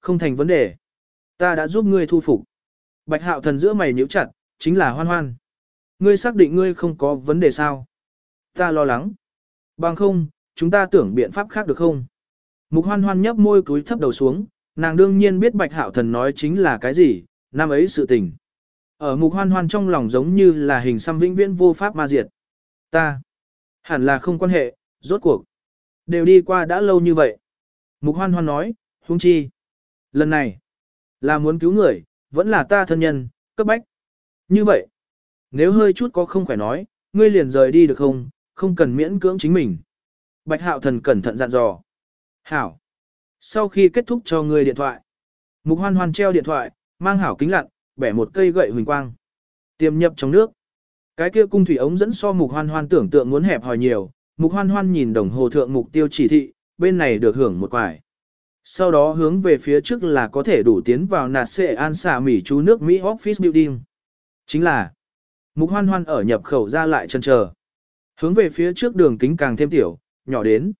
Không thành vấn đề. Ta đã giúp ngươi thu phục. Bạch hạo thần giữa mày nhíu chặt, chính là hoan hoan. Ngươi xác định ngươi không có vấn đề sao? Ta lo lắng. Bằng không, chúng ta tưởng biện pháp khác được không? Mục hoan hoan nhấp môi cúi thấp đầu xuống, nàng đương nhiên biết bạch hạo thần nói chính là cái gì, năm ấy sự tình. Ở mục hoan hoan trong lòng giống như là hình xăm vĩnh viễn vô pháp ma diệt. Ta, hẳn là không quan hệ, rốt cuộc. Đều đi qua đã lâu như vậy. Mục hoan hoan nói, huống chi. Lần này, là muốn cứu người, vẫn là ta thân nhân, cấp bách. Như vậy, nếu hơi chút có không khỏe nói, ngươi liền rời đi được không, không cần miễn cưỡng chính mình. Bạch hạo thần cẩn thận dặn dò. Hảo. Sau khi kết thúc cho ngươi điện thoại, Mục hoan hoan treo điện thoại, mang hảo kính lặn, bẻ một cây gậy huỳnh quang. Tiềm nhập trong nước. Cái kia cung thủy ống dẫn so mục hoan hoan tưởng tượng muốn hẹp hòi nhiều, mục hoan hoan nhìn đồng hồ thượng mục tiêu chỉ thị, bên này được hưởng một quải. Sau đó hướng về phía trước là có thể đủ tiến vào nạt xệ an xả mỉ chú nước Mỹ Office Building. Chính là, mục hoan hoan ở nhập khẩu ra lại chân chờ. Hướng về phía trước đường kính càng thêm tiểu, nhỏ đến.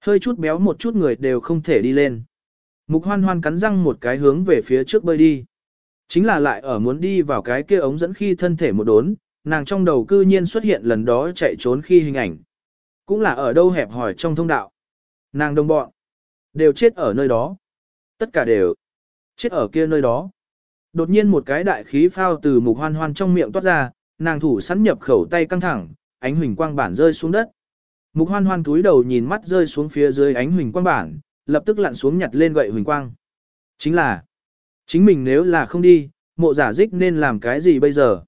Hơi chút béo một chút người đều không thể đi lên. Mục hoan hoan cắn răng một cái hướng về phía trước bơi đi. Chính là lại ở muốn đi vào cái kia ống dẫn khi thân thể một đốn, nàng trong đầu cư nhiên xuất hiện lần đó chạy trốn khi hình ảnh. Cũng là ở đâu hẹp hỏi trong thông đạo. Nàng đồng bọn, đều chết ở nơi đó. Tất cả đều chết ở kia nơi đó. Đột nhiên một cái đại khí phao từ mục hoan hoan trong miệng toát ra, nàng thủ sẵn nhập khẩu tay căng thẳng, ánh huỳnh quang bản rơi xuống đất. Mục hoan hoan túi đầu nhìn mắt rơi xuống phía dưới ánh huỳnh quang bản, lập tức lặn xuống nhặt lên gậy huỳnh quang. Chính là, chính mình nếu là không đi, mộ giả dích nên làm cái gì bây giờ?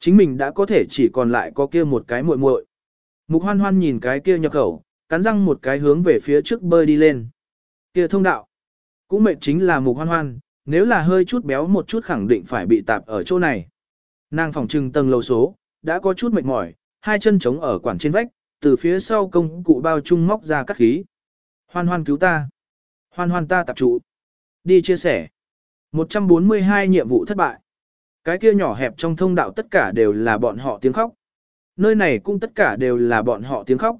Chính mình đã có thể chỉ còn lại có kia một cái muội muội. Mục hoan hoan nhìn cái kia nhập khẩu, cắn răng một cái hướng về phía trước bơi đi lên. Kia thông đạo. Cũng mệt chính là mục hoan hoan, nếu là hơi chút béo một chút khẳng định phải bị tạp ở chỗ này. Nàng phòng trừng tầng lầu số, đã có chút mệt mỏi, hai chân trống ở quản trên vách, từ phía sau công cụ bao chung móc ra cắt khí. Hoan hoan cứu ta. Hoan hoan ta tập trụ. Đi chia sẻ. 142 nhiệm vụ thất bại. Cái kia nhỏ hẹp trong thông đạo tất cả đều là bọn họ tiếng khóc. Nơi này cũng tất cả đều là bọn họ tiếng khóc.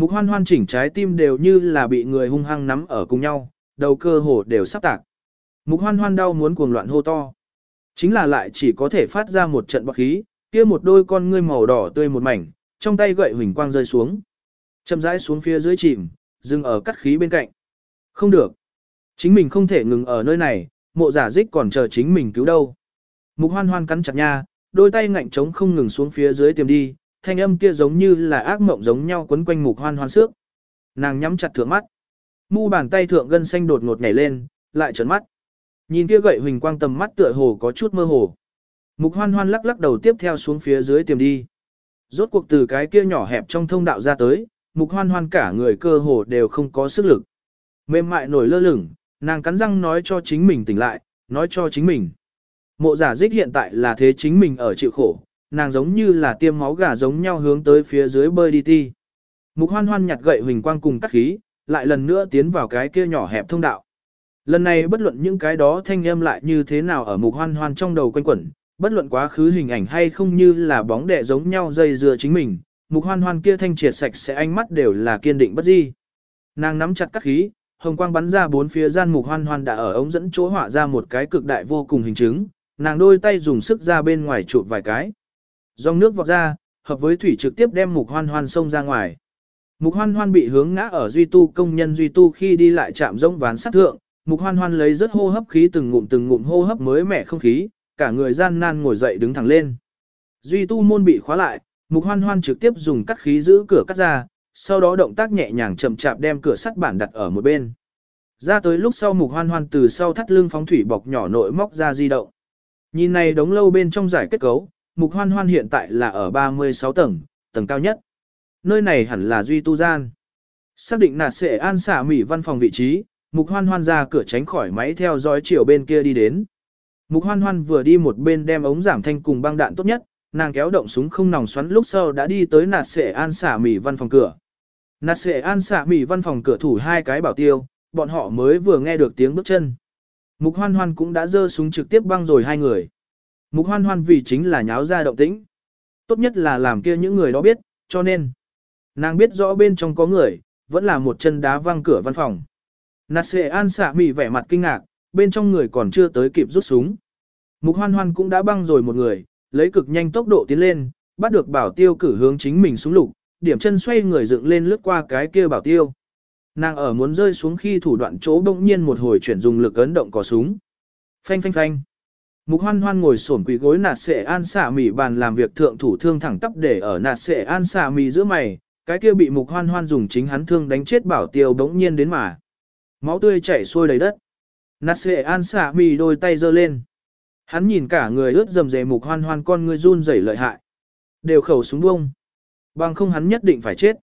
Mục hoan hoan chỉnh trái tim đều như là bị người hung hăng nắm ở cùng nhau, đầu cơ hồ đều sắp tạc. Mục hoan hoan đau muốn cuồng loạn hô to. Chính là lại chỉ có thể phát ra một trận bọc khí, kia một đôi con ngươi màu đỏ tươi một mảnh, trong tay gậy huỳnh quang rơi xuống. Chậm rãi xuống phía dưới chìm, dừng ở cắt khí bên cạnh. Không được. Chính mình không thể ngừng ở nơi này, mộ giả dích còn chờ chính mình cứu đâu. Mục hoan hoan cắn chặt nha, đôi tay ngạnh trống không ngừng xuống phía dưới tìm đi, thanh âm kia giống như là ác mộng giống nhau quấn quanh mục hoan hoan xước. Nàng nhắm chặt thượng mắt. Mu bàn tay thượng gân xanh đột ngột nhảy lên, lại trấn mắt. Nhìn kia gậy huỳnh quang tầm mắt tựa hồ có chút mơ hồ. Mục hoan hoan lắc lắc đầu tiếp theo xuống phía dưới tìm đi. Rốt cuộc từ cái kia nhỏ hẹp trong thông đạo ra tới, mục hoan hoan cả người cơ hồ đều không có sức lực. Mềm mại nổi lơ lửng, nàng cắn răng nói cho chính mình tỉnh lại, nói cho chính mình. Mộ giả dích hiện tại là thế chính mình ở chịu khổ, nàng giống như là tiêm máu gà giống nhau hướng tới phía dưới bơi đi ti. Mục hoan hoan nhặt gậy huỳnh quang cùng cắt khí, lại lần nữa tiến vào cái kia nhỏ hẹp thông đạo. Lần này bất luận những cái đó thanh âm lại như thế nào ở mục hoan hoan trong đầu quanh quẩn, bất luận quá khứ hình ảnh hay không như là bóng đẻ giống nhau dây dưa chính mình, mục hoan hoan kia thanh triệt sạch sẽ ánh mắt đều là kiên định bất di. Nàng nắm chặt cắt khí, hồng quang bắn ra bốn phía gian mục hoan hoan đã ở ống dẫn chỗ họa ra một cái cực đại vô cùng hình chứng, nàng đôi tay dùng sức ra bên ngoài chụp vài cái. Dòng nước vọt ra, hợp với thủy trực tiếp đem mục hoan hoan xông ra ngoài. Mục hoan hoan bị hướng ngã ở duy tu công nhân duy tu khi đi lại chạm rông ván sát thượng, mục hoan hoan lấy rất hô hấp khí từng ngụm từng ngụm hô hấp mới mẻ không khí, cả người gian nan ngồi dậy đứng thẳng lên. Duy tu môn bị khóa lại, mục hoan hoan trực tiếp dùng cắt khí giữ cửa cắt ra, sau đó động tác nhẹ nhàng chậm chạp đem cửa sắt bản đặt ở một bên. Ra tới lúc sau mục hoan hoan từ sau thắt lưng phóng thủy bọc nhỏ nội móc ra di động. Nhìn này đống lâu bên trong giải kết cấu, mục hoan hoan hiện tại là ở 36 tầng, tầng cao nhất. Nơi này hẳn là duy tu gian. Xác định nạt sẽ an xả mỉ văn phòng vị trí, mục hoan hoan ra cửa tránh khỏi máy theo dõi chiều bên kia đi đến. Mục hoan hoan vừa đi một bên đem ống giảm thanh cùng băng đạn tốt nhất, nàng kéo động súng không nòng xoắn lúc sau đã đi tới nạt sẽ an xả mỉ văn phòng cửa. Nạt sẽ an xả mỉ văn phòng cửa thủ hai cái bảo tiêu, bọn họ mới vừa nghe được tiếng bước chân. Mục hoan hoan cũng đã giơ súng trực tiếp băng rồi hai người. Mục hoan hoan vì chính là nháo ra động tĩnh. Tốt nhất là làm kia những người đó biết, cho nên. Nàng biết rõ bên trong có người, vẫn là một chân đá văng cửa văn phòng. Nạt sệ an xạ mỉ vẻ mặt kinh ngạc, bên trong người còn chưa tới kịp rút súng. Mục hoan hoan cũng đã băng rồi một người, lấy cực nhanh tốc độ tiến lên, bắt được bảo tiêu cử hướng chính mình xuống lục, điểm chân xoay người dựng lên lướt qua cái kia bảo tiêu. Nàng ở muốn rơi xuống khi thủ đoạn chỗ bỗng nhiên một hồi chuyển dùng lực ấn động cò súng. Phanh phanh phanh. Mục hoan hoan ngồi sổn quỳ gối nạt sệ an xả mì bàn làm việc thượng thủ thương thẳng tắp để ở nạt sệ an xả mì giữa mày, cái kia bị mục hoan hoan dùng chính hắn thương đánh chết bảo tiêu bỗng nhiên đến mà. Máu tươi chảy xuôi đầy đất. Nạt sệ an xả mì đôi tay giơ lên. Hắn nhìn cả người ướt dầm dề mục hoan hoan con người run rẩy lợi hại. Đều khẩu súng bông. Bằng không hắn nhất định phải chết.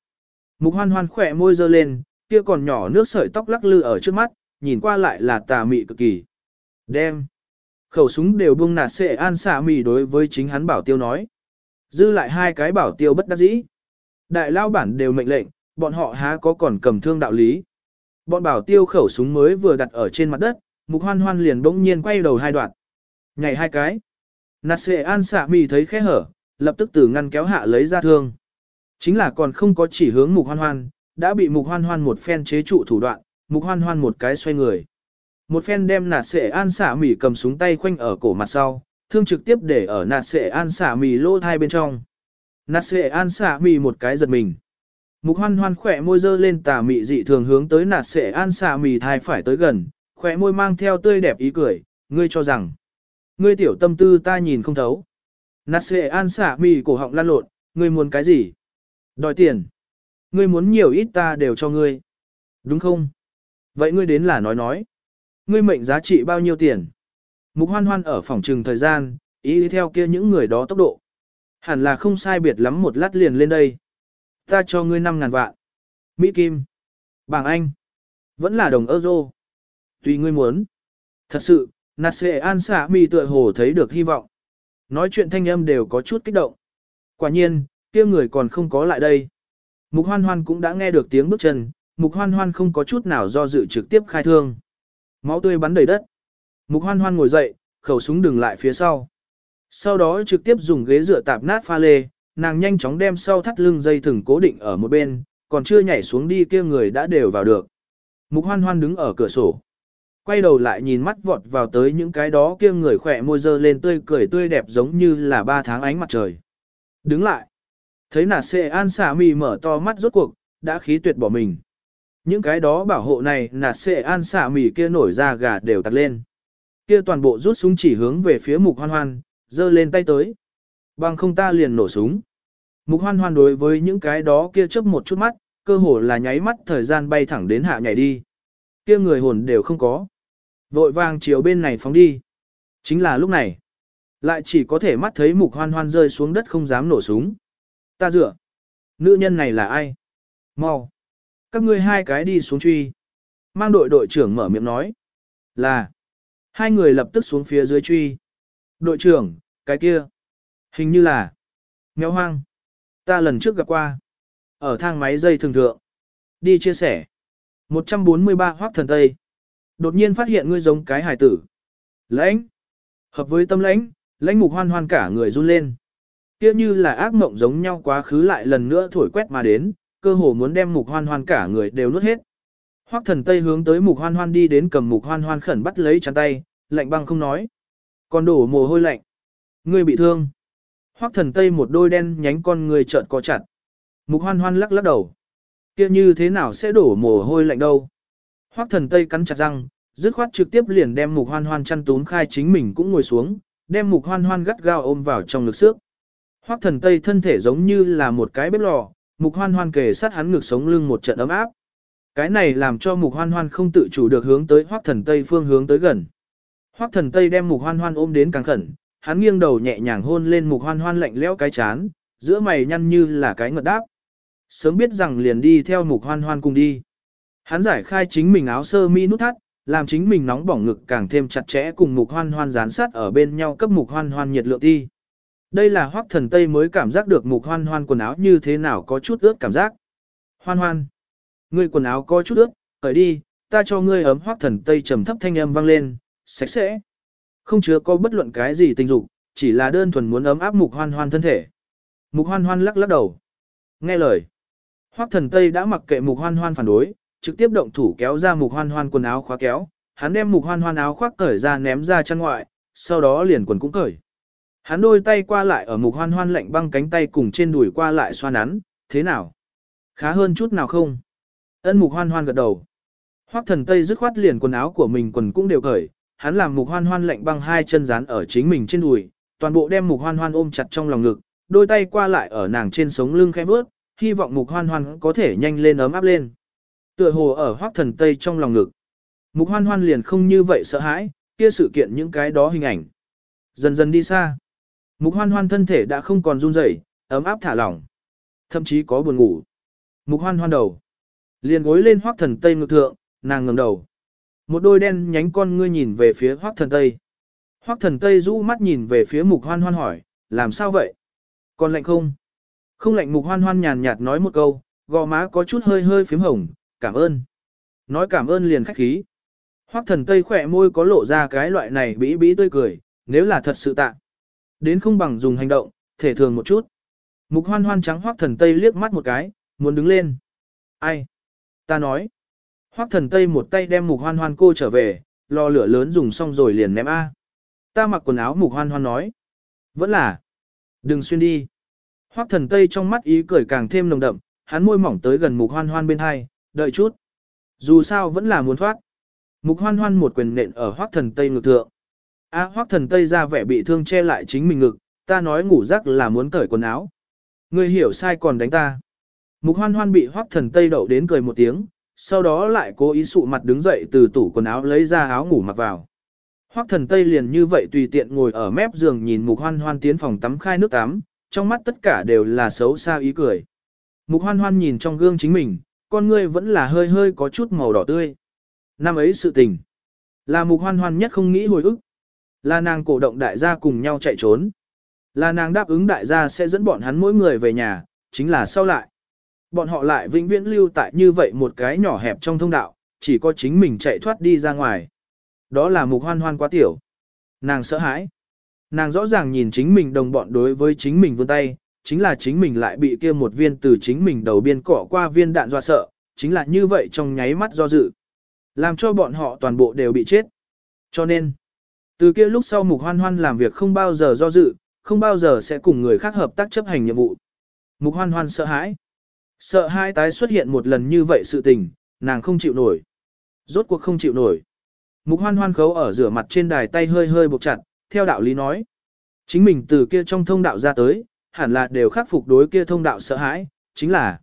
Mục hoan hoan khỏe môi giơ lên, kia còn nhỏ nước sợi tóc lắc lư ở trước mắt, nhìn qua lại là tà mị cực kỳ. Đem. Khẩu súng đều buông nạt xệ an xạ mì đối với chính hắn bảo tiêu nói. Dư lại hai cái bảo tiêu bất đắc dĩ. Đại lao bản đều mệnh lệnh, bọn họ há có còn cầm thương đạo lý. Bọn bảo tiêu khẩu súng mới vừa đặt ở trên mặt đất, mục hoan hoan liền bỗng nhiên quay đầu hai đoạn. Nhảy hai cái. Nạt sệ an xạ mì thấy khẽ hở, lập tức từ ngăn kéo hạ lấy ra thương. Chính là còn không có chỉ hướng mục hoan hoan, đã bị mục hoan hoan một phen chế trụ thủ đoạn, mục hoan hoan một cái xoay người. Một phen đem nạt sệ an xả mỉ cầm súng tay khoanh ở cổ mặt sau, thương trực tiếp để ở nạt sệ an xả mỉ lô thai bên trong. Nạt sệ an xả mỉ một cái giật mình. Mục hoan hoan khỏe môi dơ lên tà mị dị thường hướng tới nạt sệ an xả mỉ thai phải tới gần, khỏe môi mang theo tươi đẹp ý cười, ngươi cho rằng, ngươi tiểu tâm tư ta nhìn không thấu. Nạt sệ an xả mỉ cổ họng lan lộn, ngươi muốn cái gì? Đòi tiền. Ngươi muốn nhiều ít ta đều cho ngươi. Đúng không? Vậy ngươi đến là nói nói. Ngươi mệnh giá trị bao nhiêu tiền? Mục hoan hoan ở phòng trừng thời gian, ý theo kia những người đó tốc độ. Hẳn là không sai biệt lắm một lát liền lên đây. Ta cho ngươi 5 ngàn vạn. Mỹ Kim. Bảng Anh. Vẫn là đồng euro. Tùy ngươi muốn. Thật sự, nạt xệ an xạ mi tựa hồ thấy được hy vọng. Nói chuyện thanh âm đều có chút kích động. Quả nhiên, kia người còn không có lại đây. Mục hoan hoan cũng đã nghe được tiếng bước chân, mục hoan hoan không có chút nào do dự trực tiếp khai thương. Máu tươi bắn đầy đất. Mục hoan hoan ngồi dậy, khẩu súng đừng lại phía sau. Sau đó trực tiếp dùng ghế dựa tạp nát pha lê, nàng nhanh chóng đem sau thắt lưng dây thừng cố định ở một bên, còn chưa nhảy xuống đi kia người đã đều vào được. Mục hoan hoan đứng ở cửa sổ. Quay đầu lại nhìn mắt vọt vào tới những cái đó kia người khỏe môi dơ lên tươi cười tươi đẹp giống như là ba tháng ánh mặt trời. Đứng lại. Thấy nà xệ an xả mì mở to mắt rốt cuộc, đã khí tuyệt bỏ mình. Những cái đó bảo hộ này là xệ an xả mỉ kia nổi ra gà đều tặc lên. Kia toàn bộ rút súng chỉ hướng về phía mục hoan hoan, giơ lên tay tới. Bằng không ta liền nổ súng. Mục hoan hoan đối với những cái đó kia chớp một chút mắt, cơ hồ là nháy mắt thời gian bay thẳng đến hạ nhảy đi. Kia người hồn đều không có. Vội vàng chiều bên này phóng đi. Chính là lúc này. Lại chỉ có thể mắt thấy mục hoan hoan rơi xuống đất không dám nổ súng. Ta dựa. Nữ nhân này là ai? Mau. Các ngươi hai cái đi xuống truy. Mang đội đội trưởng mở miệng nói. Là. Hai người lập tức xuống phía dưới truy. Đội trưởng, cái kia. Hình như là. Mèo hoang. Ta lần trước gặp qua. Ở thang máy dây thường thượng. Đi chia sẻ. 143 hoác thần Tây. Đột nhiên phát hiện ngươi giống cái hải tử. Lãnh. Hợp với tâm lãnh, lãnh mục hoan hoan cả người run lên. Kia như là ác mộng giống nhau quá khứ lại lần nữa thổi quét mà đến, cơ hồ muốn đem mục hoan hoan cả người đều nuốt hết. Hoắc thần Tây hướng tới mục hoan hoan đi đến cầm mục hoan hoan khẩn bắt lấy chắn tay, lạnh băng không nói. Còn đổ mồ hôi lạnh. Ngươi bị thương. Hoắc thần Tây một đôi đen nhánh con người trợn co chặt. Mục hoan hoan lắc lắc đầu. Kia như thế nào sẽ đổ mồ hôi lạnh đâu. Hoắc thần Tây cắn chặt răng, dứt khoát trực tiếp liền đem mục hoan hoan chăn tún khai chính mình cũng ngồi xuống, đem mục hoan hoan gắt gao ôm vào trong lực xước. Hoắc thần Tây thân thể giống như là một cái bếp lò, mục hoan hoan kề sát hắn ngực sống lưng một trận ấm áp. Cái này làm cho mục hoan hoan không tự chủ được hướng tới Hoắc thần Tây phương hướng tới gần. Hoắc thần Tây đem mục hoan hoan ôm đến càng khẩn, hắn nghiêng đầu nhẹ nhàng hôn lên mục hoan hoan lạnh lẽo cái chán, giữa mày nhăn như là cái ngợt đáp. Sớm biết rằng liền đi theo mục hoan hoan cùng đi. Hắn giải khai chính mình áo sơ mi nút thắt, làm chính mình nóng bỏng ngực càng thêm chặt chẽ cùng mục hoan hoan dán sát ở bên nhau cấp mục hoan hoan nhiệt lượng ti. Đây là hoác thần Tây mới cảm giác được mục hoan hoan quần áo như thế nào có chút ướt cảm giác. Hoan hoan. Ngươi quần áo có chút ướt, cởi đi, ta cho ngươi ấm hoác thần Tây trầm thấp thanh âm vang lên, sạch sẽ. Không chứa có bất luận cái gì tình dục, chỉ là đơn thuần muốn ấm áp mục hoan hoan thân thể. Mục hoan hoan lắc lắc đầu. Nghe lời. Hoác thần Tây đã mặc kệ mục hoan hoan phản đối, trực tiếp động thủ kéo ra mục hoan hoan quần áo khóa kéo, hắn đem mục hoan hoan áo khoác cởi ra ném ra chân ngoại, sau đó liền quần cũng cởi. Hắn đôi tay qua lại ở mục hoan hoan lạnh băng cánh tay cùng trên đùi qua lại xoa nắn, thế nào? Khá hơn chút nào không? Ân mục hoan hoan gật đầu. Hoắc thần tây dứt khoát liền quần áo của mình quần cũng đều cởi, hắn làm mục hoan hoan lạnh băng hai chân dán ở chính mình trên đùi, toàn bộ đem mục hoan hoan ôm chặt trong lòng ngực, đôi tay qua lại ở nàng trên sống lưng khẽ bước, hy vọng mục hoan hoan có thể nhanh lên ấm áp lên. Tựa hồ ở Hoắc thần tây trong lòng ngực. Mục hoan hoan liền không như vậy sợ hãi, kia sự kiện những cái đó hình ảnh. Dần dần đi xa. Mục hoan hoan thân thể đã không còn run rẩy, ấm áp thả lỏng. Thậm chí có buồn ngủ. Mục hoan hoan đầu. Liền gối lên hoác thần tây ngực thượng, nàng ngẩng đầu. Một đôi đen nhánh con ngươi nhìn về phía hoác thần tây. Hoác thần tây rũ mắt nhìn về phía mục hoan hoan hỏi, làm sao vậy? Còn lạnh không? Không lạnh mục hoan hoan nhàn nhạt nói một câu, gò má có chút hơi hơi phím hồng, cảm ơn. Nói cảm ơn liền khách khí. Hoắc thần tây khỏe môi có lộ ra cái loại này bĩ bĩ tươi cười, nếu là thật sự tạ. Đến không bằng dùng hành động, thể thường một chút. Mục hoan hoan trắng hoác thần tây liếc mắt một cái, muốn đứng lên. Ai? Ta nói. Hoắc thần tây một tay đem mục hoan hoan cô trở về, lò lửa lớn dùng xong rồi liền ném A. Ta mặc quần áo mục hoan hoan nói. Vẫn là. Đừng xuyên đi. Hoắc thần tây trong mắt ý cười càng thêm nồng đậm, hắn môi mỏng tới gần mục hoan hoan bên hai, đợi chút. Dù sao vẫn là muốn thoát. Mục hoan hoan một quyền nện ở hoác thần tây ngực thượng. A hoác thần tây ra vẻ bị thương che lại chính mình ngực, ta nói ngủ giấc là muốn cởi quần áo. Ngươi hiểu sai còn đánh ta. Mục hoan hoan bị hoác thần tây đậu đến cười một tiếng, sau đó lại cố ý sụ mặt đứng dậy từ tủ quần áo lấy ra áo ngủ mặc vào. Hoác thần tây liền như vậy tùy tiện ngồi ở mép giường nhìn mục hoan hoan tiến phòng tắm khai nước tắm, trong mắt tất cả đều là xấu xa ý cười. Mục hoan hoan nhìn trong gương chính mình, con ngươi vẫn là hơi hơi có chút màu đỏ tươi. Năm ấy sự tình, là mục hoan hoan nhất không nghĩ hồi ức. Là nàng cổ động đại gia cùng nhau chạy trốn. Là nàng đáp ứng đại gia sẽ dẫn bọn hắn mỗi người về nhà, chính là sau lại. Bọn họ lại vĩnh viễn lưu tại như vậy một cái nhỏ hẹp trong thông đạo, chỉ có chính mình chạy thoát đi ra ngoài. Đó là mục hoan hoan quá tiểu. Nàng sợ hãi. Nàng rõ ràng nhìn chính mình đồng bọn đối với chính mình vươn tay, chính là chính mình lại bị kia một viên từ chính mình đầu biên cỏ qua viên đạn do sợ, chính là như vậy trong nháy mắt do dự. Làm cho bọn họ toàn bộ đều bị chết. Cho nên, từ kia lúc sau Mục Hoan Hoan làm việc không bao giờ do dự, không bao giờ sẽ cùng người khác hợp tác chấp hành nhiệm vụ. Mục Hoan Hoan sợ hãi. Sợ hai tái xuất hiện một lần như vậy sự tình, nàng không chịu nổi. Rốt cuộc không chịu nổi. Mục Hoan Hoan khấu ở rửa mặt trên đài tay hơi hơi buộc chặt, theo đạo lý nói. Chính mình từ kia trong thông đạo ra tới, hẳn là đều khắc phục đối kia thông đạo sợ hãi, chính là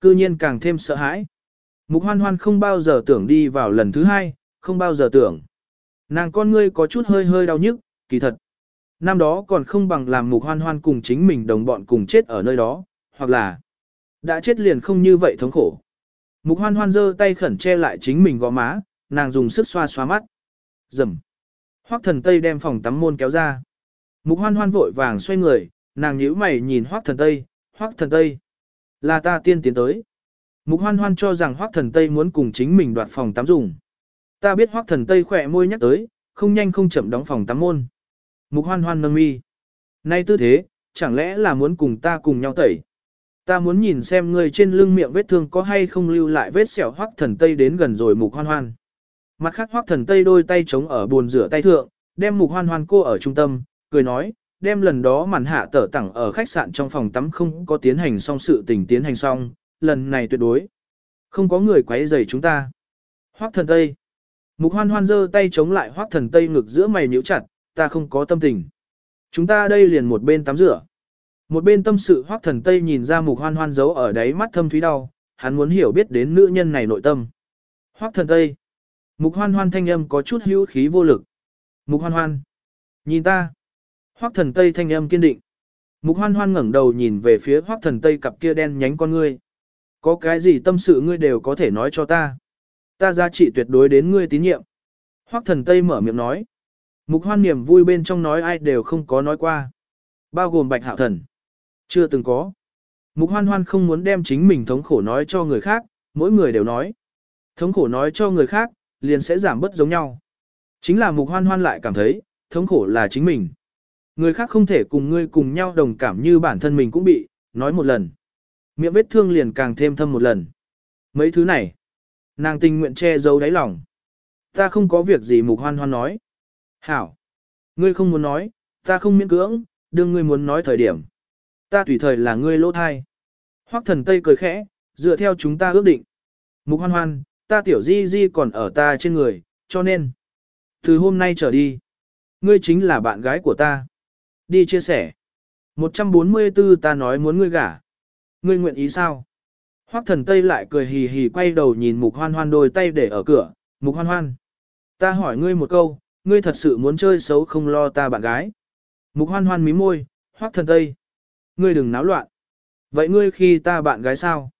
cư nhiên càng thêm sợ hãi. Mục hoan hoan không bao giờ tưởng đi vào lần thứ hai, không bao giờ tưởng. Nàng con ngươi có chút hơi hơi đau nhức, kỳ thật. Năm đó còn không bằng làm mục hoan hoan cùng chính mình đồng bọn cùng chết ở nơi đó, hoặc là đã chết liền không như vậy thống khổ. Mục hoan hoan giơ tay khẩn che lại chính mình gò má, nàng dùng sức xoa xoa mắt. Dầm. Hoắc thần Tây đem phòng tắm môn kéo ra. Mục hoan hoan vội vàng xoay người, nàng nhíu mày nhìn Hoắc thần Tây, Hoắc thần Tây. Là ta tiên tiến tới. Mục hoan hoan cho rằng hoác thần Tây muốn cùng chính mình đoạt phòng tắm dùng. Ta biết hoác thần Tây khỏe môi nhắc tới, không nhanh không chậm đóng phòng tắm môn. Mục hoan hoan nâng mi. Nay tư thế, chẳng lẽ là muốn cùng ta cùng nhau tẩy. Ta muốn nhìn xem người trên lưng miệng vết thương có hay không lưu lại vết sẹo hoác thần Tây đến gần rồi mục hoan hoan. Mặt khác hoác thần Tây đôi tay chống ở bồn rửa tay thượng, đem mục hoan hoan cô ở trung tâm, cười nói, đem lần đó màn hạ tở tẳng ở khách sạn trong phòng tắm không có tiến hành xong sự tình tiến hành xong, lần này tuyệt đối. Không có người quấy rầy chúng ta. Hoắc thần Tây. Mục hoan hoan giơ tay chống lại hoắc thần Tây ngực giữa mày nhíu chặt, ta không có tâm tình. Chúng ta đây liền một bên tắm rửa. Một bên tâm sự hoắc thần Tây nhìn ra mục hoan hoan giấu ở đáy mắt thâm thúy đau, hắn muốn hiểu biết đến nữ nhân này nội tâm. Hoắc thần Tây. Mục hoan hoan thanh âm có chút hữu khí vô lực. Mục hoan hoan. Nhìn ta. Hoắc thần Tây thanh âm kiên định. Mục hoan hoan ngẩng đầu nhìn về phía Hoắc thần Tây cặp kia đen nhánh con ngươi. Có cái gì tâm sự ngươi đều có thể nói cho ta. Ta giá trị tuyệt đối đến ngươi tín nhiệm. Hoắc thần Tây mở miệng nói. Mục hoan niềm vui bên trong nói ai đều không có nói qua. Bao gồm bạch hạo thần. Chưa từng có. Mục hoan hoan không muốn đem chính mình thống khổ nói cho người khác, mỗi người đều nói. Thống khổ nói cho người khác, liền sẽ giảm bớt giống nhau. Chính là mục hoan hoan lại cảm thấy, thống khổ là chính mình. Người khác không thể cùng ngươi cùng nhau đồng cảm như bản thân mình cũng bị, nói một lần. Miệng vết thương liền càng thêm thâm một lần. Mấy thứ này, nàng tình nguyện che giấu đáy lòng. Ta không có việc gì mục hoan hoan nói. Hảo. Ngươi không muốn nói, ta không miễn cưỡng, đương ngươi muốn nói thời điểm. Ta tùy thời là ngươi lỗ thai. Hoắc thần Tây cười khẽ, dựa theo chúng ta ước định. Mục hoan hoan, ta tiểu di di còn ở ta trên người, cho nên. Từ hôm nay trở đi, ngươi chính là bạn gái của ta. Đi chia sẻ. 144 ta nói muốn ngươi gả. Ngươi nguyện ý sao? Hoắc thần Tây lại cười hì hì quay đầu nhìn mục hoan hoan đôi tay để ở cửa. Mục hoan hoan. Ta hỏi ngươi một câu, ngươi thật sự muốn chơi xấu không lo ta bạn gái. Mục hoan hoan mí môi, Hoắc thần Tây. Ngươi đừng náo loạn. Vậy ngươi khi ta bạn gái sao?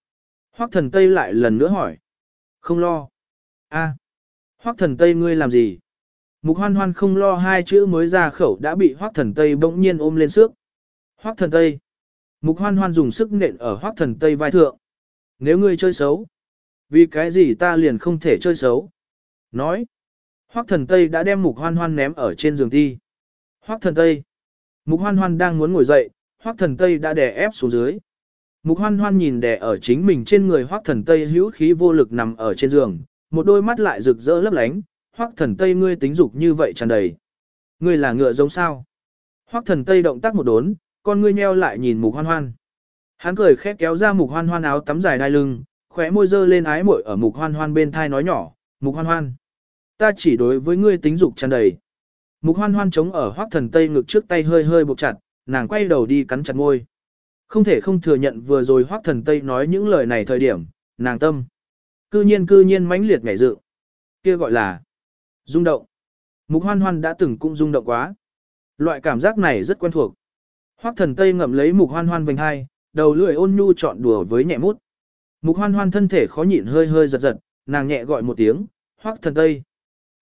Hoắc thần Tây lại lần nữa hỏi. Không lo. A. Hoắc thần Tây ngươi làm gì? Mục hoan hoan không lo hai chữ mới ra khẩu đã bị Hoắc thần Tây bỗng nhiên ôm lên sức. Hoắc thần Tây. Mục hoan hoan dùng sức nện ở Hoắc thần Tây vai thượng. Nếu ngươi chơi xấu. Vì cái gì ta liền không thể chơi xấu? Nói. Hoắc thần Tây đã đem mục hoan hoan ném ở trên giường thi. Hoắc thần Tây. Mục hoan hoan đang muốn ngồi dậy, Hoắc thần Tây đã đè ép xuống dưới. Mục hoan hoan nhìn đè ở chính mình trên người Hoắc thần Tây hữu khí vô lực nằm ở trên giường, một đôi mắt lại rực rỡ lấp lánh, Hoắc thần Tây ngươi tính dục như vậy tràn đầy. Ngươi là ngựa giống sao? Hoắc thần Tây động tác một đốn, con ngươi nheo lại nhìn mục hoan hoan. Hắn cười khẽ kéo ra mục hoan hoan áo tắm dài đai lưng, khóe môi dơ lên ái muội ở mục hoan hoan bên thai nói nhỏ, mục hoan hoan. Ta chỉ đối với ngươi tính dục tràn đầy. Mục hoan hoan chống ở hoác thần tây ngực trước tay hơi hơi buộc chặt, nàng quay đầu đi cắn chặt môi. Không thể không thừa nhận vừa rồi hoác thần tây nói những lời này thời điểm, nàng tâm. Cư nhiên cư nhiên mãnh liệt ngảy dự. Kia gọi là rung động. Mục hoan hoan đã từng cũng rung động quá. Loại cảm giác này rất quen thuộc. Hoác thần tây ngậm lấy mục hoan hoan vành hai, đầu lưỡi ôn nhu chọn đùa với nhẹ mút. Mục hoan hoan thân thể khó nhịn hơi hơi giật giật, nàng nhẹ gọi một tiếng, hoác thần tây.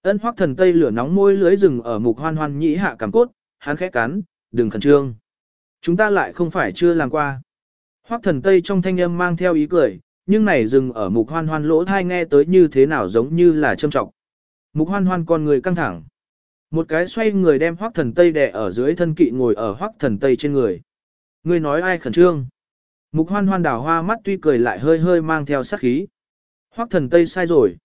Ân hoắc thần tây lửa nóng môi lưới rừng ở mục hoan hoan nhĩ hạ cảm cốt, hắn khẽ cắn, đừng khẩn trương. Chúng ta lại không phải chưa làm qua. Hoắc thần tây trong thanh âm mang theo ý cười, nhưng này dừng ở mục hoan hoan lỗ thai nghe tới như thế nào giống như là châm trọng. Mục hoan hoan con người căng thẳng. Một cái xoay người đem hoắc thần tây đè ở dưới thân kỵ ngồi ở hoắc thần tây trên người. Người nói ai khẩn trương? Mục hoan hoan đảo hoa mắt tuy cười lại hơi hơi mang theo sát khí. Hoắc thần tây sai rồi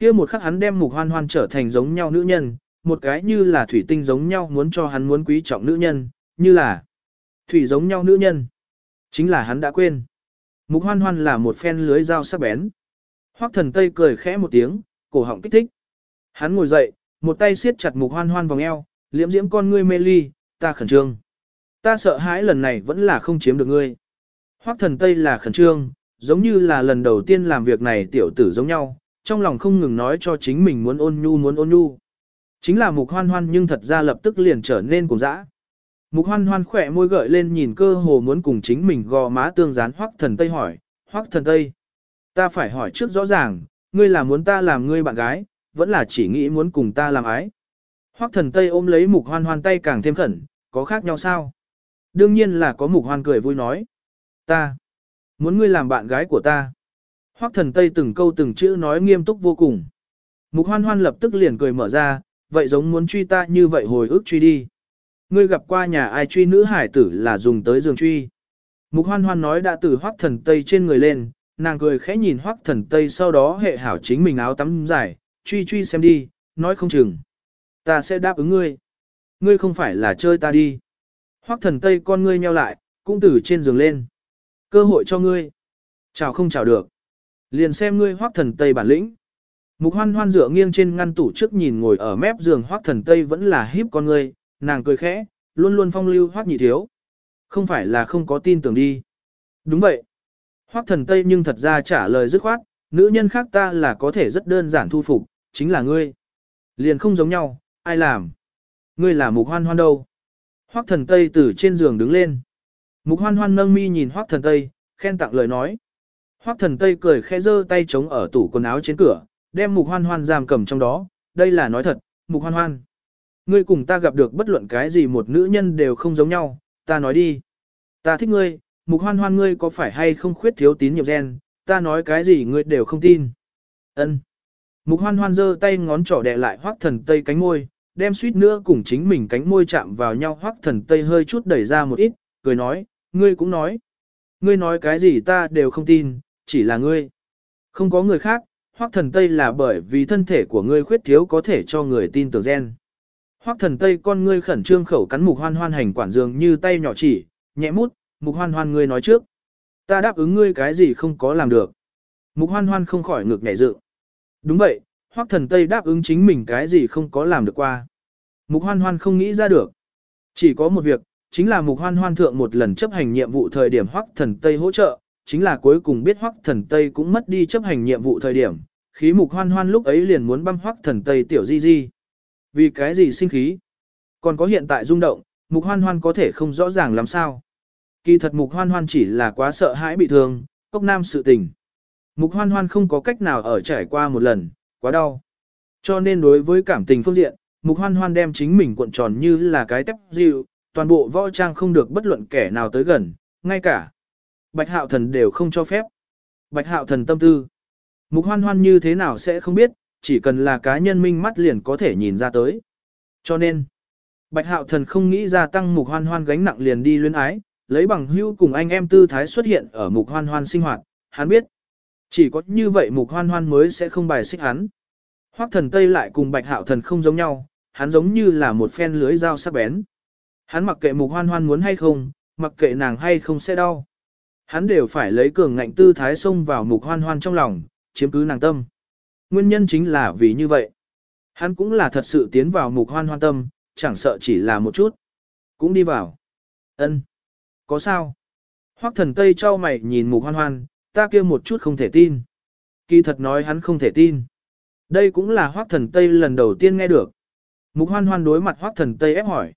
kia một khắc hắn đem mục hoan hoan trở thành giống nhau nữ nhân, một cái như là thủy tinh giống nhau muốn cho hắn muốn quý trọng nữ nhân, như là thủy giống nhau nữ nhân. Chính là hắn đã quên. Mục hoan hoan là một phen lưới dao sắc bén. Hoắc thần tây cười khẽ một tiếng, cổ họng kích thích. Hắn ngồi dậy, một tay siết chặt mục hoan hoan vòng eo, liễm diễm con ngươi mê ly, ta khẩn trương. Ta sợ hãi lần này vẫn là không chiếm được ngươi. Hoắc thần tây là khẩn trương, giống như là lần đầu tiên làm việc này tiểu tử giống nhau, trong lòng không ngừng nói cho chính mình muốn ôn nhu muốn ôn nhu. Chính là mục hoan hoan nhưng thật ra lập tức liền trở nên cùng dã. Mục hoan hoan khỏe môi gợi lên nhìn cơ hồ muốn cùng chính mình gò má tương gián hoắc thần tây hỏi, hoắc thần tây. Ta phải hỏi trước rõ ràng, ngươi là muốn ta làm ngươi bạn gái, vẫn là chỉ nghĩ muốn cùng ta làm ái. Hoắc thần tây ôm lấy mục hoan hoan tay càng thêm khẩn, có khác nhau sao? Đương nhiên là có mục hoan cười vui nói. Ta, muốn ngươi làm bạn gái của ta. Hoắc thần Tây từng câu từng chữ nói nghiêm túc vô cùng. Mục hoan hoan lập tức liền cười mở ra, vậy giống muốn truy ta như vậy hồi ức truy đi. Ngươi gặp qua nhà ai truy nữ hải tử là dùng tới giường truy. Mục hoan hoan nói đã từ hoắc thần Tây trên người lên, nàng cười khẽ nhìn hoắc thần Tây sau đó hệ hảo chính mình áo tắm dài, truy truy xem đi, nói không chừng. Ta sẽ đáp ứng ngươi. Ngươi không phải là chơi ta đi. Hoắc thần Tây con ngươi nheo lại, cũng từ trên giường lên. Cơ hội cho ngươi. Chào không chào được. Liền xem ngươi hoác thần Tây bản lĩnh. Mục hoan hoan dựa nghiêng trên ngăn tủ trước nhìn ngồi ở mép giường hoác thần Tây vẫn là hiếp con ngươi, nàng cười khẽ, luôn luôn phong lưu hoác nhị thiếu. Không phải là không có tin tưởng đi. Đúng vậy. Hoác thần Tây nhưng thật ra trả lời dứt khoát, nữ nhân khác ta là có thể rất đơn giản thu phục, chính là ngươi. Liền không giống nhau, ai làm? Ngươi là mục hoan hoan đâu? Hoác thần Tây từ trên giường đứng lên. Mục hoan hoan nâng mi nhìn hoác thần Tây, khen tặng lời nói. Hoắc thần Tây cười khẽ giơ tay chống ở tủ quần áo trên cửa, đem mục hoan hoan giam cầm trong đó, đây là nói thật, mục hoan hoan. Ngươi cùng ta gặp được bất luận cái gì một nữ nhân đều không giống nhau, ta nói đi. Ta thích ngươi, mục hoan hoan ngươi có phải hay không khuyết thiếu tín nhiệm gen, ta nói cái gì ngươi đều không tin. Ân. Mục hoan hoan giơ tay ngón trỏ đè lại hoắc thần Tây cánh môi, đem suýt nữa cùng chính mình cánh môi chạm vào nhau hoắc thần Tây hơi chút đẩy ra một ít, cười nói, ngươi cũng nói. Ngươi nói cái gì ta đều không tin, chỉ là ngươi. Không có người khác, Hoắc thần Tây là bởi vì thân thể của ngươi khuyết thiếu có thể cho người tin tưởng gen. Hoắc thần Tây con ngươi khẩn trương khẩu cắn mục hoan hoan hành quản dường như tay nhỏ chỉ, nhẹ mút, mục hoan hoan ngươi nói trước. Ta đáp ứng ngươi cái gì không có làm được. Mục hoan hoan không khỏi ngược nhảy dự. Đúng vậy, Hoắc thần Tây đáp ứng chính mình cái gì không có làm được qua. Mục hoan hoan không nghĩ ra được. Chỉ có một việc, chính là mục hoan hoan thượng một lần chấp hành nhiệm vụ thời điểm Hoắc thần Tây hỗ trợ, chính là cuối cùng biết Hoắc thần Tây cũng mất đi chấp hành nhiệm vụ thời điểm, khí mục hoan hoan lúc ấy liền muốn băm Hoắc thần Tây tiểu di di. Vì cái gì sinh khí? Còn có hiện tại rung động, mục hoan hoan có thể không rõ ràng làm sao. Kỳ thật mục hoan hoan chỉ là quá sợ hãi bị thương, cốc nam sự tình. Mục hoan hoan không có cách nào ở trải qua một lần, quá đau. Cho nên đối với cảm tình phương diện, mục hoan hoan đem chính mình cuộn tròn như là cái tép dịu, toàn bộ võ trang không được bất luận kẻ nào tới gần, ngay cả. Bạch hạo thần đều không cho phép. Bạch hạo thần tâm tư. Mục hoan hoan như thế nào sẽ không biết, chỉ cần là cá nhân minh mắt liền có thể nhìn ra tới. Cho nên, Bạch hạo thần không nghĩ ra tăng mục hoan hoan gánh nặng liền đi luyến ái, lấy bằng hữu cùng anh em tư thái xuất hiện ở mục hoan hoan sinh hoạt, hắn biết. Chỉ có như vậy mục hoan hoan mới sẽ không bài xích hắn. Hoắc thần Tây lại cùng bạch hạo thần không giống nhau, hắn giống như là một phen lưới dao sắc bén. Hắn mặc kệ mục hoan hoan muốn hay không, mặc kệ nàng hay không sẽ đau. Hắn đều phải lấy cường ngạnh tư thái xông vào mục hoan hoan trong lòng, chiếm cứ nàng tâm. Nguyên nhân chính là vì như vậy. Hắn cũng là thật sự tiến vào mục hoan hoan tâm, chẳng sợ chỉ là một chút. Cũng đi vào. ân Có sao? Hoắc thần Tây trao mày nhìn mục hoan hoan, ta kia một chút không thể tin. Kỳ thật nói hắn không thể tin. Đây cũng là Hoắc thần Tây lần đầu tiên nghe được. Mục hoan hoan đối mặt Hoắc thần Tây ép hỏi.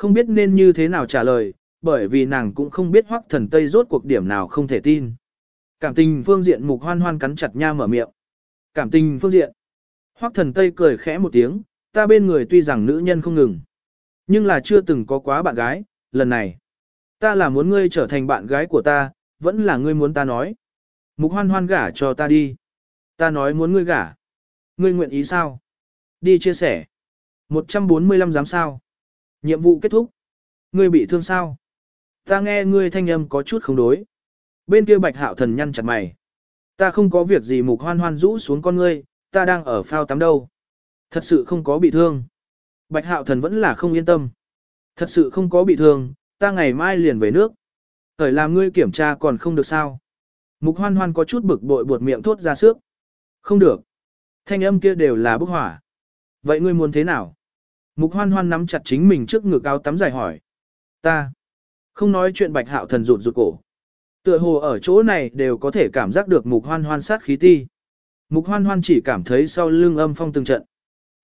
Không biết nên như thế nào trả lời, bởi vì nàng cũng không biết Hoắc thần Tây rốt cuộc điểm nào không thể tin. Cảm tình phương diện mục hoan hoan cắn chặt nha mở miệng. Cảm tình phương diện. Hoắc thần Tây cười khẽ một tiếng, ta bên người tuy rằng nữ nhân không ngừng. Nhưng là chưa từng có quá bạn gái, lần này. Ta là muốn ngươi trở thành bạn gái của ta, vẫn là ngươi muốn ta nói. Mục hoan hoan gả cho ta đi. Ta nói muốn ngươi gả. Ngươi nguyện ý sao? Đi chia sẻ. 145 dám sao? Nhiệm vụ kết thúc. Ngươi bị thương sao? Ta nghe ngươi thanh âm có chút không đối. Bên kia bạch hạo thần nhăn chặt mày. Ta không có việc gì mục hoan hoan rũ xuống con ngươi, ta đang ở phao tắm đâu. Thật sự không có bị thương. Bạch hạo thần vẫn là không yên tâm. Thật sự không có bị thương, ta ngày mai liền về nước. Thời làm ngươi kiểm tra còn không được sao. Mục hoan hoan có chút bực bội buột miệng thốt ra sức. Không được. Thanh âm kia đều là bức hỏa. Vậy ngươi muốn thế nào? Mục hoan hoan nắm chặt chính mình trước ngực áo tắm dài hỏi. Ta. Không nói chuyện bạch hạo thần rụt rụt cổ. Tựa hồ ở chỗ này đều có thể cảm giác được mục hoan hoan sát khí ti. Mục hoan hoan chỉ cảm thấy sau lưng âm phong từng trận.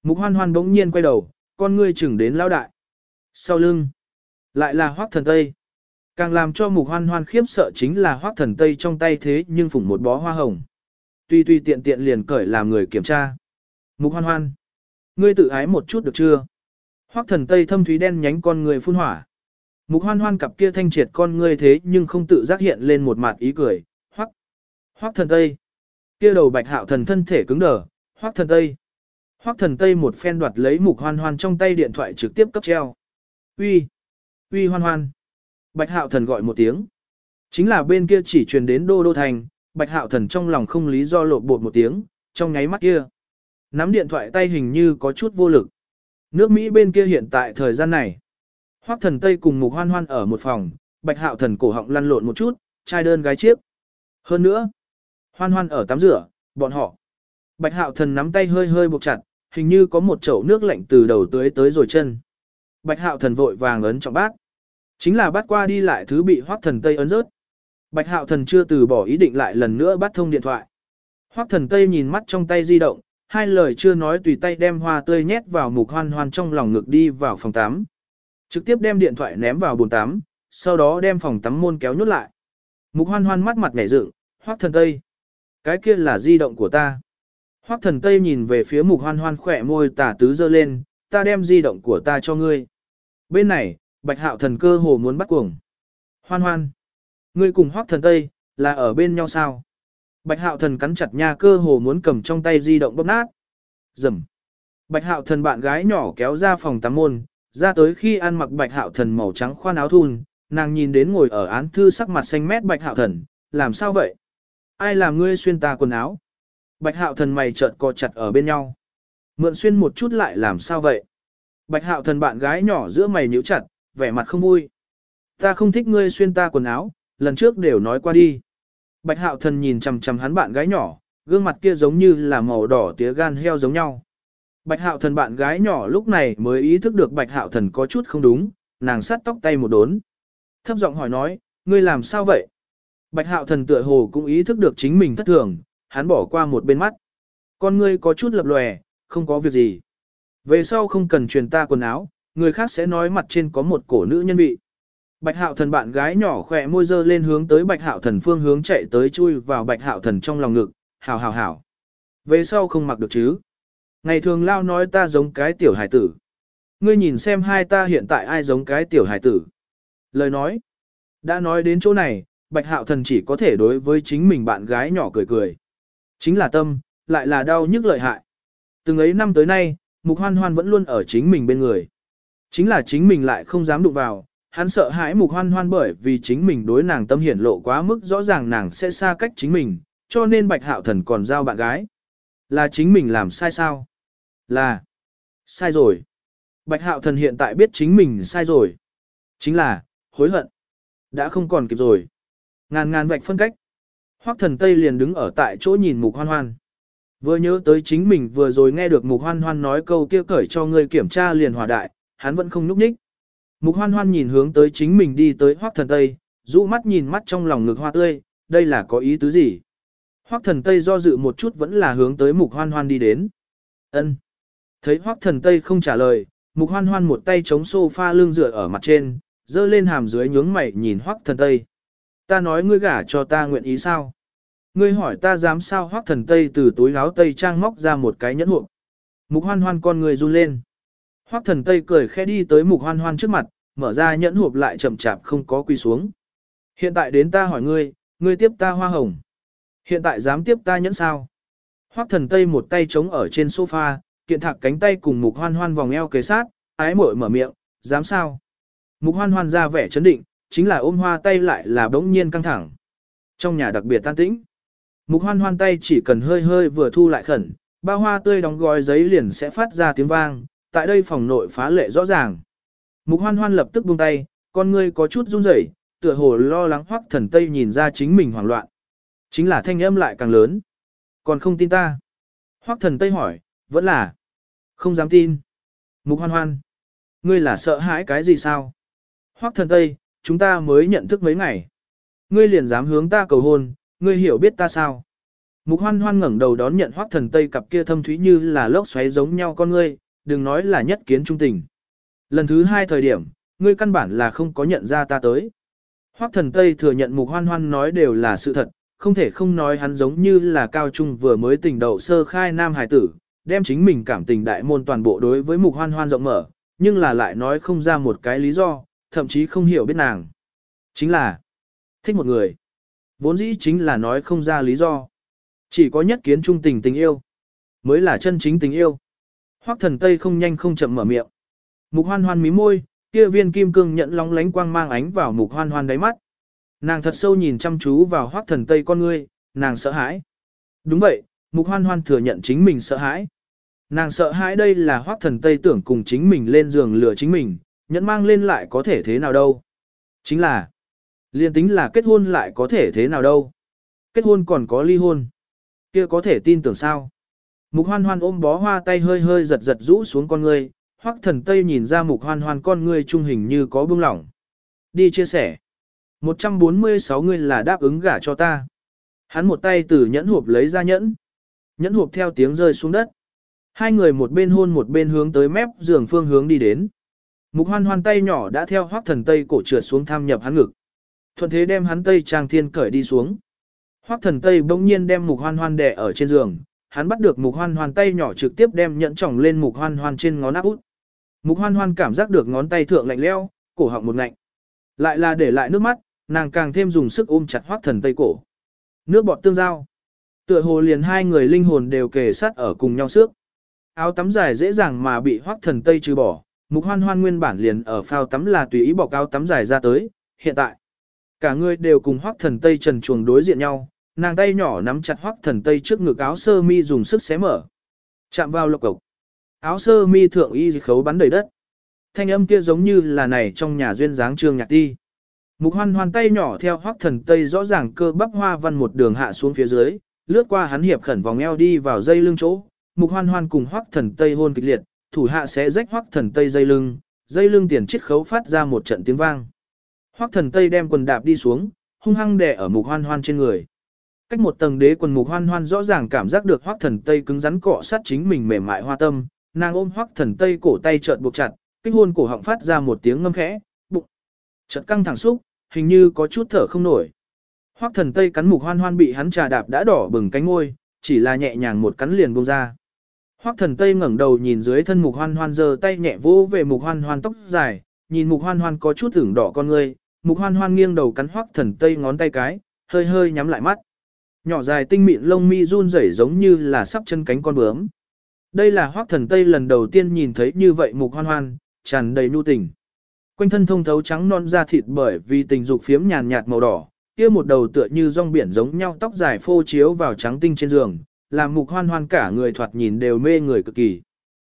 Mục hoan hoan bỗng nhiên quay đầu, con ngươi chừng đến lão đại. Sau lưng. Lại là hoác thần tây. Càng làm cho mục hoan hoan khiếp sợ chính là hoác thần tây trong tay thế nhưng phủng một bó hoa hồng. Tuy tuy tiện tiện liền cởi làm người kiểm tra. Mục hoan hoan. Ngươi tự ái một chút được chưa? Hoắc thần tây thâm thúy đen nhánh con người phun hỏa. Mục hoan hoan cặp kia thanh triệt con ngươi thế nhưng không tự giác hiện lên một mặt ý cười. hoắc, hoắc thần tây. Kia đầu bạch hạo thần thân thể cứng đờ. Hoắc thần tây. Hoắc thần tây một phen đoạt lấy mục hoan hoan trong tay điện thoại trực tiếp cấp treo. Uy. Uy hoan hoan. Bạch hạo thần gọi một tiếng. Chính là bên kia chỉ truyền đến đô đô thành, bạch hạo thần trong lòng không lý do lộn bột một tiếng, trong nháy mắt kia. Nắm điện thoại tay hình như có chút vô lực. Nước Mỹ bên kia hiện tại thời gian này. Hoắc thần Tây cùng mục hoan hoan ở một phòng, bạch hạo thần cổ họng lăn lộn một chút, trai đơn gái chiếc. Hơn nữa, hoan hoan ở tắm rửa, bọn họ. Bạch hạo thần nắm tay hơi hơi buộc chặt, hình như có một chậu nước lạnh từ đầu tới tới rồi chân. Bạch hạo thần vội vàng ấn trọng bát. Chính là bắt qua đi lại thứ bị hoắc thần Tây ấn rớt. Bạch hạo thần chưa từ bỏ ý định lại lần nữa bắt thông điện thoại. Hoắc thần Tây nhìn mắt trong tay di động, hai lời chưa nói tùy tay đem hoa tươi nhét vào mục hoan hoan trong lòng ngực đi vào phòng tắm. Trực tiếp đem điện thoại ném vào bồn tắm, sau đó đem phòng tắm môn kéo nhốt lại. Mục hoan hoan mắt mặt nhảy dựng, hoắc thần Tây. Cái kia là di động của ta. Hoắc thần Tây nhìn về phía mục hoan hoan khỏe môi tả tứ dơ lên, ta đem di động của ta cho ngươi. Bên này, bạch hạo thần cơ hồ muốn bắt cuồng. Hoan hoan. Ngươi cùng Hoắc thần Tây, là ở bên nhau sao? Bạch hạo thần cắn chặt nha cơ hồ muốn cầm trong tay di động bóp nát. Dầm. Bạch hạo thần bạn gái nhỏ kéo ra phòng tắm môn, ra tới khi ăn mặc bạch hạo thần màu trắng khoan áo thun, nàng nhìn đến ngồi ở án thư sắc mặt xanh mét bạch hạo thần, làm sao vậy? Ai làm ngươi xuyên ta quần áo? Bạch hạo thần mày trợn co chặt ở bên nhau. Mượn xuyên một chút lại làm sao vậy? Bạch hạo thần bạn gái nhỏ giữa mày nhíu chặt, vẻ mặt không vui. Ta không thích ngươi xuyên ta quần áo, lần trước đều nói qua đi. Bạch hạo thần nhìn chằm chằm hắn bạn gái nhỏ, gương mặt kia giống như là màu đỏ tía gan heo giống nhau. Bạch hạo thần bạn gái nhỏ lúc này mới ý thức được bạch hạo thần có chút không đúng, nàng sắt tóc tay một đốn. Thấp giọng hỏi nói, ngươi làm sao vậy? Bạch hạo thần tựa hồ cũng ý thức được chính mình thất thường, hắn bỏ qua một bên mắt. Con ngươi có chút lập lòe, không có việc gì. Về sau không cần truyền ta quần áo, người khác sẽ nói mặt trên có một cổ nữ nhân vị. Bạch hạo thần bạn gái nhỏ khỏe môi dơ lên hướng tới bạch hạo thần phương hướng chạy tới chui vào bạch hạo thần trong lòng ngực, hào hào hảo. Về sau không mặc được chứ. Ngày thường lao nói ta giống cái tiểu hải tử. Ngươi nhìn xem hai ta hiện tại ai giống cái tiểu hải tử. Lời nói. Đã nói đến chỗ này, bạch hạo thần chỉ có thể đối với chính mình bạn gái nhỏ cười cười. Chính là tâm, lại là đau nhức lợi hại. Từng ấy năm tới nay, mục hoan hoan vẫn luôn ở chính mình bên người. Chính là chính mình lại không dám đụng vào, hắn sợ hãi mục hoan hoan bởi vì chính mình đối nàng tâm hiển lộ quá mức rõ ràng nàng sẽ xa cách chính mình, cho nên bạch hạo thần còn giao bạn gái. Là chính mình làm sai sao? Là. Sai rồi. Bạch hạo thần hiện tại biết chính mình sai rồi. Chính là, hối hận. Đã không còn kịp rồi. Ngàn ngàn vạch phân cách. Hoắc thần Tây liền đứng ở tại chỗ nhìn mục hoan hoan. Vừa nhớ tới chính mình vừa rồi nghe được mục hoan hoan nói câu kia cởi cho người kiểm tra liền hòa đại, hắn vẫn không núp ních. Mục hoan hoan nhìn hướng tới chính mình đi tới Hoắc thần Tây, rũ mắt nhìn mắt trong lòng ngực hoa tươi, đây là có ý tứ gì? Hoắc thần Tây do dự một chút vẫn là hướng tới mục hoan hoan đi đến. ân Thấy Hoắc thần Tây không trả lời, mục hoan hoan một tay chống sofa lưng dựa ở mặt trên, dơ lên hàm dưới nhướng mày nhìn Hoắc thần Tây. Ta nói ngươi gả cho ta nguyện ý sao? Ngươi hỏi ta dám sao Hoắc thần Tây từ túi áo Tây trang móc ra một cái nhẫn hộp. Mục hoan hoan con người run lên. Hoắc thần Tây cười khẽ đi tới mục hoan hoan trước mặt, mở ra nhẫn hộp lại chậm chạp không có quy xuống. Hiện tại đến ta hỏi ngươi, ngươi tiếp ta hoa hồng. Hiện tại dám tiếp ta nhẫn sao? Hoắc thần Tây một tay chống ở trên sofa, kiện thạc cánh tay cùng mục hoan hoan vòng eo kế sát, ái mội mở miệng, dám sao? Mục hoan hoan ra vẻ chấn định, chính là ôm hoa tay lại là bỗng nhiên căng thẳng. Trong nhà đặc biệt tan tĩnh, mục hoan hoan tay chỉ cần hơi hơi vừa thu lại khẩn, ba hoa tươi đóng gói giấy liền sẽ phát ra tiếng vang, tại đây phòng nội phá lệ rõ ràng. Mục hoan hoan lập tức buông tay, con ngươi có chút run rẩy, tựa hồ lo lắng hoắc thần tây nhìn ra chính mình hoảng loạn. Chính là thanh âm lại càng lớn. Còn không tin ta. Hoắc thần tây hỏi, vẫn là. Không dám tin. Mục hoan hoan. Ngươi là sợ hãi cái gì sao? Hoắc thần tây, chúng ta mới nhận thức mấy ngày. Ngươi liền dám hướng ta cầu hôn, ngươi hiểu biết ta sao? Mục hoan hoan ngẩng đầu đón nhận Hoắc thần tây cặp kia thâm thúy như là lốc xoáy giống nhau con ngươi, đừng nói là nhất kiến trung tình. Lần thứ hai thời điểm, ngươi căn bản là không có nhận ra ta tới. Hoắc thần Tây thừa nhận mục hoan hoan nói đều là sự thật, không thể không nói hắn giống như là cao trung vừa mới tình đầu sơ khai nam hải tử, đem chính mình cảm tình đại môn toàn bộ đối với mục hoan hoan rộng mở, nhưng là lại nói không ra một cái lý do, thậm chí không hiểu biết nàng. Chính là, thích một người. Vốn dĩ chính là nói không ra lý do. Chỉ có nhất kiến trung tình tình yêu, mới là chân chính tình yêu. Hoắc thần Tây không nhanh không chậm mở miệng. Mục hoan hoan mí môi, kia viên kim cương nhận lóng lánh quang mang ánh vào mục hoan hoan đáy mắt. Nàng thật sâu nhìn chăm chú vào Hoắc thần tây con ngươi, nàng sợ hãi. Đúng vậy, mục hoan hoan thừa nhận chính mình sợ hãi. Nàng sợ hãi đây là Hoắc thần tây tưởng cùng chính mình lên giường lừa chính mình, nhẫn mang lên lại có thể thế nào đâu. Chính là, liên tính là kết hôn lại có thể thế nào đâu. Kết hôn còn có ly hôn. kia có thể tin tưởng sao. Mục hoan hoan ôm bó hoa tay hơi hơi giật giật rũ xuống con ngươi, hoắc thần tây nhìn ra mục hoan hoan con ngươi trung hình như có bưng lỏng. Đi chia sẻ. 146 ngươi là đáp ứng gả cho ta. Hắn một tay từ nhẫn hộp lấy ra nhẫn. Nhẫn hộp theo tiếng rơi xuống đất. Hai người một bên hôn một bên hướng tới mép giường phương hướng đi đến. Mục hoan hoan tay nhỏ đã theo hoắc thần tây cổ trượt xuống tham nhập hắn ngực. Thuận thế đem hắn tây trang thiên cởi đi xuống. Hoắc thần tây bỗng nhiên đem mục hoan hoan đè ở trên giường. Hắn bắt được mục hoan hoan tay nhỏ trực tiếp đem nhẫn tròng lên mục hoan hoan trên ngón áp út. Mục hoan hoan cảm giác được ngón tay thượng lạnh leo, cổ họng một ngạnh. Lại là để lại nước mắt, nàng càng thêm dùng sức ôm chặt hoác thần tây cổ. Nước bọt tương giao. Tựa hồ liền hai người linh hồn đều kề sát ở cùng nhau xước. Áo tắm dài dễ dàng mà bị hoác thần tây trừ bỏ. Mục hoan hoan nguyên bản liền ở phao tắm là tùy ý bọc áo tắm dài ra tới. Hiện tại, cả người đều cùng hoác thần tây trần chuồng đối diện nhau nàng tay nhỏ nắm chặt hoắc thần tây trước ngực áo sơ mi dùng sức xé mở. Chạm vào lộc cộc. Áo sơ mi thượng y khấu bắn đầy đất. Thanh âm kia giống như là này trong nhà duyên dáng trương nhạc ti. Mục hoan hoan tay nhỏ theo hoắc thần tây rõ ràng cơ bắp hoa văn một đường hạ xuống phía dưới, lướt qua hắn hiệp khẩn vòng eo đi vào dây lưng chỗ. Mục hoan hoan cùng hoắc thần tây hôn kịch liệt, thủ hạ sẽ rách hoắc thần tây dây lưng, dây lưng tiền chiết khấu phát ra một trận tiếng vang. Hoắc thần tây đem quần đạp đi xuống, hung hăng đè ở mục hoan hoan trên người. Cách một tầng đế quần mục hoan hoan rõ ràng cảm giác được hoắc thần tây cứng rắn cọ sát chính mình mềm mại hoa tâm, nàng ôm hoắc thần tây cổ tay chợt buộc chặt, kích hôn cổ họng phát ra một tiếng ngâm khẽ, bụng chợt căng thẳng xúc, hình như có chút thở không nổi. Hoắc thần tây cắn mục hoan hoan bị hắn trà đạp đã đỏ bừng cánh ngôi, chỉ là nhẹ nhàng một cắn liền buông ra. Hoắc thần tây ngẩng đầu nhìn dưới thân mục hoan hoan giơ tay nhẹ vỗ về mục hoan hoan tóc dài, nhìn mục hoan hoan có chút ửng đỏ con ngươi, mục hoan hoan nghiêng đầu cắn Hoắc thần tây ngón tay cái, hơi hơi nhắm lại mắt. Nhỏ dài tinh mịn lông mi run rẩy giống như là sắp chân cánh con bướm. Đây là Hoắc thần tây lần đầu tiên nhìn thấy như vậy mục hoan hoan, tràn đầy nhu tình. Quanh thân thông thấu trắng non da thịt bởi vì tình dục phiếm nhàn nhạt màu đỏ, kia một đầu tựa như rong biển giống nhau tóc dài phô chiếu vào trắng tinh trên giường, làm mục hoan hoan cả người thoạt nhìn đều mê người cực kỳ.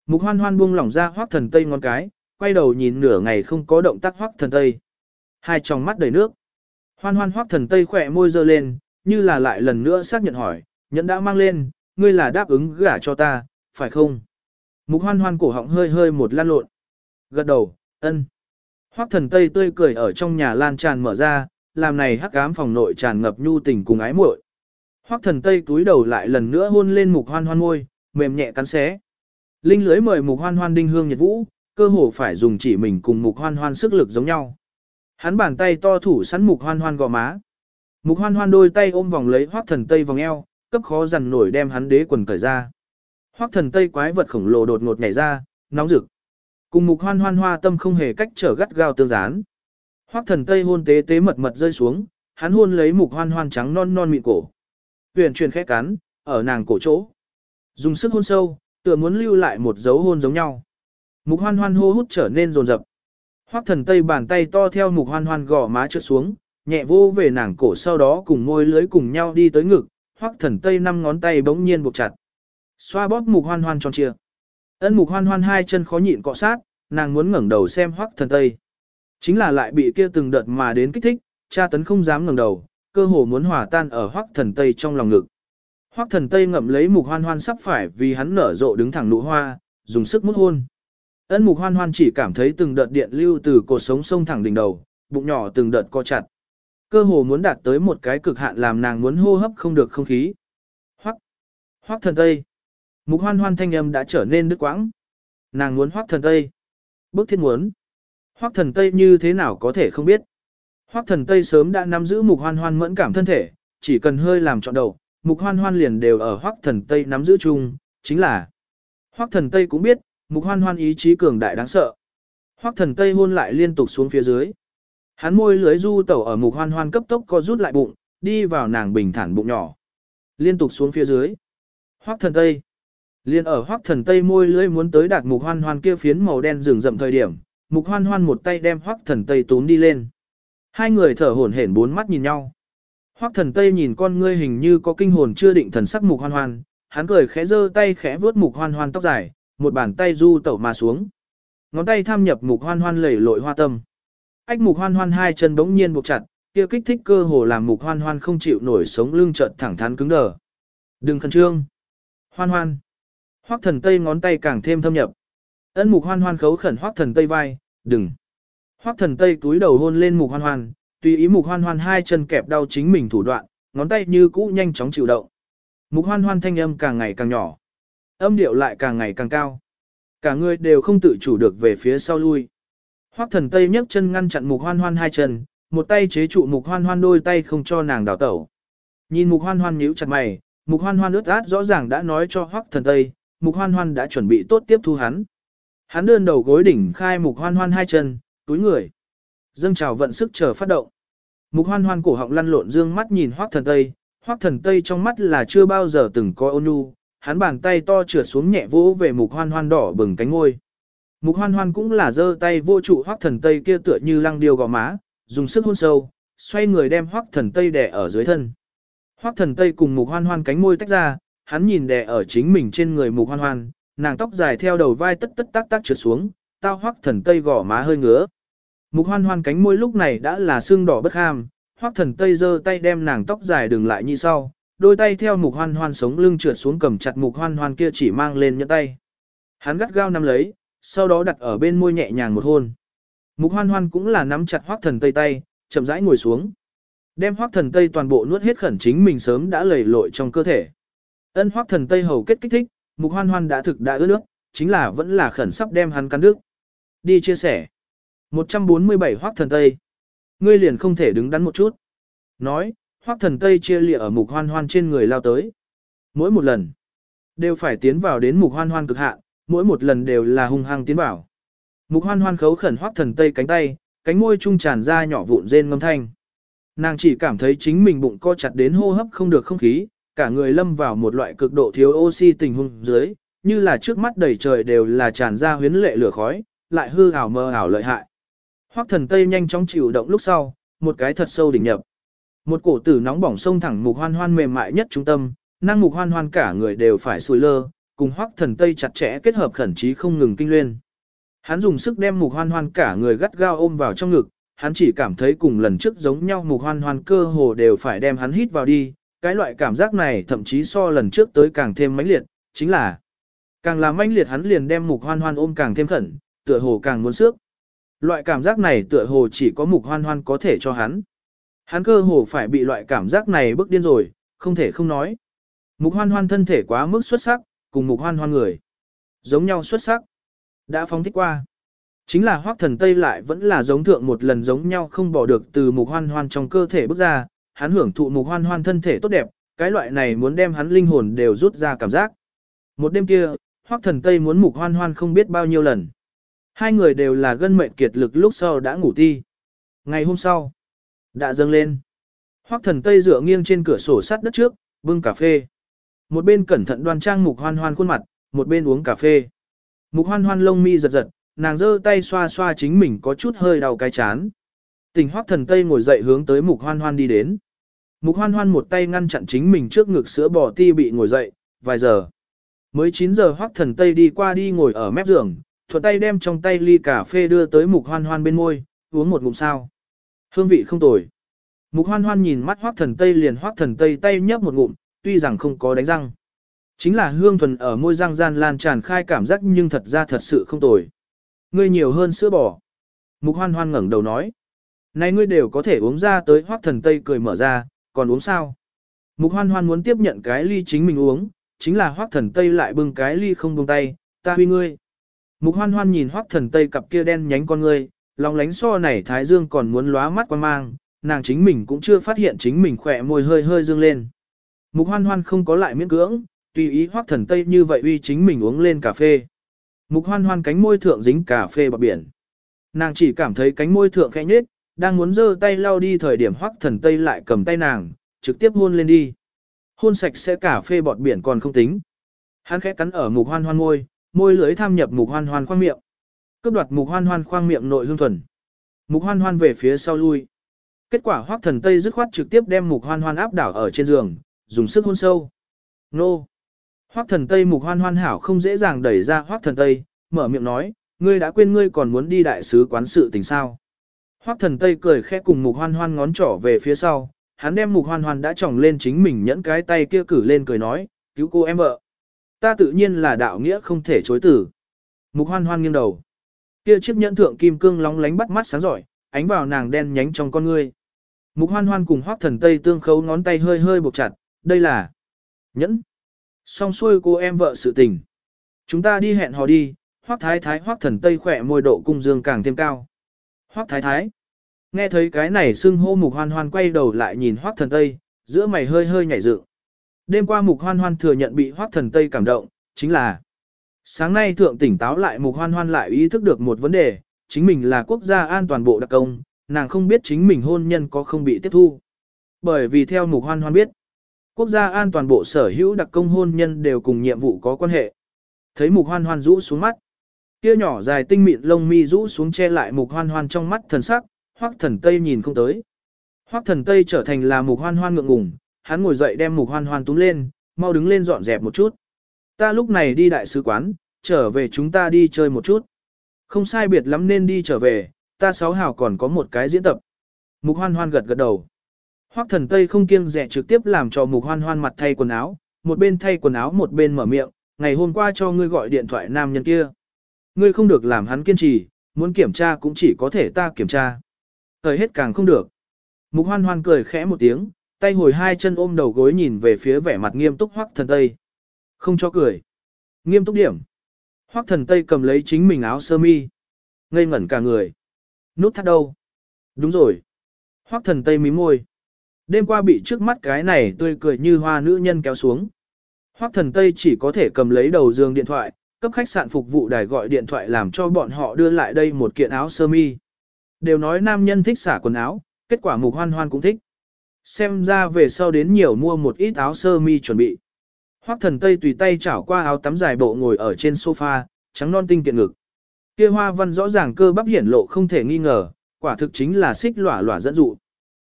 Mục hoan hoan buông lỏng ra hoắc thần tây ngón cái, quay đầu nhìn nửa ngày không có động tác hoắc thần tây. Hai tròng mắt đầy nước. Hoan hoan hoắc thần tây khỏe môi dơ lên, như là lại lần nữa xác nhận hỏi, nhẫn đã mang lên, ngươi là đáp ứng gả cho ta, phải không? Mục hoan hoan cổ họng hơi hơi một lan lộn. Gật đầu, ân. Hoắc thần tây tươi cười ở trong nhà lan tràn mở ra, làm này hắc ám phòng nội tràn ngập nhu tình cùng ái muội. Hoắc thần tây túi đầu lại lần nữa hôn lên mục hoan hoan môi, mềm nhẹ cắn xé. Linh lưới mời mục hoan hoan đinh hương nhật vũ, cơ hồ phải dùng chỉ mình cùng mục hoan hoan sức lực giống nhau. Hắn bàn tay to thủ sẵn mục hoan hoan gò má. Mục hoan hoan đôi tay ôm vòng lấy hoắc thần tây vòng eo, cấp khó dằn nổi đem hắn đế quần cởi ra. Hoắc thần tây quái vật khổng lồ đột ngột nhảy ra, nóng rực. Cùng mục hoan hoan hoa tâm không hề cách trở gắt gao tương gián. Hoắc thần tây hôn tế tế mật mật rơi xuống, hắn hôn lấy mục hoan hoan trắng non non mịn cổ. Huyền truyền khẽ cắn, ở nàng cổ chỗ. Dùng sức hôn sâu, tựa muốn lưu lại một dấu hôn giống nhau. Mục hoan hoan hô hút trở nên rồn rập. Hoắc thần tây bàn tay to theo mục hoan hoan gò má trượt xuống, nhẹ vô về nàng cổ sau đó cùng môi lưới cùng nhau đi tới ngực. Hoắc thần tây năm ngón tay bỗng nhiên buộc chặt. Xoa bóp mục hoan hoan tròn chia. Ân mục hoan hoan hai chân khó nhịn cọ sát, nàng muốn ngẩng đầu xem Hoắc thần tây. Chính là lại bị kia từng đợt mà đến kích thích, cha tấn không dám ngẩng đầu, cơ hồ muốn hòa tan ở hoắc thần tây trong lòng ngực. Hoắc thần tây ngậm lấy mục hoan hoan sắp phải vì hắn nở rộ đứng thẳng nụ hoa, dùng sức mút hôn. Ân mục hoan hoan chỉ cảm thấy từng đợt điện lưu từ cột sống sông thẳng đỉnh đầu, bụng nhỏ từng đợt co chặt. Cơ hồ muốn đạt tới một cái cực hạn làm nàng muốn hô hấp không được không khí. Hoắc, Hoắc thần tây. Mục hoan hoan thanh âm đã trở nên đứt quãng. Nàng muốn Hoắc thần tây. Bước thiết muốn. Hoắc thần tây như thế nào có thể không biết. Hoắc thần Tây sớm đã nắm giữ mục hoan hoan mẫn cảm thân thể, chỉ cần hơi làm trọn đầu, mục hoan hoan liền đều ở Hoắc thần Tây nắm giữ chung, chính là Hoắc thần Tây cũng biết, mục hoan hoan ý chí cường đại đáng sợ. Hoắc thần Tây hôn lại liên tục xuống phía dưới. Hắn môi lưới du tẩu ở mục hoan hoan cấp tốc co rút lại bụng, đi vào nàng bình thản bụng nhỏ. Liên tục xuống phía dưới. Hoắc thần Tây. Liên ở Hoắc thần Tây môi lưới muốn tới đạt mục hoan hoan kia phiến màu đen rừng rậm thời điểm, mục hoan hoan một tay đem Hoắc thần Tây tốn đi lên. Hai người thở hổn hển bốn mắt nhìn nhau. Hoắc thần Tây nhìn con ngươi hình như có kinh hồn chưa định thần sắc mục hoan hoan, hắn cười khẽ giơ tay khẽ vuốt mục hoan hoan tóc dài, một bàn tay du tẩu mà xuống. Ngón tay tham nhập mục hoan hoan lẩy lội hoa tâm. Ách mục hoan hoan hai chân bỗng nhiên buộc chặt, kia kích thích cơ hồ làm mục hoan hoan không chịu nổi sống lưng trợn thẳng thắn cứng đờ. Đừng khẩn trương. Hoan hoan. Hoắc thần Tây ngón tay càng thêm thâm nhập. Ân mục hoan hoan khấu khẩn Hoắc thần Tây vai, đừng. Hoắc thần tây túi đầu hôn lên mục hoan hoan, tùy ý mục hoan hoan hai chân kẹp đau chính mình thủ đoạn, ngón tay như cũ nhanh chóng chịu động. Mục hoan hoan thanh âm càng ngày càng nhỏ. Âm điệu lại càng ngày càng cao. Cả người đều không tự chủ được về phía sau lui. Hoắc thần tây nhấc chân ngăn chặn mục hoan hoan hai chân, một tay chế trụ mục hoan hoan đôi tay không cho nàng đảo tẩu. Nhìn mục hoan hoan nhíu chặt mày, mục hoan hoan ướt át rõ ràng đã nói cho Hoắc thần tây, mục hoan hoan đã chuẩn bị tốt tiếp thu hắn. Hắn đơn đầu gối đỉnh khai mục hoan hoan hai chân, túi người. Dâng trào vận sức chờ phát động. Mục hoan hoan cổ họng lăn lộn dương mắt nhìn Hoắc thần tây, Hoắc thần tây trong mắt là chưa bao giờ từng coi ôn nhu, hắn bàn tay to trượt xuống nhẹ vỗ về mục hoan hoan đỏ bừng cánh ngôi. Mục hoan hoan cũng là giơ tay vô trụ hoác thần tây kia tựa như lăng điều gò má, dùng sức hôn sâu, xoay người đem hoác thần tây đè ở dưới thân. Hoắc thần tây cùng mục hoan hoan cánh môi tách ra, hắn nhìn đè ở chính mình trên người mục hoan hoan, nàng tóc dài theo đầu vai tất tất tác tác trượt xuống, tao hoác thần tây gò má hơi ngứa. Mục hoan hoan cánh môi lúc này đã là xương đỏ bất ham, hoác thần tây giơ tay đem nàng tóc dài đừng lại như sau, đôi tay theo mục hoan hoan sống lưng trượt xuống cầm chặt mục hoan hoan kia chỉ mang lên nhẫn tay. Hắn gắt gao nắm lấy, sau đó đặt ở bên môi nhẹ nhàng một hôn. Mục hoan hoan cũng là nắm chặt hoắc thần tây tay, chậm rãi ngồi xuống. Đem hoắc thần tây toàn bộ nuốt hết khẩn chính mình sớm đã lầy lội trong cơ thể. Ân hoắc thần tây hầu kết kích thích, mục hoan hoan đã thực đã ướt nước, chính là vẫn là khẩn sắp đem hắn cắn nước. Đi chia sẻ. 147 hoắc thần tây. Ngươi liền không thể đứng đắn một chút. Nói, hoắc thần tây chia lịa ở mục hoan hoan trên người lao tới. Mỗi một lần, đều phải tiến vào đến mục hoan hoan cực hạn, mỗi một lần đều là hung hăng tiến vào. Mục hoan hoan khấu khẩn hoác thần tây cánh tay, cánh môi trung tràn ra nhỏ vụn rên ngâm thanh. Nàng chỉ cảm thấy chính mình bụng co chặt đến hô hấp không được không khí, cả người lâm vào một loại cực độ thiếu oxy tình huống dưới, như là trước mắt đầy trời đều là tràn ra huyến lệ lửa khói, lại hư ảo mơ ảo lợi hại. Hoắc thần tây nhanh chóng chịu động lúc sau, một cái thật sâu đỉnh nhập. Một cổ tử nóng bỏng sông thẳng mục hoan hoan mềm mại nhất trung tâm, năng mục hoan hoan cả người đều phải sùi lơ, cùng hoắc thần tây chặt chẽ kết hợp khẩn trí không ngừng kinh luyên. Hắn dùng sức đem mục hoan hoan cả người gắt gao ôm vào trong ngực, hắn chỉ cảm thấy cùng lần trước giống nhau mục hoan hoan cơ hồ đều phải đem hắn hít vào đi, cái loại cảm giác này thậm chí so lần trước tới càng thêm mãnh liệt, chính là càng làm mãnh liệt hắn liền đem mục hoan hoan ôm càng thêm khẩn, tựa hồ càng muốn sức. Loại cảm giác này tựa hồ chỉ có mục hoan hoan có thể cho hắn. Hắn cơ hồ phải bị loại cảm giác này bức điên rồi, không thể không nói. Mục hoan hoan thân thể quá mức xuất sắc, cùng mục hoan hoan người. Giống nhau xuất sắc. Đã phóng thích qua. Chính là hoác thần Tây lại vẫn là giống thượng một lần giống nhau không bỏ được từ mục hoan hoan trong cơ thể bước ra, hắn hưởng thụ mục hoan hoan thân thể tốt đẹp, cái loại này muốn đem hắn linh hồn đều rút ra cảm giác. Một đêm kia, hoác thần Tây muốn mục hoan hoan không biết bao nhiêu lần. Hai người đều là gân mệnh kiệt lực lúc sau đã ngủ ti. Ngày hôm sau, đã dâng lên. Hoác thần Tây dựa nghiêng trên cửa sổ sắt đất trước, bưng cà phê. Một bên cẩn thận đoan trang mục hoan hoan khuôn mặt, một bên uống cà phê. Mục hoan hoan lông mi giật giật, nàng giơ tay xoa xoa chính mình có chút hơi đau cái chán. Tình hoác thần Tây ngồi dậy hướng tới mục hoan hoan đi đến. Mục hoan hoan một tay ngăn chặn chính mình trước ngực sữa bò ti bị ngồi dậy, vài giờ. Mới 9 giờ hoác thần Tây đi qua đi ngồi ở mép giường, thuận tay đem trong tay ly cà phê đưa tới mục hoan hoan bên môi, uống một ngụm sao. Hương vị không tồi. Mục hoan hoan nhìn mắt hoác thần Tây liền hoác thần Tây tay nhấp một ngụm, tuy rằng không có đánh răng. Chính là hương thuần ở môi răng gian lan tràn khai cảm giác nhưng thật ra thật sự không tồi. Ngươi nhiều hơn sữa bò. Mục hoan hoan ngẩng đầu nói. Này ngươi đều có thể uống ra tới hoác thần Tây cười mở ra, còn uống sao? Mục hoan hoan muốn tiếp nhận cái ly chính mình uống, chính là hoác thần Tây lại bưng cái ly không buông tay, ta huy ngươi. Mục hoan hoan nhìn hoác thần Tây cặp kia đen nhánh con ngươi, lòng lánh so này thái dương còn muốn lóa mắt quan mang, nàng chính mình cũng chưa phát hiện chính mình khỏe môi hơi hơi dương lên. Mục hoan hoan không có lại miễn cưỡng, tùy ý hoác thần Tây như vậy uy chính mình uống lên cà phê. Mục hoan hoan cánh môi thượng dính cà phê bọc biển. Nàng chỉ cảm thấy cánh môi thượng khẽ nhết, đang muốn giơ tay lau đi thời điểm hoắc thần tây lại cầm tay nàng, trực tiếp hôn lên đi. Hôn sạch sẽ cà phê bọt biển còn không tính. Hắn khẽ cắn ở mục hoan hoan môi, môi lưới tham nhập mục hoan hoan khoang miệng. Cướp đoạt mục hoan hoan khoang miệng nội hương thuần. Mục hoan hoan về phía sau lui. Kết quả hoắc thần tây dứt khoát trực tiếp đem mục hoan hoan áp đảo ở trên giường, dùng sức hôn sâu. Nô! Hoắc thần Tây mục hoan hoan hảo không dễ dàng đẩy ra Hoắc thần Tây, mở miệng nói, ngươi đã quên ngươi còn muốn đi đại sứ quán sự tình sao. Hoắc thần Tây cười khẽ cùng mục hoan hoan ngón trỏ về phía sau, hắn đem mục hoan hoan đã tròng lên chính mình nhẫn cái tay kia cử lên cười nói, cứu cô em vợ. Ta tự nhiên là đạo nghĩa không thể chối tử. Mục hoan hoan nghiêng đầu. Kia chiếc nhẫn thượng kim cương lóng lánh bắt mắt sáng giỏi, ánh vào nàng đen nhánh trong con ngươi. Mục hoan hoan cùng Hoắc thần Tây tương khấu ngón tay hơi hơi buộc chặt, đây là nhẫn. Xong xuôi cô em vợ sự tình. Chúng ta đi hẹn hò đi, hoác thái thái hoác thần tây khỏe môi độ cung dương càng thêm cao. Hoác thái thái. Nghe thấy cái này xưng hô mục hoan hoan quay đầu lại nhìn hoác thần tây, giữa mày hơi hơi nhảy dựng. Đêm qua mục hoan hoan thừa nhận bị hoác thần tây cảm động, chính là sáng nay thượng tỉnh táo lại mục hoan hoan lại ý thức được một vấn đề, chính mình là quốc gia an toàn bộ đặc công, nàng không biết chính mình hôn nhân có không bị tiếp thu. Bởi vì theo mục hoan hoan biết, Quốc gia an toàn bộ sở hữu đặc công hôn nhân đều cùng nhiệm vụ có quan hệ. Thấy mục hoan hoan rũ xuống mắt. Kia nhỏ dài tinh mịn lông mi rũ xuống che lại mục hoan hoan trong mắt thần sắc, hoắc thần tây nhìn không tới. Hoắc thần tây trở thành là mục hoan hoan ngượng ngùng, hắn ngồi dậy đem mục hoan hoan túm lên, mau đứng lên dọn dẹp một chút. Ta lúc này đi đại sứ quán, trở về chúng ta đi chơi một chút. Không sai biệt lắm nên đi trở về, ta sáu hào còn có một cái diễn tập. Mục hoan hoan gật gật đầu. Hoắc thần Tây không kiêng rẻ trực tiếp làm cho mục hoan hoan mặt thay quần áo, một bên thay quần áo một bên mở miệng, ngày hôm qua cho ngươi gọi điện thoại nam nhân kia. Ngươi không được làm hắn kiên trì, muốn kiểm tra cũng chỉ có thể ta kiểm tra. Thời hết càng không được. Mục hoan hoan cười khẽ một tiếng, tay hồi hai chân ôm đầu gối nhìn về phía vẻ mặt nghiêm túc hoắc thần Tây. Không cho cười. Nghiêm túc điểm. Hoắc thần Tây cầm lấy chính mình áo sơ mi. Ngây ngẩn cả người. Nút thắt đâu? Đúng rồi. Hoắc thần Tây mím môi. Đêm qua bị trước mắt cái này tươi cười như hoa nữ nhân kéo xuống. Hoắc thần Tây chỉ có thể cầm lấy đầu giường điện thoại, cấp khách sạn phục vụ đài gọi điện thoại làm cho bọn họ đưa lại đây một kiện áo sơ mi. Đều nói nam nhân thích xả quần áo, kết quả mục hoan hoan cũng thích. Xem ra về sau đến nhiều mua một ít áo sơ mi chuẩn bị. Hoắc thần Tây tùy tay chảo qua áo tắm dài bộ ngồi ở trên sofa, trắng non tinh kiện ngực. Kia hoa văn rõ ràng cơ bắp hiển lộ không thể nghi ngờ, quả thực chính là xích lỏa lỏa dẫn dụ.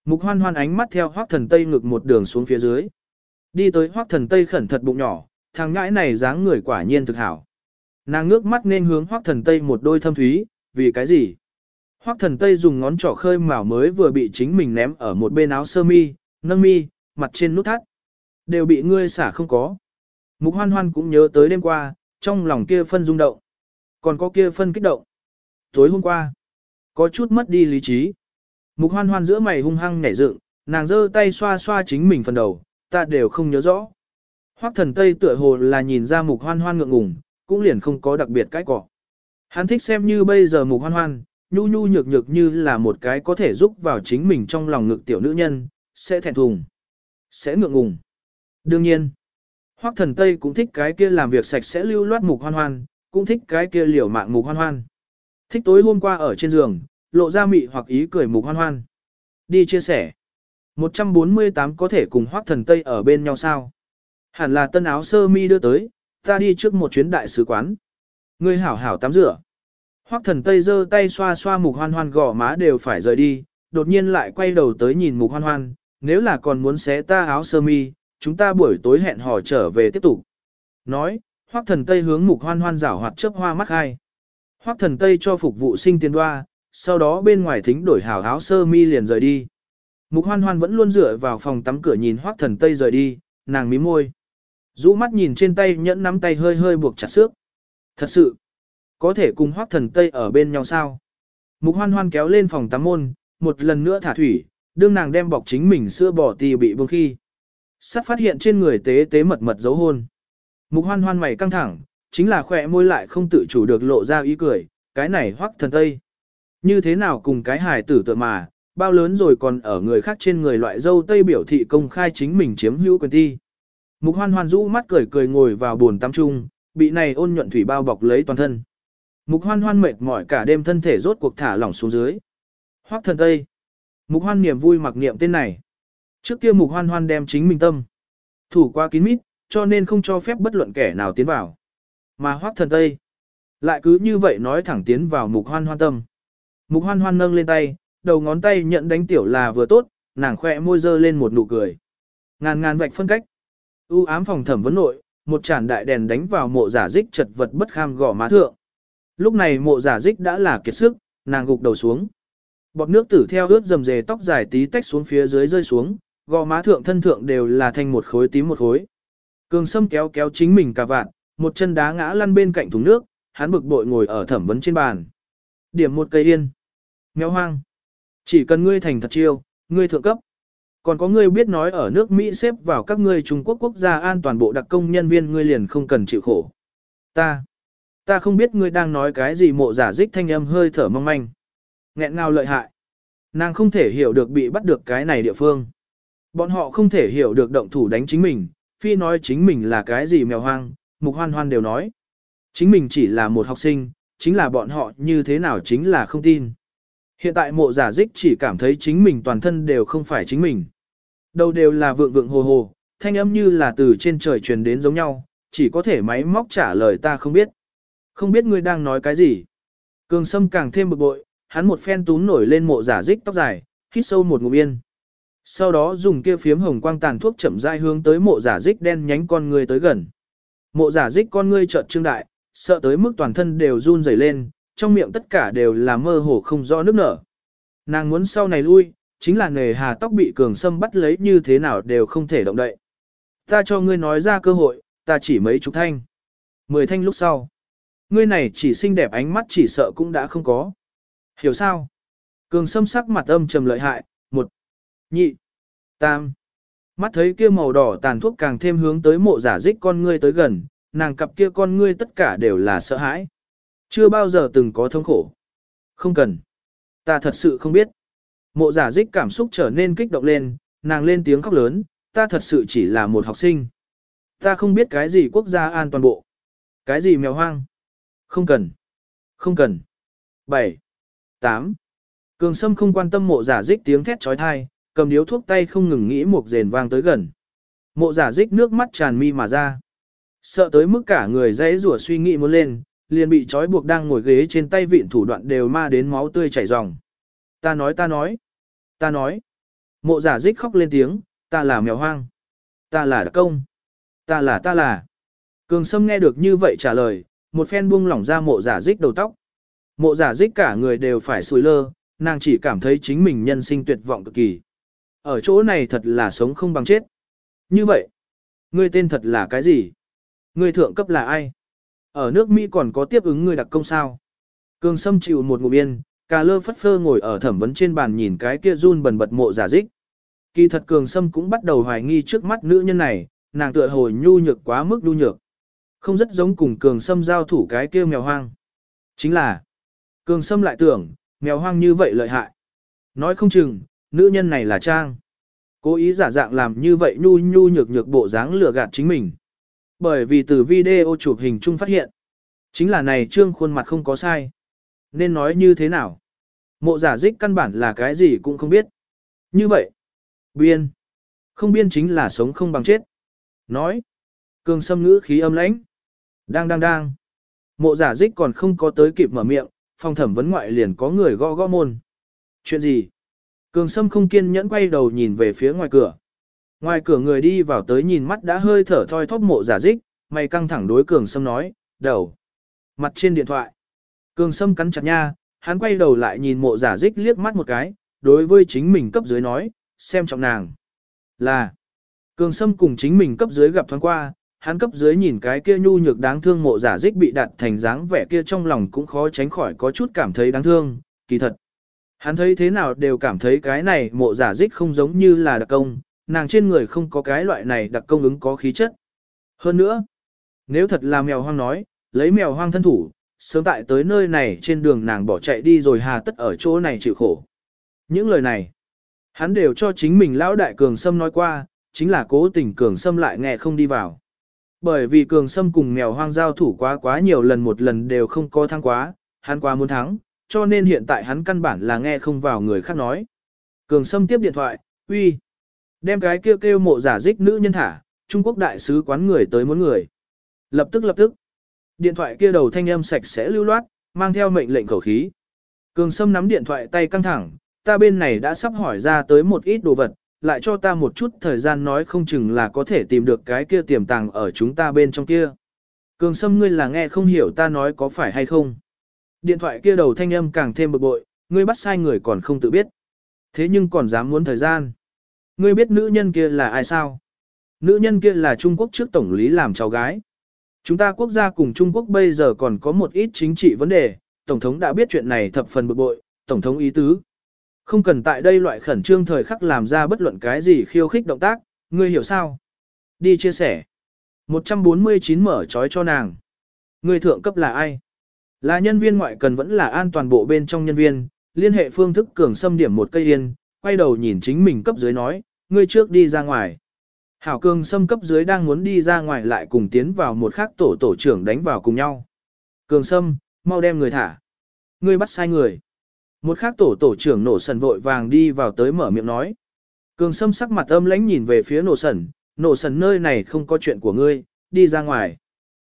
Mục hoan hoan ánh mắt theo hoác thần Tây ngực một đường xuống phía dưới. Đi tới hoác thần Tây khẩn thật bụng nhỏ, thằng ngãi này dáng người quả nhiên thực hảo. Nàng ngước mắt nên hướng hoác thần Tây một đôi thâm thúy, vì cái gì? Hoác thần Tây dùng ngón trỏ khơi mào mới vừa bị chính mình ném ở một bên áo sơ mi, nâng mi, mặt trên nút thắt. Đều bị ngươi xả không có. Mục hoan hoan cũng nhớ tới đêm qua, trong lòng kia phân rung động. Còn có kia phân kích động. Tối hôm qua, có chút mất đi lý trí. Mục hoan hoan giữa mày hung hăng nhảy dựng, nàng giơ tay xoa xoa chính mình phần đầu, ta đều không nhớ rõ. Hoắc thần Tây tựa hồ là nhìn ra mục hoan hoan ngượng ngùng, cũng liền không có đặc biệt cái cỏ. Hắn thích xem như bây giờ mục hoan hoan, nhu nhu nhược nhược như là một cái có thể giúp vào chính mình trong lòng ngực tiểu nữ nhân, sẽ thẹn thùng, sẽ ngượng ngùng. Đương nhiên, Hoắc thần Tây cũng thích cái kia làm việc sạch sẽ lưu loát mục hoan hoan, cũng thích cái kia liều mạng mục hoan hoan. Thích tối hôm qua ở trên giường, lộ ra mị hoặc ý cười mục hoan hoan. Đi chia sẻ. 148 có thể cùng Hoắc thần Tây ở bên nhau sao? Hẳn là tân áo sơ mi đưa tới, ta đi trước một chuyến đại sứ quán. Ngươi hảo hảo tắm rửa. Hoắc thần Tây giơ tay xoa xoa mục hoan hoan gò má đều phải rời đi, đột nhiên lại quay đầu tới nhìn mục hoan hoan, nếu là còn muốn xé ta áo sơ mi, chúng ta buổi tối hẹn hò trở về tiếp tục. Nói, Hoắc thần Tây hướng mục hoan hoan rảo hoạt chớp hoa mắt hai. Hoắc thần Tây cho phục vụ sinh tiền đoa, sau đó bên ngoài thính đổi hảo áo sơ mi liền rời đi. Mục hoan hoan vẫn luôn dựa vào phòng tắm cửa nhìn Hoắc thần Tây rời đi, nàng mím môi. rũ mắt nhìn trên tay nhẫn nắm tay hơi hơi buộc chặt xước. Thật sự, có thể cùng Hoắc thần Tây ở bên nhau sao? Mục hoan hoan kéo lên phòng tắm môn, một lần nữa thả thủy, đương nàng đem bọc chính mình sữa bỏ tì bị vương khi. Sắp phát hiện trên người tế tế mật mật dấu hôn. Mục hoan hoan mày căng thẳng, chính là khỏe môi lại không tự chủ được lộ ra ý cười, cái này hoắc thần tây. Như thế nào cùng cái hài tử tựa mà, bao lớn rồi còn ở người khác trên người loại dâu tây biểu thị công khai chính mình chiếm hữu quyền thi. Mục hoan hoan rũ mắt cười cười ngồi vào buồn tắm trung, bị này ôn nhuận thủy bao bọc lấy toàn thân. Mục hoan hoan mệt mỏi cả đêm thân thể rốt cuộc thả lỏng xuống dưới. Hoắc thần tây. Mục hoan niềm vui mặc niệm tên này. Trước kia mục hoan hoan đem chính mình tâm. Thủ qua kín mít, cho nên không cho phép bất luận kẻ nào tiến vào. Mà hoác thần tây. Lại cứ như vậy nói thẳng tiến vào mục hoan hoan tâm. Mục hoan hoan nâng lên tay, đầu ngón tay nhận đánh tiểu là vừa tốt, nàng khỏe môi dơ lên một nụ cười. Ngàn ngàn vạch phân cách. U ám phòng thẩm vấn nội, một chản đại đèn đánh vào mộ giả dích chật vật bất kham gò má thượng. Lúc này mộ giả dích đã là kiệt sức, nàng gục đầu xuống. Bọt nước tử theo ướt dầm dề tóc dài tí tách xuống phía dưới rơi xuống, gò má thượng thân thượng đều là thành một khối tím một khối. Cường sâm kéo kéo chính mình cả vạn, một chân đá ngã lăn bên cạnh thùng nước, hắn bực bội ngồi ở thẩm vấn trên bàn. Điểm một cây yên. Mèo hoang. Chỉ cần ngươi thành thật chiêu, ngươi thượng cấp. Còn có ngươi biết nói ở nước Mỹ xếp vào các ngươi Trung Quốc quốc gia an toàn bộ đặc công nhân viên ngươi liền không cần chịu khổ. Ta. Ta không biết ngươi đang nói cái gì mộ giả dích thanh âm hơi thở mong manh. Nghẹn ngào lợi hại. Nàng không thể hiểu được bị bắt được cái này địa phương. Bọn họ không thể hiểu được động thủ đánh chính mình, phi nói chính mình là cái gì mèo hoang, mục hoan hoan đều nói. Chính mình chỉ là một học sinh, chính là bọn họ như thế nào chính là không tin. Hiện tại mộ giả dích chỉ cảm thấy chính mình toàn thân đều không phải chính mình. Đầu đều là vượng vượng hồ hồ, thanh âm như là từ trên trời truyền đến giống nhau, chỉ có thể máy móc trả lời ta không biết. Không biết ngươi đang nói cái gì. Cường sâm càng thêm bực bội, hắn một phen tún nổi lên mộ giả dích tóc dài, hít sâu một ngụm yên. Sau đó dùng kia phiếm hồng quang tàn thuốc chậm rãi hướng tới mộ giả dích đen nhánh con người tới gần. Mộ giả dích con ngươi trợn trương đại, sợ tới mức toàn thân đều run rẩy lên, trong miệng tất cả đều là mơ hồ không rõ nước nở. Nàng muốn sau này lui, chính là nghề hà tóc bị cường sâm bắt lấy như thế nào đều không thể động đậy. Ta cho ngươi nói ra cơ hội, ta chỉ mấy chục thanh. Mười thanh lúc sau. Ngươi này chỉ xinh đẹp ánh mắt chỉ sợ cũng đã không có. Hiểu sao? Cường sâm sắc mặt âm trầm lợi hại, một, nhị, tam. Mắt thấy kia màu đỏ tàn thuốc càng thêm hướng tới mộ giả dích con ngươi tới gần, nàng cặp kia con ngươi tất cả đều là sợ hãi. Chưa bao giờ từng có thống khổ. Không cần. Ta thật sự không biết. Mộ giả dích cảm xúc trở nên kích động lên, nàng lên tiếng khóc lớn, ta thật sự chỉ là một học sinh. Ta không biết cái gì quốc gia an toàn bộ. Cái gì mèo hoang. Không cần. Không cần. 7. 8. Cường Sâm không quan tâm mộ giả dích tiếng thét trói thai, cầm điếu thuốc tay không ngừng nghĩ một rền vang tới gần. Mộ giả dích nước mắt tràn mi mà ra. Sợ tới mức cả người dãy rủa suy nghĩ muốn lên, liền bị trói buộc đang ngồi ghế trên tay vịn thủ đoạn đều ma đến máu tươi chảy ròng. Ta nói ta nói. Ta nói. Mộ giả dích khóc lên tiếng, ta là mèo hoang. Ta là đặc công. Ta là ta là. Cường Sâm nghe được như vậy trả lời, một phen buông lỏng ra mộ giả dích đầu tóc. Mộ giả dích cả người đều phải sùi lơ, nàng chỉ cảm thấy chính mình nhân sinh tuyệt vọng cực kỳ. Ở chỗ này thật là sống không bằng chết. Như vậy, ngươi tên thật là cái gì? Ngươi thượng cấp là ai? Ở nước Mỹ còn có tiếp ứng ngươi đặc công sao? Cường Sâm chịu một ngụm yên, cà lơ phất phơ ngồi ở thẩm vấn trên bàn nhìn cái kia run bần bật mộ giả dích. Kỳ thật Cường Sâm cũng bắt đầu hoài nghi trước mắt nữ nhân này, nàng tựa hồi nhu nhược quá mức nhu nhược. Không rất giống cùng Cường Sâm giao thủ cái kia mèo hoang. Chính là, Cường Sâm lại tưởng, mèo hoang như vậy lợi hại. Nói không chừng, nữ nhân này là Trang. Cố ý giả dạng làm như vậy nhu nhu nhược nhược bộ dáng lừa gạt chính mình. Bởi vì từ video chụp hình chung phát hiện, chính là này trương khuôn mặt không có sai. Nên nói như thế nào? Mộ giả dích căn bản là cái gì cũng không biết. Như vậy, biên, không biên chính là sống không bằng chết. Nói, cường sâm ngữ khí âm lãnh. Đang đang đang. Mộ giả dích còn không có tới kịp mở miệng, phòng thẩm vấn ngoại liền có người gõ gõ môn. Chuyện gì? Cường Sâm không kiên nhẫn quay đầu nhìn về phía ngoài cửa. Ngoài cửa người đi vào tới nhìn mắt đã hơi thở thoi thóp mộ giả dích, mày căng thẳng đối Cường Sâm nói, đầu. Mặt trên điện thoại. Cường Sâm cắn chặt nha, hắn quay đầu lại nhìn mộ giả dích liếc mắt một cái, đối với chính mình cấp dưới nói, xem trọng nàng. Là, Cường Sâm cùng chính mình cấp dưới gặp thoáng qua, hắn cấp dưới nhìn cái kia nhu nhược đáng thương mộ giả dích bị đặt thành dáng vẻ kia trong lòng cũng khó tránh khỏi có chút cảm thấy đáng thương, kỳ thật. Hắn thấy thế nào đều cảm thấy cái này mộ giả dích không giống như là đặc công, nàng trên người không có cái loại này đặc công ứng có khí chất. Hơn nữa, nếu thật là mèo hoang nói, lấy mèo hoang thân thủ, sớm tại tới nơi này trên đường nàng bỏ chạy đi rồi hà tất ở chỗ này chịu khổ. Những lời này, hắn đều cho chính mình lão đại cường sâm nói qua, chính là cố tình cường sâm lại nghe không đi vào. Bởi vì cường sâm cùng mèo hoang giao thủ quá quá nhiều lần một lần đều không có thắng quá, hắn quá muốn thắng, cho nên hiện tại hắn căn bản là nghe không vào người khác nói. Cường sâm tiếp điện thoại, uy, đem cái kêu kêu mộ giả dích nữ nhân thả, Trung Quốc đại sứ quán người tới muốn người. Lập tức lập tức, điện thoại kia đầu thanh âm sạch sẽ lưu loát, mang theo mệnh lệnh khẩu khí. Cường sâm nắm điện thoại tay căng thẳng, ta bên này đã sắp hỏi ra tới một ít đồ vật, lại cho ta một chút thời gian nói không chừng là có thể tìm được cái kia tiềm tàng ở chúng ta bên trong kia. Cường sâm ngươi là nghe không hiểu ta nói có phải hay không. Điện thoại kia đầu thanh âm càng thêm bực bội, ngươi bắt sai người còn không tự biết. Thế nhưng còn dám muốn thời gian. Ngươi biết nữ nhân kia là ai sao? Nữ nhân kia là Trung Quốc trước tổng lý làm cháu gái. Chúng ta quốc gia cùng Trung Quốc bây giờ còn có một ít chính trị vấn đề, Tổng thống đã biết chuyện này thập phần bực bội, Tổng thống ý tứ. Không cần tại đây loại khẩn trương thời khắc làm ra bất luận cái gì khiêu khích động tác, ngươi hiểu sao? Đi chia sẻ. 149 mở trói cho nàng. Ngươi thượng cấp là ai? Là nhân viên ngoại cần vẫn là an toàn bộ bên trong nhân viên, liên hệ phương thức cường xâm điểm một cây yên, quay đầu nhìn chính mình cấp dưới nói, ngươi trước đi ra ngoài. Hảo cường Sâm cấp dưới đang muốn đi ra ngoài lại cùng tiến vào một khác tổ tổ trưởng đánh vào cùng nhau. Cường sâm, mau đem người thả. Ngươi bắt sai người. Một khác tổ tổ trưởng nổ sần vội vàng đi vào tới mở miệng nói. Cường sâm sắc mặt âm lãnh nhìn về phía nổ sần, nổ sần nơi này không có chuyện của ngươi, đi ra ngoài.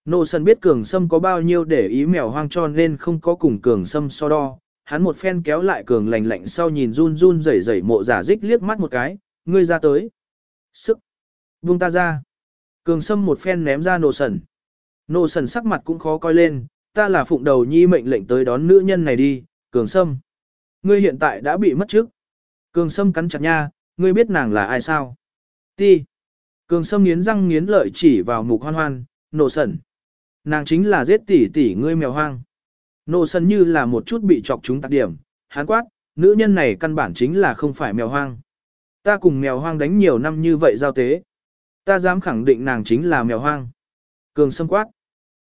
Nổ sần biết cường sâm có bao nhiêu để ý mèo hoang cho nên không có cùng cường sâm so đo. Hắn một phen kéo lại cường lành lạnh sau nhìn run run rẩy rẩy mộ giả dích liếc mắt một cái, ngươi ra tới. Sức. Buông ta ra. Cường sâm một phen ném ra nổ sần. Nổ sần sắc mặt cũng khó coi lên, ta là phụng đầu nhi mệnh lệnh tới đón nữ nhân này đi, cường sâm. Ngươi hiện tại đã bị mất trước. Cường sâm cắn chặt nha, ngươi biết nàng là ai sao? Ti. Cường sâm nghiến răng nghiến lợi chỉ vào mục hoan hoan, nổ sần. Nàng chính là giết tỷ tỷ ngươi mèo hoang. Nổ sân như là một chút bị chọc chúng tạc điểm, hán quát, nữ nhân này căn bản chính là không phải mèo hoang. Ta cùng mèo hoang đánh nhiều năm như vậy giao tế. Ta dám khẳng định nàng chính là mèo hoang. Cường sâm quát.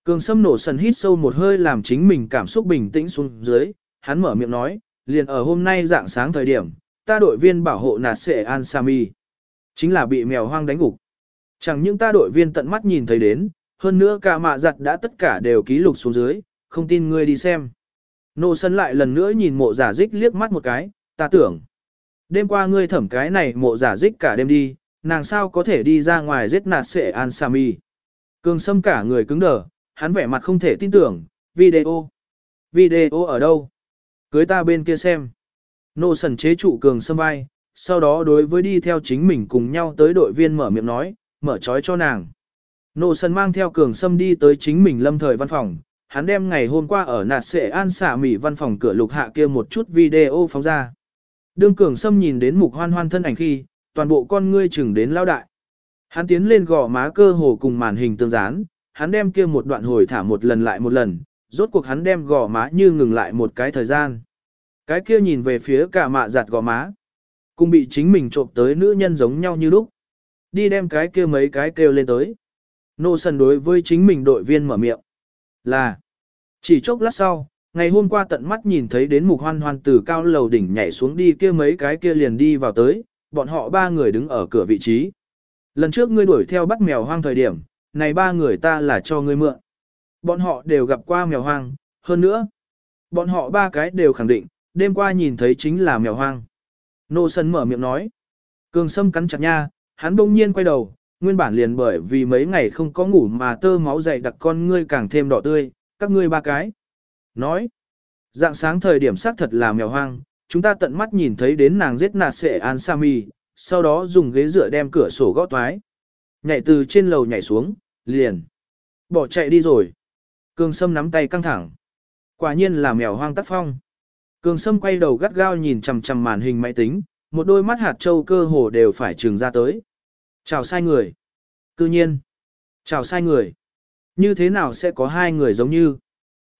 Cường sâm nổ sần hít sâu một hơi làm chính mình cảm xúc bình tĩnh xuống dưới, hắn mở miệng nói, liền ở hôm nay dạng sáng thời điểm, ta đội viên bảo hộ nạt sệ An Sami. Chính là bị mèo hoang đánh gục. Chẳng những ta đội viên tận mắt nhìn thấy đến, hơn nữa cả mạ giặt đã tất cả đều ký lục xuống dưới, không tin ngươi đi xem. Nô sân lại lần nữa nhìn mộ giả dích liếc mắt một cái, ta tưởng. Đêm qua ngươi thẩm cái này mộ giả dích cả đêm đi, nàng sao có thể đi ra ngoài giết nạt sệ An Sami. Cường sâm cả người cứng đờ, hắn vẻ mặt không thể tin tưởng, video. Video ở đâu? Cưới ta bên kia xem. Nô sần chế trụ cường sâm vai, sau đó đối với đi theo chính mình cùng nhau tới đội viên mở miệng nói, mở trói cho nàng. Nô sần mang theo cường sâm đi tới chính mình lâm thời văn phòng, hắn đem ngày hôm qua ở nạt sệ an xả mỉ văn phòng cửa lục hạ kia một chút video phóng ra. Đương cường sâm nhìn đến mục hoan hoan thân ảnh khi, toàn bộ con ngươi chừng đến lao đại. Hắn tiến lên gò má cơ hồ cùng màn hình tương gián, hắn đem kia một đoạn hồi thả một lần lại một lần, rốt cuộc hắn đem gò má như ngừng lại một cái thời gian. Cái kia nhìn về phía cả mạ giặt gò má. Cùng bị chính mình trộm tới nữ nhân giống nhau như lúc. Đi đem cái kia mấy cái kêu lên tới. Nô sần đối với chính mình đội viên mở miệng. Là. Chỉ chốc lát sau, ngày hôm qua tận mắt nhìn thấy đến mục hoan hoan từ cao lầu đỉnh nhảy xuống đi kia mấy cái kia liền đi vào tới, bọn họ ba người đứng ở cửa vị trí. Lần trước ngươi đuổi theo bắt mèo hoang thời điểm, này ba người ta là cho ngươi mượn. Bọn họ đều gặp qua mèo hoang, hơn nữa. Bọn họ ba cái đều khẳng định, đêm qua nhìn thấy chính là mèo hoang. Nô sân mở miệng nói. Cường sâm cắn chặt nha, hắn bỗng nhiên quay đầu, nguyên bản liền bởi vì mấy ngày không có ngủ mà tơ máu dày đặc con ngươi càng thêm đỏ tươi, các ngươi ba cái. Nói. Dạng sáng thời điểm xác thật là mèo hoang, chúng ta tận mắt nhìn thấy đến nàng giết nạt sệ an Sami, sau đó dùng ghế dựa đem cửa sổ gõ toái. Nhảy từ trên lầu nhảy xuống, liền. Bỏ chạy đi rồi. Cường Sâm nắm tay căng thẳng. Quả nhiên là mèo hoang tắt phong. Cường Sâm quay đầu gắt gao nhìn chằm chằm màn hình máy tính, một đôi mắt hạt châu cơ hồ đều phải trừng ra tới. Chào sai người. Cư nhiên. Chào sai người. Như thế nào sẽ có hai người giống như?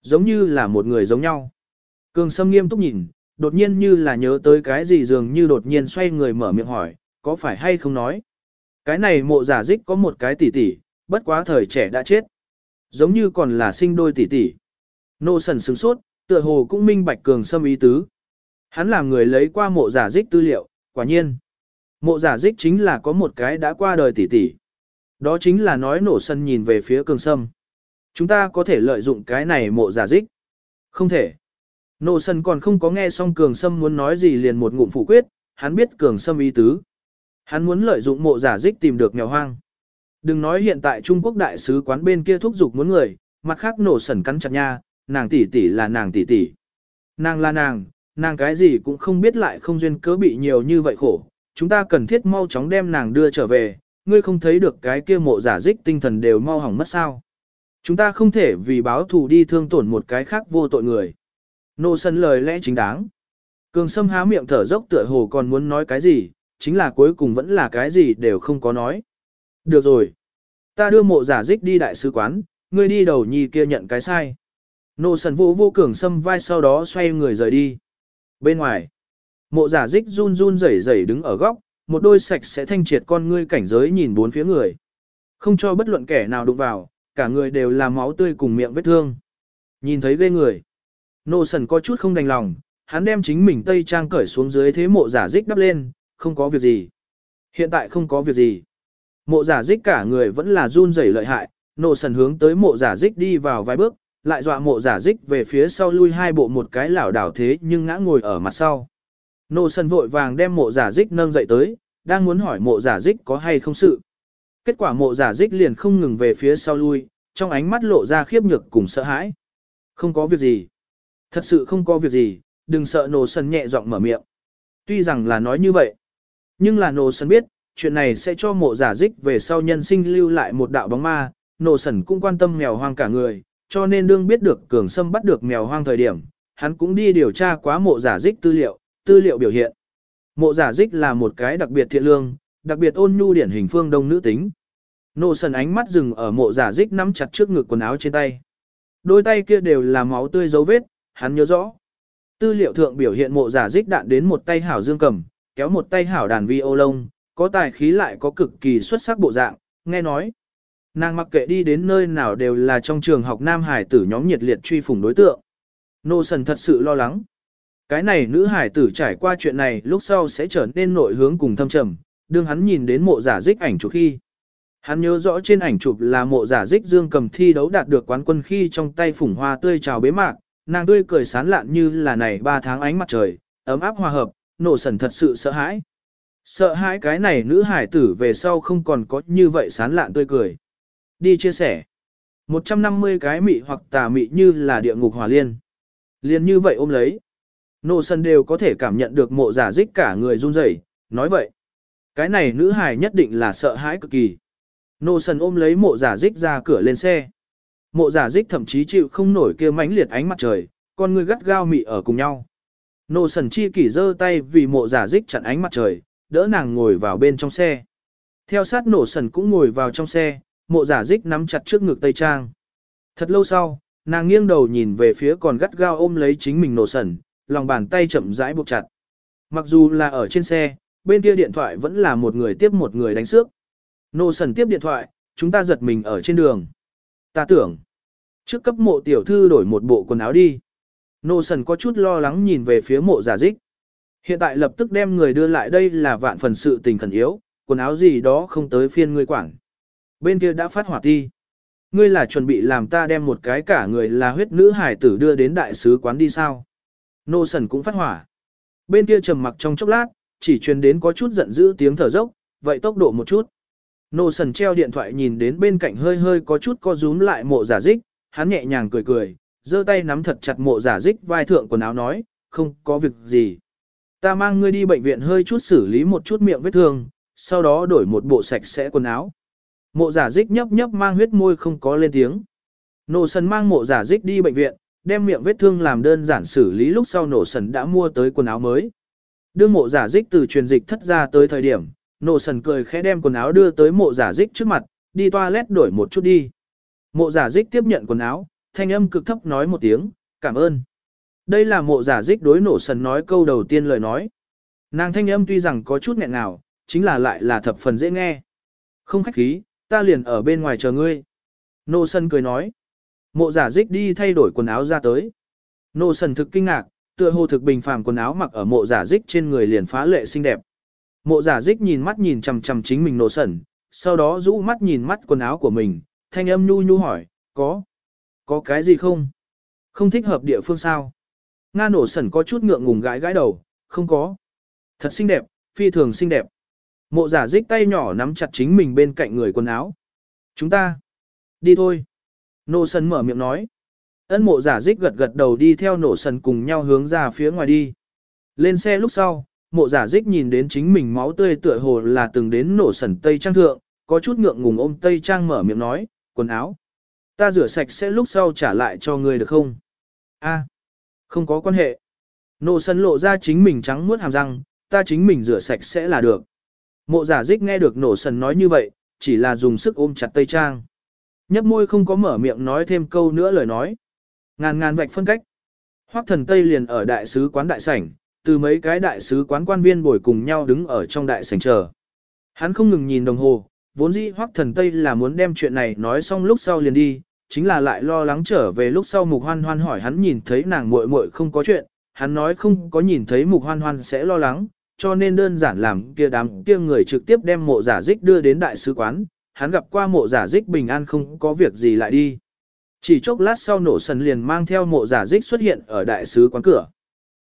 Giống như là một người giống nhau. Cường Sâm nghiêm túc nhìn, đột nhiên như là nhớ tới cái gì dường như đột nhiên xoay người mở miệng hỏi, có phải hay không nói. Cái này mộ giả dích có một cái tỷ tỷ, bất quá thời trẻ đã chết. Giống như còn là sinh đôi tỷ tỷ. Nô sần sướng sốt, tựa hồ cũng minh bạch cường sâm ý tứ. Hắn làm người lấy qua mộ giả dích tư liệu, quả nhiên. Mộ giả dích chính là có một cái đã qua đời tỷ tỷ. Đó chính là nói nổ sân nhìn về phía cường sâm. Chúng ta có thể lợi dụng cái này mộ giả dích. Không thể. nổ sân còn không có nghe xong cường sâm muốn nói gì liền một ngụm phủ quyết, hắn biết cường sâm ý tứ. Hắn muốn lợi dụng mộ giả dích tìm được nghèo hoang. Đừng nói hiện tại Trung Quốc đại sứ quán bên kia thúc giục muốn người, mặt khác nổ sẩn cắn chặt nha, nàng tỷ tỷ là nàng tỷ tỷ. Nàng là nàng, nàng cái gì cũng không biết lại không duyên cớ bị nhiều như vậy khổ. Chúng ta cần thiết mau chóng đem nàng đưa trở về, ngươi không thấy được cái kia mộ giả dích tinh thần đều mau hỏng mất sao. Chúng ta không thể vì báo thù đi thương tổn một cái khác vô tội người. Nô sân lời lẽ chính đáng. Cường sâm há miệng thở dốc tựa hồ còn muốn nói cái gì, chính là cuối cùng vẫn là cái gì đều không có nói. Được rồi. Ta đưa mộ giả dích đi đại sứ quán, ngươi đi đầu nhi kia nhận cái sai. Nô sần vô vô cường sâm vai sau đó xoay người rời đi. Bên ngoài, mộ giả dích run run rẩy rẩy đứng ở góc, một đôi sạch sẽ thanh triệt con ngươi cảnh giới nhìn bốn phía người. Không cho bất luận kẻ nào đụng vào, cả người đều là máu tươi cùng miệng vết thương. Nhìn thấy ghê người. Nô sần có chút không đành lòng, hắn đem chính mình tây trang cởi xuống dưới thế mộ giả dích đắp lên, không có việc gì. Hiện tại không có việc gì. Mộ giả dích cả người vẫn là run rẩy lợi hại, nộ sần hướng tới mộ giả dích đi vào vài bước, lại dọa mộ giả dích về phía sau lui hai bộ một cái lảo đảo thế nhưng ngã ngồi ở mặt sau. Nô sân vội vàng đem mộ giả dích nâng dậy tới, đang muốn hỏi mộ giả dích có hay không sự. Kết quả mộ giả dích liền không ngừng về phía sau lui, trong ánh mắt lộ ra khiếp nhược cùng sợ hãi. Không có việc gì. Thật sự không có việc gì, đừng sợ nô sân nhẹ giọng mở miệng. Tuy rằng là nói như vậy, Nhưng là nô sân biết, chuyện này sẽ cho mộ giả dích về sau nhân sinh lưu lại một đạo bóng ma, nổ sần cũng quan tâm mèo hoang cả người, cho nên đương biết được cường sâm bắt được mèo hoang thời điểm, hắn cũng đi điều tra quá mộ giả dích tư liệu, tư liệu biểu hiện. Mộ giả dích là một cái đặc biệt thiện lương, đặc biệt ôn nhu điển hình phương đông nữ tính. Nô sần ánh mắt dừng ở mộ giả dích nắm chặt trước ngực quần áo trên tay. Đôi tay kia đều là máu tươi dấu vết, hắn nhớ rõ. Tư liệu thượng biểu hiện mộ giả dích đạn đến một tay hảo dương cầm, kéo một tay hảo đàn vi ô lông, có tài khí lại có cực kỳ xuất sắc bộ dạng, nghe nói. Nàng mặc kệ đi đến nơi nào đều là trong trường học Nam Hải tử nhóm nhiệt liệt truy phủng đối tượng. Nô sần thật sự lo lắng. Cái này nữ hải tử trải qua chuyện này lúc sau sẽ trở nên nội hướng cùng thâm trầm, đương hắn nhìn đến mộ giả dích ảnh chụp khi. Hắn nhớ rõ trên ảnh chụp là mộ giả dích dương cầm thi đấu đạt được quán quân khi trong tay phủng hoa tươi chào bế mạc, nàng tươi cười sán lạn như là này ba tháng ánh mặt trời, ấm áp hòa hợp, nổ sần thật sự sợ hãi. Sợ hãi cái này nữ hải tử về sau không còn có như vậy sán lạn tươi cười. Đi chia sẻ. 150 cái mị hoặc tà mị như là địa ngục hỏa liên. Liên như vậy ôm lấy. Nô sân đều có thể cảm nhận được mộ giả dích cả người run rẩy. nói vậy. Cái này nữ hài nhất định là sợ hãi cực kỳ. Nô sân ôm lấy mộ giả dích ra cửa lên xe. Mộ giả dích thậm chí chịu không nổi kia mãnh liệt ánh mặt trời, con người gắt gao mị ở cùng nhau. Nô sần chi kỷ giơ tay vì mộ giả dích chặn ánh mặt trời, đỡ nàng ngồi vào bên trong xe. Theo sát nổ sần cũng ngồi vào trong xe, mộ giả dích nắm chặt trước ngực tây trang. Thật lâu sau, nàng nghiêng đầu nhìn về phía còn gắt gao ôm lấy chính mình nổ sần, lòng bàn tay chậm rãi buộc chặt. Mặc dù là ở trên xe, bên kia điện thoại vẫn là một người tiếp một người đánh xước. Nô sần tiếp điện thoại, chúng ta giật mình ở trên đường. Ta tưởng, trước cấp mộ tiểu thư đổi một bộ quần áo đi. Nô sần có chút lo lắng nhìn về phía mộ giả dích. Hiện tại lập tức đem người đưa lại đây là vạn phần sự tình khẩn yếu, quần áo gì đó không tới phiên ngươi quản. Bên kia đã phát hỏa ti. Ngươi là chuẩn bị làm ta đem một cái cả người là huyết nữ hải tử đưa đến đại sứ quán đi sao. Nô sần cũng phát hỏa. Bên kia trầm mặc trong chốc lát, chỉ truyền đến có chút giận dữ tiếng thở dốc, vậy tốc độ một chút. Nô sần treo điện thoại nhìn đến bên cạnh hơi hơi có chút co rúm lại mộ giả dích, hắn nhẹ nhàng cười cười, giơ tay nắm thật chặt mộ giả dích vai thượng quần áo nói, không có việc gì. Ta mang ngươi đi bệnh viện hơi chút xử lý một chút miệng vết thương, sau đó đổi một bộ sạch sẽ quần áo. Mộ giả dích nhấp nhấp mang huyết môi không có lên tiếng. Nô sần mang mộ giả dích đi bệnh viện, đem miệng vết thương làm đơn giản xử lý lúc sau nổ sần đã mua tới quần áo mới. Đương mộ giả dích từ truyền dịch thất ra tới thời điểm, nổ sần cười khẽ đem quần áo đưa tới mộ giả dích trước mặt, đi toilet đổi một chút đi. Mộ giả dích tiếp nhận quần áo, thanh âm cực thấp nói một tiếng, cảm ơn. Đây là mộ giả dích đối nổ sần nói câu đầu tiên lời nói. Nàng thanh âm tuy rằng có chút nghẹn ngào, chính là lại là thập phần dễ nghe. Không khách khí, ta liền ở bên ngoài chờ ngươi. Nô sân cười nói. Mộ giả dích đi thay đổi quần áo ra tới. Nô sần thực kinh ngạc, tựa hồ thực bình phàm quần áo mặc ở mộ giả dích trên người liền phá lệ xinh đẹp. Mộ giả dích nhìn mắt nhìn chằm chằm chính mình nô sần, sau đó rũ mắt nhìn mắt quần áo của mình, thanh âm nhu nhu hỏi, có, có cái gì không? Không thích hợp địa phương sao? Nga nổ sẩn có chút ngượng ngùng gãi gãi đầu, không có. Thật xinh đẹp, phi thường xinh đẹp. Mộ giả dích tay nhỏ nắm chặt chính mình bên cạnh người quần áo. Chúng ta, đi thôi. Nổ sân mở miệng nói. Ân mộ giả dích gật gật đầu đi theo nổ sần cùng nhau hướng ra phía ngoài đi. Lên xe lúc sau, mộ giả dích nhìn đến chính mình máu tươi tựa hồ là từng đến nổ sần tây trang thượng, có chút ngượng ngùng ôm tây trang mở miệng nói, quần áo. Ta rửa sạch sẽ lúc sau trả lại cho người được không? A, không có quan hệ. Nổ sần lộ ra chính mình trắng muốt hàm răng, ta chính mình rửa sạch sẽ là được. Mộ giả dích nghe được nổ sần nói như vậy, chỉ là dùng sức ôm chặt Tây Trang. Nhấp môi không có mở miệng nói thêm câu nữa lời nói. Ngàn ngàn vạch phân cách. Hoắc thần Tây liền ở đại sứ quán đại sảnh, từ mấy cái đại sứ quán quan viên bồi cùng nhau đứng ở trong đại sảnh chờ. Hắn không ngừng nhìn đồng hồ, vốn dĩ Hoắc thần Tây là muốn đem chuyện này nói xong lúc sau liền đi, chính là lại lo lắng trở về lúc sau mục hoan hoan hỏi hắn nhìn thấy nàng muội muội không có chuyện, hắn nói không có nhìn thấy mục hoan hoan sẽ lo lắng, cho nên đơn giản làm kia đám kia người trực tiếp đem mộ giả dích đưa đến đại sứ quán, hắn gặp qua mộ giả dích bình an không có việc gì lại đi. Chỉ chốc lát sau nổ sần liền mang theo mộ giả dích xuất hiện ở đại sứ quán cửa.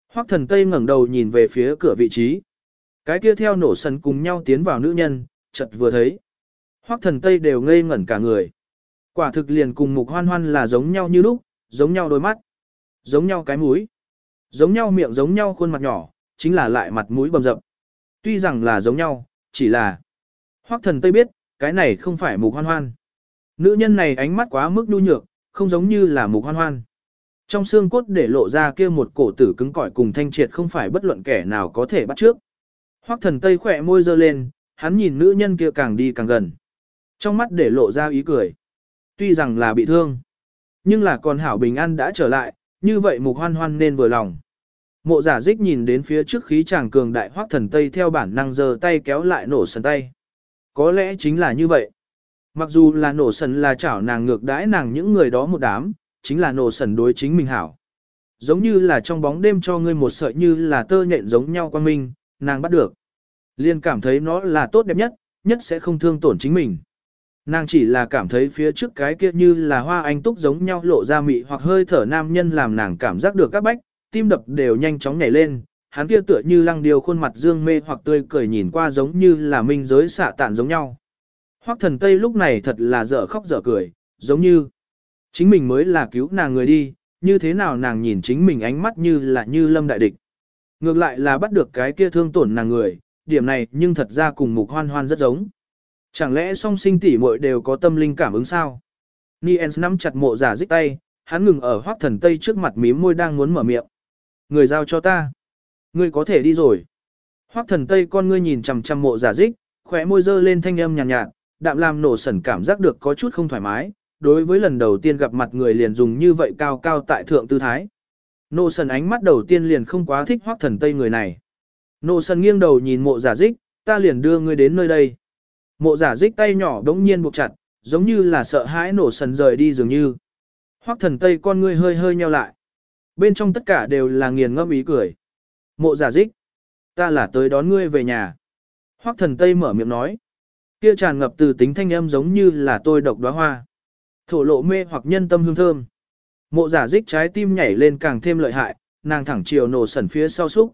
Hoắc thần Tây ngẩng đầu nhìn về phía cửa vị trí. Cái kia theo nổ sần cùng nhau tiến vào nữ nhân, chợt vừa thấy. Hoắc thần Tây đều ngây ngẩn cả người. Quả thực liền cùng mục hoan hoan là giống nhau như lúc, giống nhau đôi mắt, giống nhau cái mũi, giống nhau miệng giống nhau khuôn mặt nhỏ, chính là lại mặt mũi bầm dập. Tuy rằng là giống nhau, chỉ là Hoắc thần Tây biết, cái này không phải mục hoan hoan. Nữ nhân này ánh mắt quá mức nhu nhược, không giống như là mục hoan hoan. Trong xương cốt để lộ ra kia một cổ tử cứng cỏi cùng thanh triệt không phải bất luận kẻ nào có thể bắt trước. Hoắc thần Tây khỏe môi dơ lên, hắn nhìn nữ nhân kia càng đi càng gần. Trong mắt để lộ ra ý cười. Tuy rằng là bị thương, nhưng là còn hảo bình an đã trở lại, như vậy mục hoan hoan nên vừa lòng. Mộ giả dích nhìn đến phía trước khí chàng cường đại hoắc thần Tây theo bản năng giơ tay kéo lại nổ sần tay. Có lẽ chính là như vậy. Mặc dù là nổ sần là chảo nàng ngược đãi nàng những người đó một đám, chính là nổ sần đối chính mình hảo. Giống như là trong bóng đêm cho ngươi một sợi như là tơ nhện giống nhau quan minh, nàng bắt được. Liên cảm thấy nó là tốt đẹp nhất, nhất sẽ không thương tổn chính mình. Nàng chỉ là cảm thấy phía trước cái kia như là hoa anh túc giống nhau lộ ra mị hoặc hơi thở nam nhân làm nàng cảm giác được các bách, tim đập đều nhanh chóng nhảy lên, hắn kia tựa như lăng điều khuôn mặt dương mê hoặc tươi cười nhìn qua giống như là minh giới xạ tản giống nhau. Hoắc thần Tây lúc này thật là dở khóc dở cười, giống như chính mình mới là cứu nàng người đi, như thế nào nàng nhìn chính mình ánh mắt như là như lâm đại địch. Ngược lại là bắt được cái kia thương tổn nàng người, điểm này nhưng thật ra cùng mục hoan hoan rất giống. Chẳng lẽ song sinh tỷ muội đều có tâm linh cảm ứng sao? Niens nắm chặt mộ giả dích tay, hắn ngừng ở hoác thần tây trước mặt mím môi đang muốn mở miệng. Người giao cho ta. Ngươi có thể đi rồi. Hoắc thần tây con ngươi nhìn chằm chằm mộ giả dích, khóe môi dơ lên thanh âm nhàn nhạt, nhạt, đạm làm nổ sẩn cảm giác được có chút không thoải mái. Đối với lần đầu tiên gặp mặt người liền dùng như vậy cao cao tại thượng tư thái. Nô sần ánh mắt đầu tiên liền không quá thích Hoắc thần tây người này. Nô sần nghiêng đầu nhìn mộ giả dích, ta liền đưa ngươi đến nơi đây. Mộ giả dích tay nhỏ đống nhiên buộc chặt, giống như là sợ hãi nổ sần rời đi dường như. Hoắc thần tây con ngươi hơi hơi nheo lại. Bên trong tất cả đều là nghiền ngâm ý cười. Mộ giả dích. Ta là tới đón ngươi về nhà. Hoắc thần tây mở miệng nói. Kia tràn ngập từ tính thanh âm giống như là tôi độc đóa hoa. Thổ lộ mê hoặc nhân tâm hương thơm. Mộ giả dích trái tim nhảy lên càng thêm lợi hại, nàng thẳng chiều nổ sẩn phía sau xúc.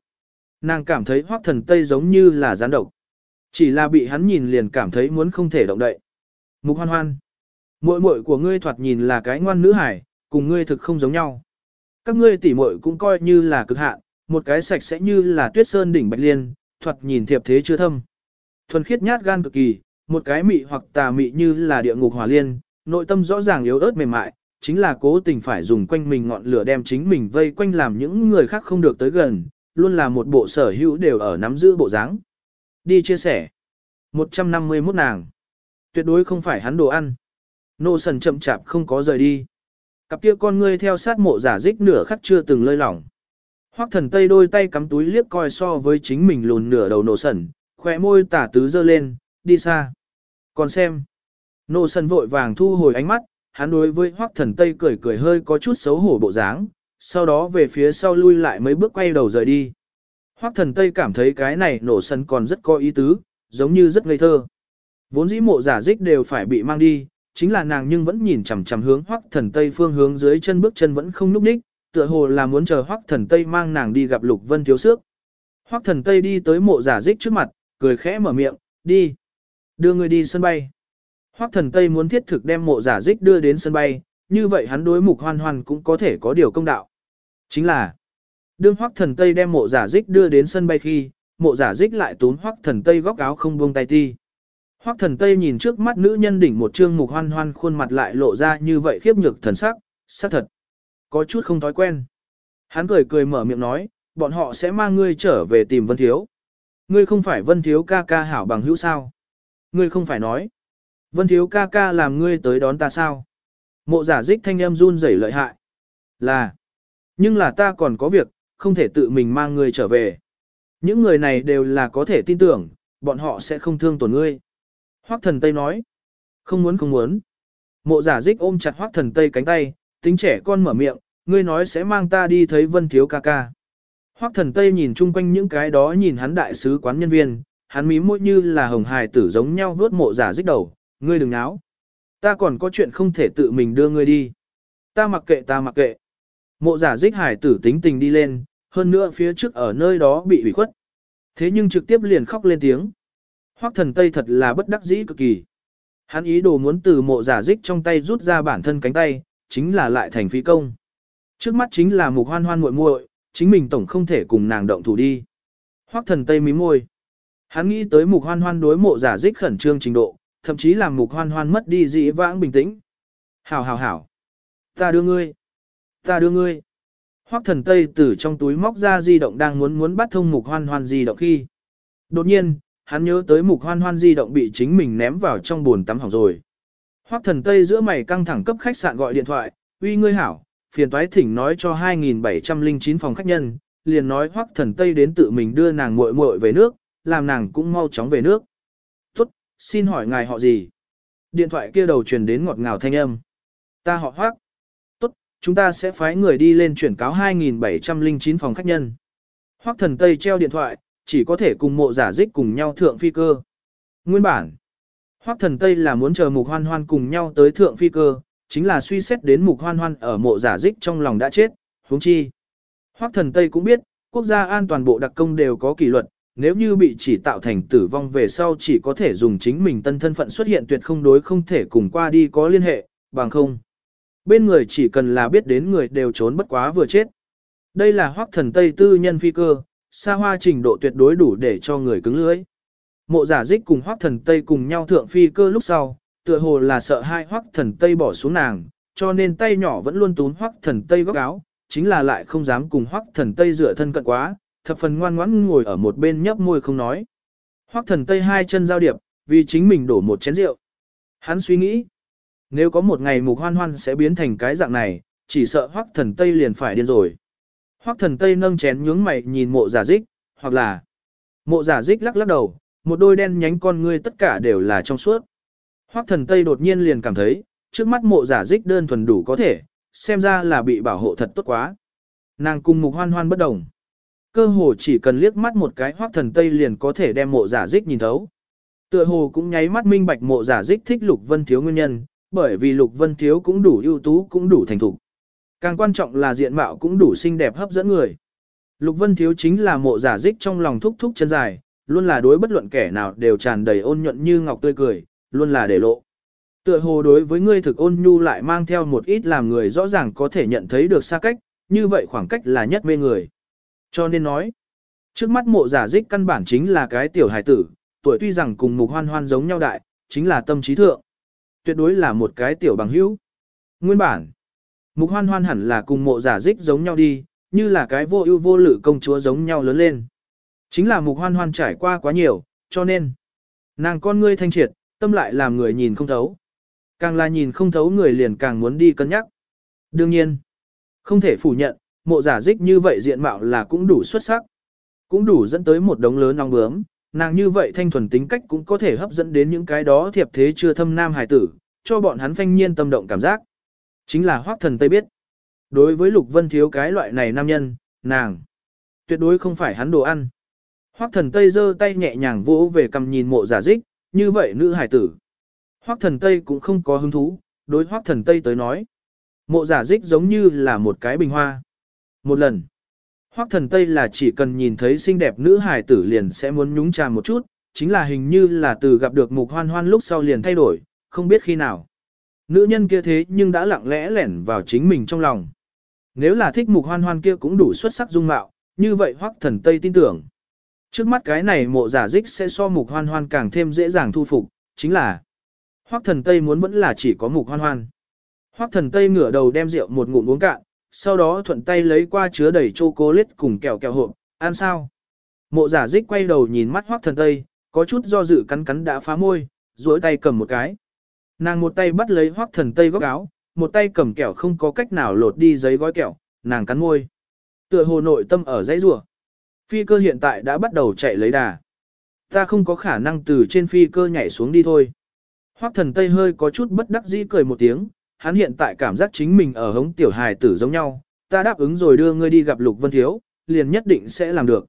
Nàng cảm thấy hoắc thần tây giống như là gián độc. Chỉ là bị hắn nhìn liền cảm thấy muốn không thể động đậy. Mục hoan hoan. Muội muội của ngươi thoạt nhìn là cái ngoan nữ hải, cùng ngươi thực không giống nhau. Các ngươi tỉ muội cũng coi như là cực hạn, một cái sạch sẽ như là tuyết sơn đỉnh bạch liên, thoạt nhìn thiệp thế chưa thâm. Thuần khiết nhát gan cực kỳ, một cái mị hoặc tà mị như là địa ngục hỏa liên, nội tâm rõ ràng yếu ớt mềm mại, chính là cố tình phải dùng quanh mình ngọn lửa đem chính mình vây quanh làm những người khác không được tới gần, luôn là một bộ sở hữu đều ở nắm giữ bộ dáng. Đi chia sẻ. 151 nàng. Tuyệt đối không phải hắn đồ ăn. Nô sần chậm chạp không có rời đi. Cặp kia con ngươi theo sát mộ giả dích nửa khắc chưa từng lơi lỏng. Hoắc thần tây đôi tay cắm túi liếc coi so với chính mình lùn nửa đầu nổ sần, khỏe môi tả tứ dơ lên, đi xa. Còn xem. Nổ sần vội vàng thu hồi ánh mắt, hắn đối với Hoắc thần tây cười cười hơi có chút xấu hổ bộ dáng, sau đó về phía sau lui lại mấy bước quay đầu rời đi. Hoắc thần Tây cảm thấy cái này nổ sần còn rất có ý tứ, giống như rất ngây thơ. Vốn dĩ mộ giả dích đều phải bị mang đi, chính là nàng nhưng vẫn nhìn chằm chằm hướng Hoắc thần Tây phương hướng dưới chân bước chân vẫn không núp đích, tựa hồ là muốn chờ Hoắc thần Tây mang nàng đi gặp Lục Vân thiếu sước. Hoắc thần Tây đi tới mộ giả dích trước mặt, cười khẽ mở miệng, đi. Đưa người đi sân bay. Hoắc thần Tây muốn thiết thực đem mộ giả dích đưa đến sân bay, như vậy hắn đối mục hoan hoan cũng có thể có điều công đạo. Chính là, Đương Hoắc Thần Tây đem mộ giả dích đưa đến sân bay khi, mộ giả dích lại tốn Hoắc Thần Tây góc áo không buông tay ti. Hoắc Thần Tây nhìn trước mắt nữ nhân đỉnh một trương mục hoan hoan khuôn mặt lại lộ ra như vậy khiếp nhược thần sắc, xác thật. Có chút không thói quen. Hắn cười cười mở miệng nói, bọn họ sẽ mang ngươi trở về tìm Vân Thiếu. Ngươi không phải Vân Thiếu ca ca hảo bằng hữu sao? Ngươi không phải nói. Vân Thiếu ca ca làm ngươi tới đón ta sao? Mộ giả dích thanh âm run rẩy lợi hại. Là. Nhưng là ta còn có việc, không thể tự mình mang ngươi trở về. Những người này đều là có thể tin tưởng, bọn họ sẽ không thương tổn ngươi. Hoắc thần Tây nói, không muốn không muốn. Mộ giả dích ôm chặt Hoắc thần Tây cánh tay, tính trẻ con mở miệng, ngươi nói sẽ mang ta đi thấy vân thiếu ca ca. Hoắc thần Tây nhìn chung quanh những cái đó nhìn hắn đại sứ quán nhân viên, hắn mí môi như là hồng hài tử giống nhau vuốt mộ giả dích đầu, ngươi đừng náo. Ta còn có chuyện không thể tự mình đưa ngươi đi. Ta mặc kệ ta mặc kệ. Mộ giả dích hải tử tính tình đi lên, hơn nữa phía trước ở nơi đó bị ủy khuất. Thế nhưng trực tiếp liền khóc lên tiếng. Hoắc thần Tây thật là bất đắc dĩ cực kỳ. Hắn ý đồ muốn từ mộ giả dích trong tay rút ra bản thân cánh tay, chính là lại thành phí công. Trước mắt chính là mục hoan hoan muội muội, chính mình tổng không thể cùng nàng động thủ đi. Hoắc thần Tây mí môi. Hắn nghĩ tới mục hoan hoan đối mộ giả dích khẩn trương trình độ, thậm chí làm mục hoan hoan mất đi dị vãng bình tĩnh. Hảo hảo hảo. Ta đưa ngươi. Ta đưa ngươi. Hoắc thần Tây từ trong túi móc ra di động đang muốn muốn bắt thông mục hoan hoan di động khi. Đột nhiên, hắn nhớ tới mục hoan hoan di động bị chính mình ném vào trong bồn tắm hỏng rồi. Hoắc thần Tây giữa mày căng thẳng cấp khách sạn gọi điện thoại, uy ngươi hảo, phiền toái thỉnh nói cho 2.709 phòng khách nhân, liền nói Hoắc thần Tây đến tự mình đưa nàng muội muội về nước, làm nàng cũng mau chóng về nước. Tốt, xin hỏi ngài họ gì? Điện thoại kia đầu truyền đến ngọt ngào thanh âm. Ta họ Hoắc. Tốt, chúng ta sẽ phái người đi lên chuyển cáo 2.709 phòng khách nhân. Hoắc thần Tây treo điện thoại, chỉ có thể cùng mộ giả dích cùng nhau thượng phi cơ. Nguyên bản, Hoắc thần Tây là muốn chờ mục hoan hoan cùng nhau tới thượng phi cơ, chính là suy xét đến mục hoan hoan ở mộ giả dích trong lòng đã chết, huống chi. Hoắc thần Tây cũng biết, quốc gia an toàn bộ đặc công đều có kỷ luật, nếu như bị chỉ tạo thành tử vong về sau chỉ có thể dùng chính mình tân thân phận xuất hiện tuyệt không đối không thể cùng qua đi có liên hệ, bằng không. Bên người chỉ cần là biết đến người đều trốn bất quá vừa chết. Đây là hoắc thần Tây tư nhân phi cơ, xa hoa trình độ tuyệt đối đủ để cho người cứng lưới. Mộ giả dích cùng hoắc thần Tây cùng nhau thượng phi cơ lúc sau, tựa hồ là sợ hai hoắc thần Tây bỏ xuống nàng, cho nên tay nhỏ vẫn luôn túm hoắc thần Tây góc áo, chính là lại không dám cùng hoắc thần Tây dựa thân cận quá, thập phần ngoan ngoãn ngồi ở một bên nhấp môi không nói. Hoắc thần Tây hai chân giao điệp, vì chính mình đổ một chén rượu. Hắn suy nghĩ, nếu có một ngày mục hoan hoan sẽ biến thành cái dạng này, chỉ sợ Hoắc thần Tây liền phải điên rồi. Hoắc thần Tây nâng chén nhướng mày nhìn mộ giả dích, hoặc là mộ giả dích lắc lắc đầu, một đôi đen nhánh con ngươi tất cả đều là trong suốt. Hoắc thần Tây đột nhiên liền cảm thấy, trước mắt mộ giả dích đơn thuần đủ có thể, xem ra là bị bảo hộ thật tốt quá. Nàng cùng mục hoan hoan bất đồng. Cơ hồ chỉ cần liếc mắt một cái Hoắc thần Tây liền có thể đem mộ giả dích nhìn thấu. Tựa hồ cũng nháy mắt minh bạch mộ giả dích thích Lục Vân Thiếu nguyên nhân, bởi vì Lục Vân Thiếu cũng đủ ưu tú cũng đủ thành thục. Càng quan trọng là diện mạo cũng đủ xinh đẹp hấp dẫn người. Lục Vân Thiếu chính là mộ giả dích trong lòng thúc thúc chân dài, luôn là đối bất luận kẻ nào đều tràn đầy ôn nhuận như ngọc tươi cười, luôn là để lộ. Tựa hồ đối với ngươi thực ôn nhu lại mang theo một ít làm người rõ ràng có thể nhận thấy được xa cách, như vậy khoảng cách là nhất mê người. Cho nên nói, trước mắt mộ giả dích căn bản chính là cái tiểu hài tử, tuổi tuy rằng cùng mục hoan hoan giống nhau đại, chính là tâm trí thượng. Tuyệt đối là một cái tiểu bằng hữu. Nguyên bản, mục hoan hoan hẳn là cùng mộ giả dích giống nhau đi, như là cái vô ưu vô lự công chúa giống nhau lớn lên. Chính là mục hoan hoan trải qua quá nhiều, cho nên, nàng con ngươi thanh triệt, tâm lại làm người nhìn không thấu. Càng là nhìn không thấu người liền càng muốn đi cân nhắc. Đương nhiên, không thể phủ nhận, mộ giả dích như vậy diện mạo là cũng đủ xuất sắc. Cũng đủ dẫn tới một đống lớn ong bướm, nàng như vậy thanh thuần tính cách cũng có thể hấp dẫn đến những cái đó thiệp thế chưa thâm nam hài tử, cho bọn hắn phanh nhiên tâm động cảm giác. Chính là hoác thần Tây biết. Đối với Lục Vân Thiếu cái loại này nam nhân, nàng, tuyệt đối không phải hắn đồ ăn. Hoắc thần Tây giơ tay nhẹ nhàng vỗ về cầm nhìn mộ giả dích, như vậy nữ hải tử. Hoắc thần Tây cũng không có hứng thú, đối Hoắc thần Tây tới nói. Mộ giả dích giống như là một cái bình hoa. Một lần, Hoắc thần Tây là chỉ cần nhìn thấy xinh đẹp nữ hải tử liền sẽ muốn nhúng chàm một chút, chính là hình như là từ gặp được mục hoan hoan lúc sau liền thay đổi, không biết khi nào. Nữ nhân kia thế nhưng đã lặng lẽ lẻn vào chính mình trong lòng. Nếu là thích mục hoan hoan kia cũng đủ xuất sắc dung mạo, như vậy Hoắc thần Tây tin tưởng. Trước mắt cái này mộ giả dích sẽ so mục hoan hoan càng thêm dễ dàng thu phục, chính là Hoắc thần Tây muốn vẫn là chỉ có mục hoan hoan. Hoắc thần Tây ngửa đầu đem rượu một ngụm uống cạn, sau đó thuận tay lấy qua chứa đầy chocolate cùng kẹo kẹo hộp, ăn sao? Mộ giả dích quay đầu nhìn mắt hoác thần tây, có chút do dự cắn cắn đã phá môi, duỗi tay cầm một cái. Nàng một tay bắt lấy hoác thần tây góc áo, một tay cầm kẹo không có cách nào lột đi giấy gói kẹo, nàng cắn môi. Tựa hồ nội tâm ở dãy rùa. Phi cơ hiện tại đã bắt đầu chạy lấy đà. Ta không có khả năng từ trên phi cơ nhảy xuống đi thôi. Hoắc thần tây hơi có chút bất đắc dĩ cười một tiếng, hắn hiện tại cảm giác chính mình ở hống tiểu hài tử giống nhau, ta đáp ứng rồi đưa ngươi đi gặp Lục Vân Thiếu, liền nhất định sẽ làm được.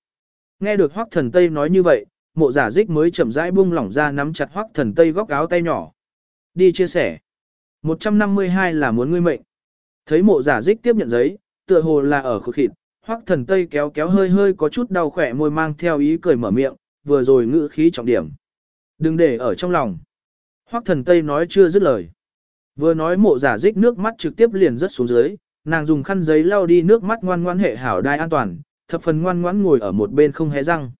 Nghe được Hoắc Thần Tây nói như vậy, mộ giả dích mới chậm rãi buông lỏng ra nắm chặt Hoắc Thần Tây góc áo tay nhỏ. Đi chia sẻ. 152 là muốn ngươi mệnh. Thấy mộ giả dích tiếp nhận giấy, tựa hồ là ở khu khịt, Hoắc Thần Tây kéo kéo hơi hơi có chút đau khỏe môi mang theo ý cười mở miệng, vừa rồi ngữ khí trọng điểm. Đừng để ở trong lòng. Hoắc Thần Tây nói chưa dứt lời. Vừa nói mộ giả dích nước mắt trực tiếp liền rớt xuống dưới, nàng dùng khăn giấy lau đi nước mắt ngoan ngoan hệ hảo đai an toàn, thập phần ngoan ngoãn ngồi ở một bên không hé răng.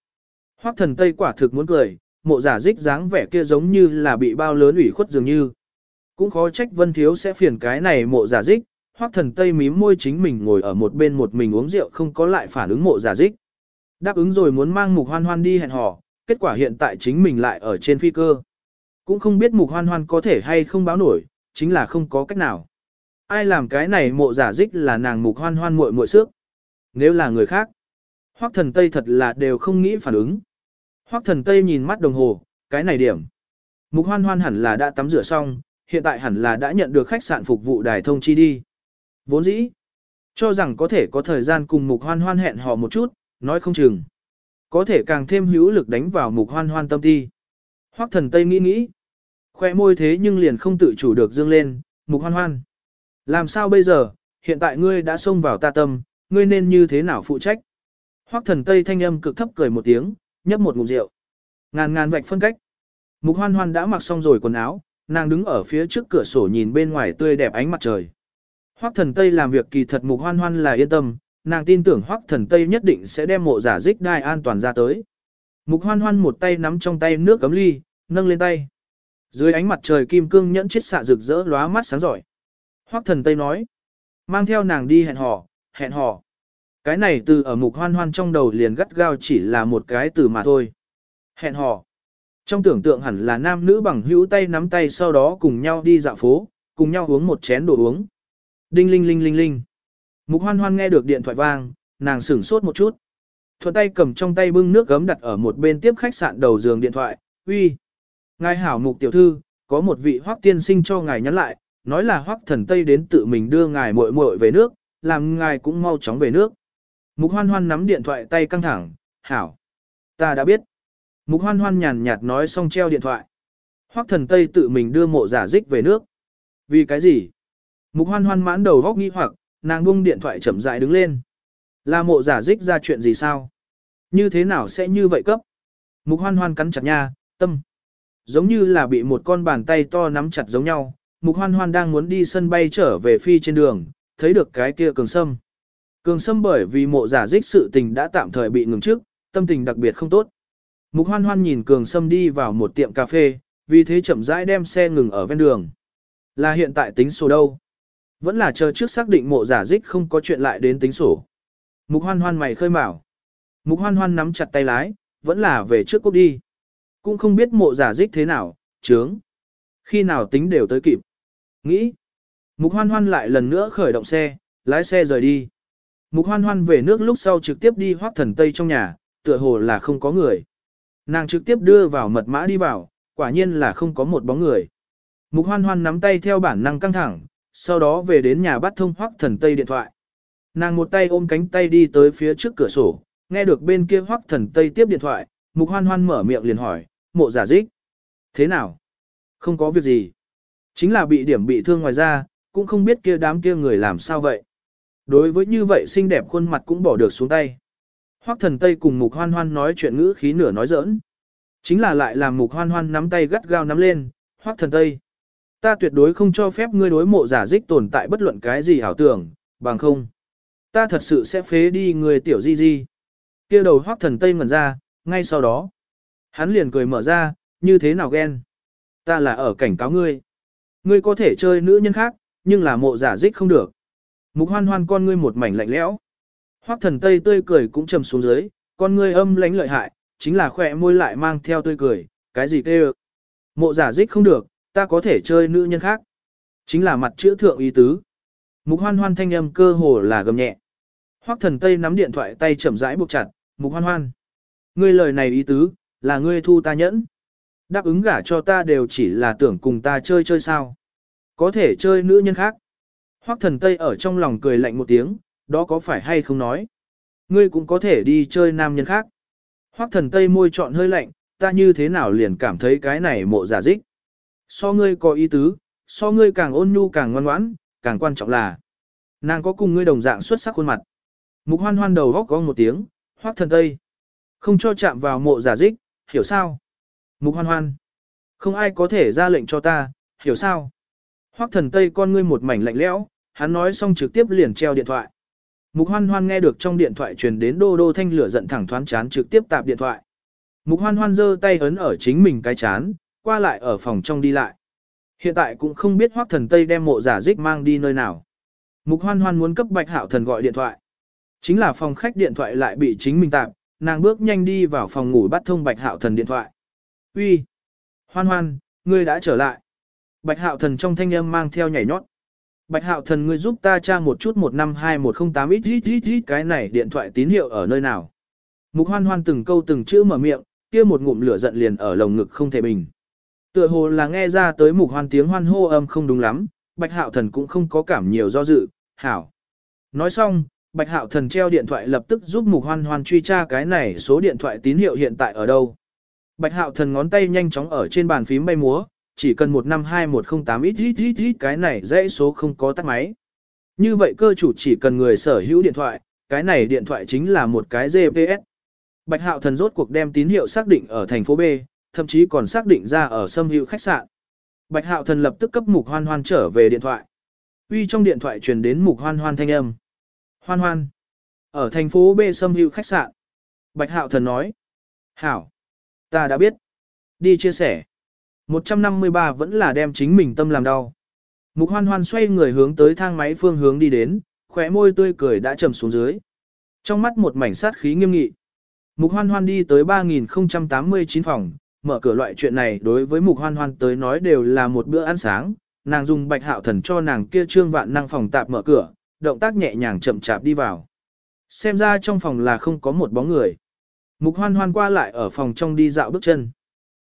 Hoắc thần Tây quả thực muốn cười, mộ giả dích dáng vẻ kia giống như là bị bao lớn ủy khuất dường như. Cũng khó trách Vân Thiếu sẽ phiền cái này mộ giả dích, Hoắc thần Tây mím môi chính mình ngồi ở một bên một mình uống rượu không có lại phản ứng mộ giả dích. Đáp ứng rồi muốn mang mục hoan hoan đi hẹn hò, kết quả hiện tại chính mình lại ở trên phi cơ. Cũng không biết mục hoan hoan có thể hay không báo nổi, chính là không có cách nào. Ai làm cái này mộ giả dích là nàng mục hoan hoan muội muội xước. Nếu là người khác, Hoắc thần Tây thật là đều không nghĩ phản ứng. Hoắc thần Tây nhìn mắt đồng hồ, cái này điểm. Mục hoan hoan hẳn là đã tắm rửa xong, hiện tại hẳn là đã nhận được khách sạn phục vụ đài thông chi đi. Vốn dĩ, cho rằng có thể có thời gian cùng mục hoan hoan hẹn hò một chút, nói không chừng. Có thể càng thêm hữu lực đánh vào mục hoan hoan tâm ti. Hoắc thần Tây nghĩ nghĩ. Khoe môi thế nhưng liền không tự chủ được dương lên, mục hoan hoan. Làm sao bây giờ, hiện tại ngươi đã xông vào ta tâm, ngươi nên như thế nào phụ trách? Hoắc thần Tây thanh âm cực thấp cười một tiếng, nhấp một ngụm rượu. Ngàn ngàn vạch phân cách. Mục hoan hoan đã mặc xong rồi quần áo, nàng đứng ở phía trước cửa sổ nhìn bên ngoài tươi đẹp ánh mặt trời. Hoắc thần Tây làm việc kỳ thật mục hoan hoan là yên tâm, nàng tin tưởng Hoắc thần Tây nhất định sẽ đem mộ giả dích đai an toàn ra tới. Mục hoan hoan một tay nắm trong tay nước cấm ly, nâng lên tay. Dưới ánh mặt trời kim cương nhẫn chết xạ rực rỡ lóa mắt sáng giỏi. Hoắc thần Tây nói, mang theo nàng đi hẹn hò, hẹn hò. Cái này từ ở mục hoan hoan trong đầu liền gắt gao chỉ là một cái từ mà thôi. Hẹn hò. Trong tưởng tượng hẳn là nam nữ bằng hữu tay nắm tay sau đó cùng nhau đi dạo phố, cùng nhau uống một chén đồ uống. Đinh linh linh linh linh. Mục hoan hoan nghe được điện thoại vang, nàng sửng sốt một chút. Thuận tay cầm trong tay bưng nước gấm đặt ở một bên tiếp khách sạn đầu giường điện thoại. Uy, Ngài hảo mục tiểu thư, có một vị hoắc tiên sinh cho ngài nhắn lại, nói là hoắc thần Tây đến tự mình đưa ngài muội muội về nước, làm ngài cũng mau chóng về nước. Mục hoan hoan nắm điện thoại tay căng thẳng, hảo. Ta đã biết. Mục hoan hoan nhàn nhạt nói xong treo điện thoại. Hoắc thần Tây tự mình đưa mộ giả dích về nước. Vì cái gì? Mục hoan hoan mãn đầu góc nghi hoặc, nàng bung điện thoại chậm rãi đứng lên. Là mộ giả dích ra chuyện gì sao? Như thế nào sẽ như vậy cấp? Mục hoan hoan cắn chặt nha, tâm. Giống như là bị một con bàn tay to nắm chặt giống nhau. Mục hoan hoan đang muốn đi sân bay trở về phi trên đường, thấy được cái kia cường sâm. Cường sâm bởi vì mộ giả dích sự tình đã tạm thời bị ngừng trước, tâm tình đặc biệt không tốt. Mục hoan hoan nhìn cường sâm đi vào một tiệm cà phê, vì thế chậm rãi đem xe ngừng ở ven đường. Là hiện tại tính số đâu? Vẫn là chờ trước xác định mộ giả dích không có chuyện lại đến tính sổ. Mục hoan hoan mày khơi mào. Mục hoan hoan nắm chặt tay lái, vẫn là về trước cốc đi. Cũng không biết mộ giả dích thế nào, chướng. Khi nào tính đều tới kịp. Nghĩ. Mục hoan hoan lại lần nữa khởi động xe, lái xe rời đi. Mục hoan hoan về nước lúc sau trực tiếp đi hoác thần Tây trong nhà, tựa hồ là không có người. Nàng trực tiếp đưa vào mật mã đi vào, quả nhiên là không có một bóng người. Mục hoan hoan nắm tay theo bản năng căng thẳng, sau đó về đến nhà bắt thông hoắc thần Tây điện thoại. Nàng một tay ôm cánh tay đi tới phía trước cửa sổ, nghe được bên kia hoắc thần Tây tiếp điện thoại, mục hoan hoan mở miệng liền hỏi, mộ giả dích. Thế nào? Không có việc gì. Chính là bị điểm bị thương ngoài ra, cũng không biết kia đám kia người làm sao vậy. Đối với như vậy xinh đẹp khuôn mặt cũng bỏ được xuống tay. Hoắc thần Tây cùng mục hoan hoan nói chuyện ngữ khí nửa nói giỡn. Chính là lại làm mục hoan hoan nắm tay gắt gao nắm lên, Hoắc thần Tây. Ta tuyệt đối không cho phép ngươi đối mộ giả dích tồn tại bất luận cái gì hảo tưởng, bằng không. Ta thật sự sẽ phế đi người tiểu di di. kia đầu Hoắc thần Tây ngẩn ra, ngay sau đó. Hắn liền cười mở ra, như thế nào ghen. Ta là ở cảnh cáo ngươi. Ngươi có thể chơi nữ nhân khác, nhưng là mộ giả dích không được. Mục hoan hoan con ngươi một mảnh lạnh lẽo. Hoắc thần tây tươi cười cũng trầm xuống dưới, con ngươi âm lãnh lợi hại, chính là khỏe môi lại mang theo tươi cười, cái gì kêu. Mộ giả dích không được, ta có thể chơi nữ nhân khác. Chính là mặt chữ thượng ý tứ. Mục hoan hoan thanh âm cơ hồ là gầm nhẹ. Hoắc thần tây nắm điện thoại tay chậm rãi buộc chặt, mục hoan hoan. Ngươi lời này ý tứ, là ngươi thu ta nhẫn. Đáp ứng gả cho ta đều chỉ là tưởng cùng ta chơi chơi sao. Có thể chơi nữ nhân khác. Hoắc thần Tây ở trong lòng cười lạnh một tiếng, đó có phải hay không nói. Ngươi cũng có thể đi chơi nam nhân khác. Hoắc thần Tây môi trọn hơi lạnh, ta như thế nào liền cảm thấy cái này mộ giả dích. So ngươi có ý tứ, so ngươi càng ôn nhu càng ngoan ngoãn, càng quan trọng là nàng có cùng ngươi đồng dạng xuất sắc khuôn mặt. Mục hoan hoan đầu góc có một tiếng, Hoắc thần Tây. Không cho chạm vào mộ giả dích, hiểu sao? Mục hoan hoan. Không ai có thể ra lệnh cho ta, hiểu sao? Hoắc thần Tây con ngươi một mảnh lạnh lẽo, hắn nói xong trực tiếp liền treo điện thoại. Mục hoan hoan nghe được trong điện thoại truyền đến đô đô thanh lửa giận thẳng thoáng chán trực tiếp tạp điện thoại. Mục hoan hoan giơ tay ấn ở chính mình cái chán, qua lại ở phòng trong đi lại. Hiện tại cũng không biết Hoắc thần Tây đem mộ giả dích mang đi nơi nào. Mục hoan hoan muốn cấp bạch hạo thần gọi điện thoại. Chính là phòng khách điện thoại lại bị chính mình tạm, nàng bước nhanh đi vào phòng ngủ bắt thông bạch hạo thần điện thoại. Uy, Hoan hoan, ngươi đã trở lại. Bạch hạo thần trong thanh âm mang theo nhảy nhót. Bạch hạo thần ngươi giúp ta tra một chút 152108 ít ít ít ít cái này điện thoại tín hiệu ở nơi nào. Mục hoan hoan từng câu từng chữ mở miệng, kia một ngụm lửa giận liền ở lồng ngực không thể bình. Tựa hồ là nghe ra tới mục hoan tiếng hoan hô âm không đúng lắm, bạch hạo thần cũng không có cảm nhiều do dự, hảo. Nói xong, bạch hạo thần treo điện thoại lập tức giúp mục hoan hoan truy tra cái này số điện thoại tín hiệu hiện tại ở đâu. Bạch hạo thần ngón tay nhanh chóng ở trên bàn phím bay múa, chỉ cần 152108 ít ít ít ít cái này dãy số không có tắt máy. Như vậy cơ chủ chỉ cần người sở hữu điện thoại, cái này điện thoại chính là một cái GPS. Bạch hạo thần rốt cuộc đem tín hiệu xác định ở thành phố B, thậm chí còn xác định ra ở sâm hữu khách sạn. Bạch hạo thần lập tức cấp mục hoan hoan trở về điện thoại. Uy trong điện thoại truyền đến mục hoan hoan thanh âm. Hoan hoan. Ở thành phố B sâm hữu khách sạn. Bạch hạo thần nói. Hảo. Ta đã biết. Đi chia sẻ. 153 vẫn là đem chính mình tâm làm đau. Mục hoan hoan xoay người hướng tới thang máy phương hướng đi đến, khóe môi tươi cười đã trầm xuống dưới. Trong mắt một mảnh sát khí nghiêm nghị. Mục hoan hoan đi tới 3089 phòng, mở cửa loại chuyện này đối với mục hoan hoan tới nói đều là một bữa ăn sáng. Nàng dùng bạch hạo thần cho nàng kia trương vạn năng phòng tạp mở cửa, động tác nhẹ nhàng chậm chạp đi vào. Xem ra trong phòng là không có một bóng người. Mục hoan hoan qua lại ở phòng trong đi dạo bước chân.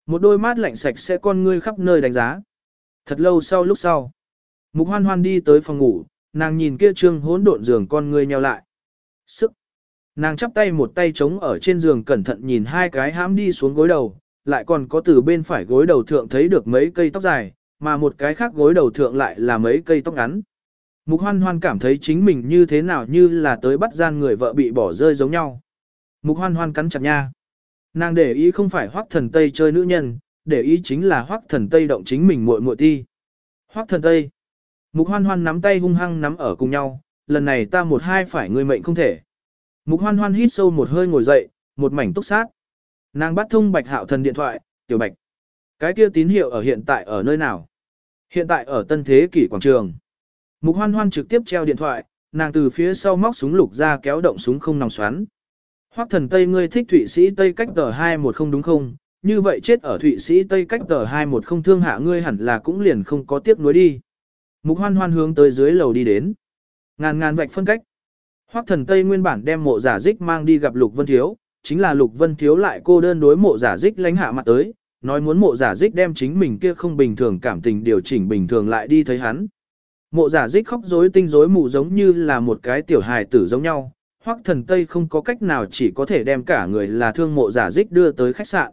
Một đôi mắt lạnh sạch sẽ con ngươi khắp nơi đánh giá. Thật lâu sau lúc sau. Mục hoan hoan đi tới phòng ngủ, nàng nhìn kia trương hỗn độn giường con ngươi nheo lại. Sức. Nàng chắp tay một tay trống ở trên giường cẩn thận nhìn hai cái hãm đi xuống gối đầu, lại còn có từ bên phải gối đầu thượng thấy được mấy cây tóc dài, mà một cái khác gối đầu thượng lại là mấy cây tóc ngắn. Mục hoan hoan cảm thấy chính mình như thế nào như là tới bắt gian người vợ bị bỏ rơi giống nhau. Mục hoan hoan cắn chặt nha. Nàng để ý không phải hoác thần Tây chơi nữ nhân, để ý chính là hoác thần Tây động chính mình muội muội ti. Hoác thần Tây. Mục hoan hoan nắm tay hung hăng nắm ở cùng nhau, lần này ta một hai phải người mệnh không thể. Mục hoan hoan hít sâu một hơi ngồi dậy, một mảnh túc sát. Nàng bắt thông bạch hạo thần điện thoại, tiểu bạch. Cái kia tín hiệu ở hiện tại ở nơi nào? Hiện tại ở tân thế kỷ quảng trường. Mục hoan hoan trực tiếp treo điện thoại, nàng từ phía sau móc súng lục ra kéo động súng không nòng xoắn. Hoắc thần Tây ngươi thích Thụy Sĩ Tây cách tờ 210 đúng không? Như vậy chết ở Thụy Sĩ Tây cách tờ 210 thương hạ ngươi hẳn là cũng liền không có tiếc nuối đi. Mục hoan hoan hướng tới dưới lầu đi đến. Ngàn ngàn vạch phân cách. Hoắc thần Tây nguyên bản đem mộ giả dích mang đi gặp Lục Vân Thiếu, chính là Lục Vân Thiếu lại cô đơn đối mộ giả dích lánh hạ mặt tới, nói muốn mộ giả dích đem chính mình kia không bình thường cảm tình điều chỉnh bình thường lại đi thấy hắn. Mộ giả dích khóc rối tinh rối mù giống như là một cái tiểu hài tử giống nhau, Hoắc thần Tây không có cách nào chỉ có thể đem cả người là thương mộ giả dích đưa tới khách sạn.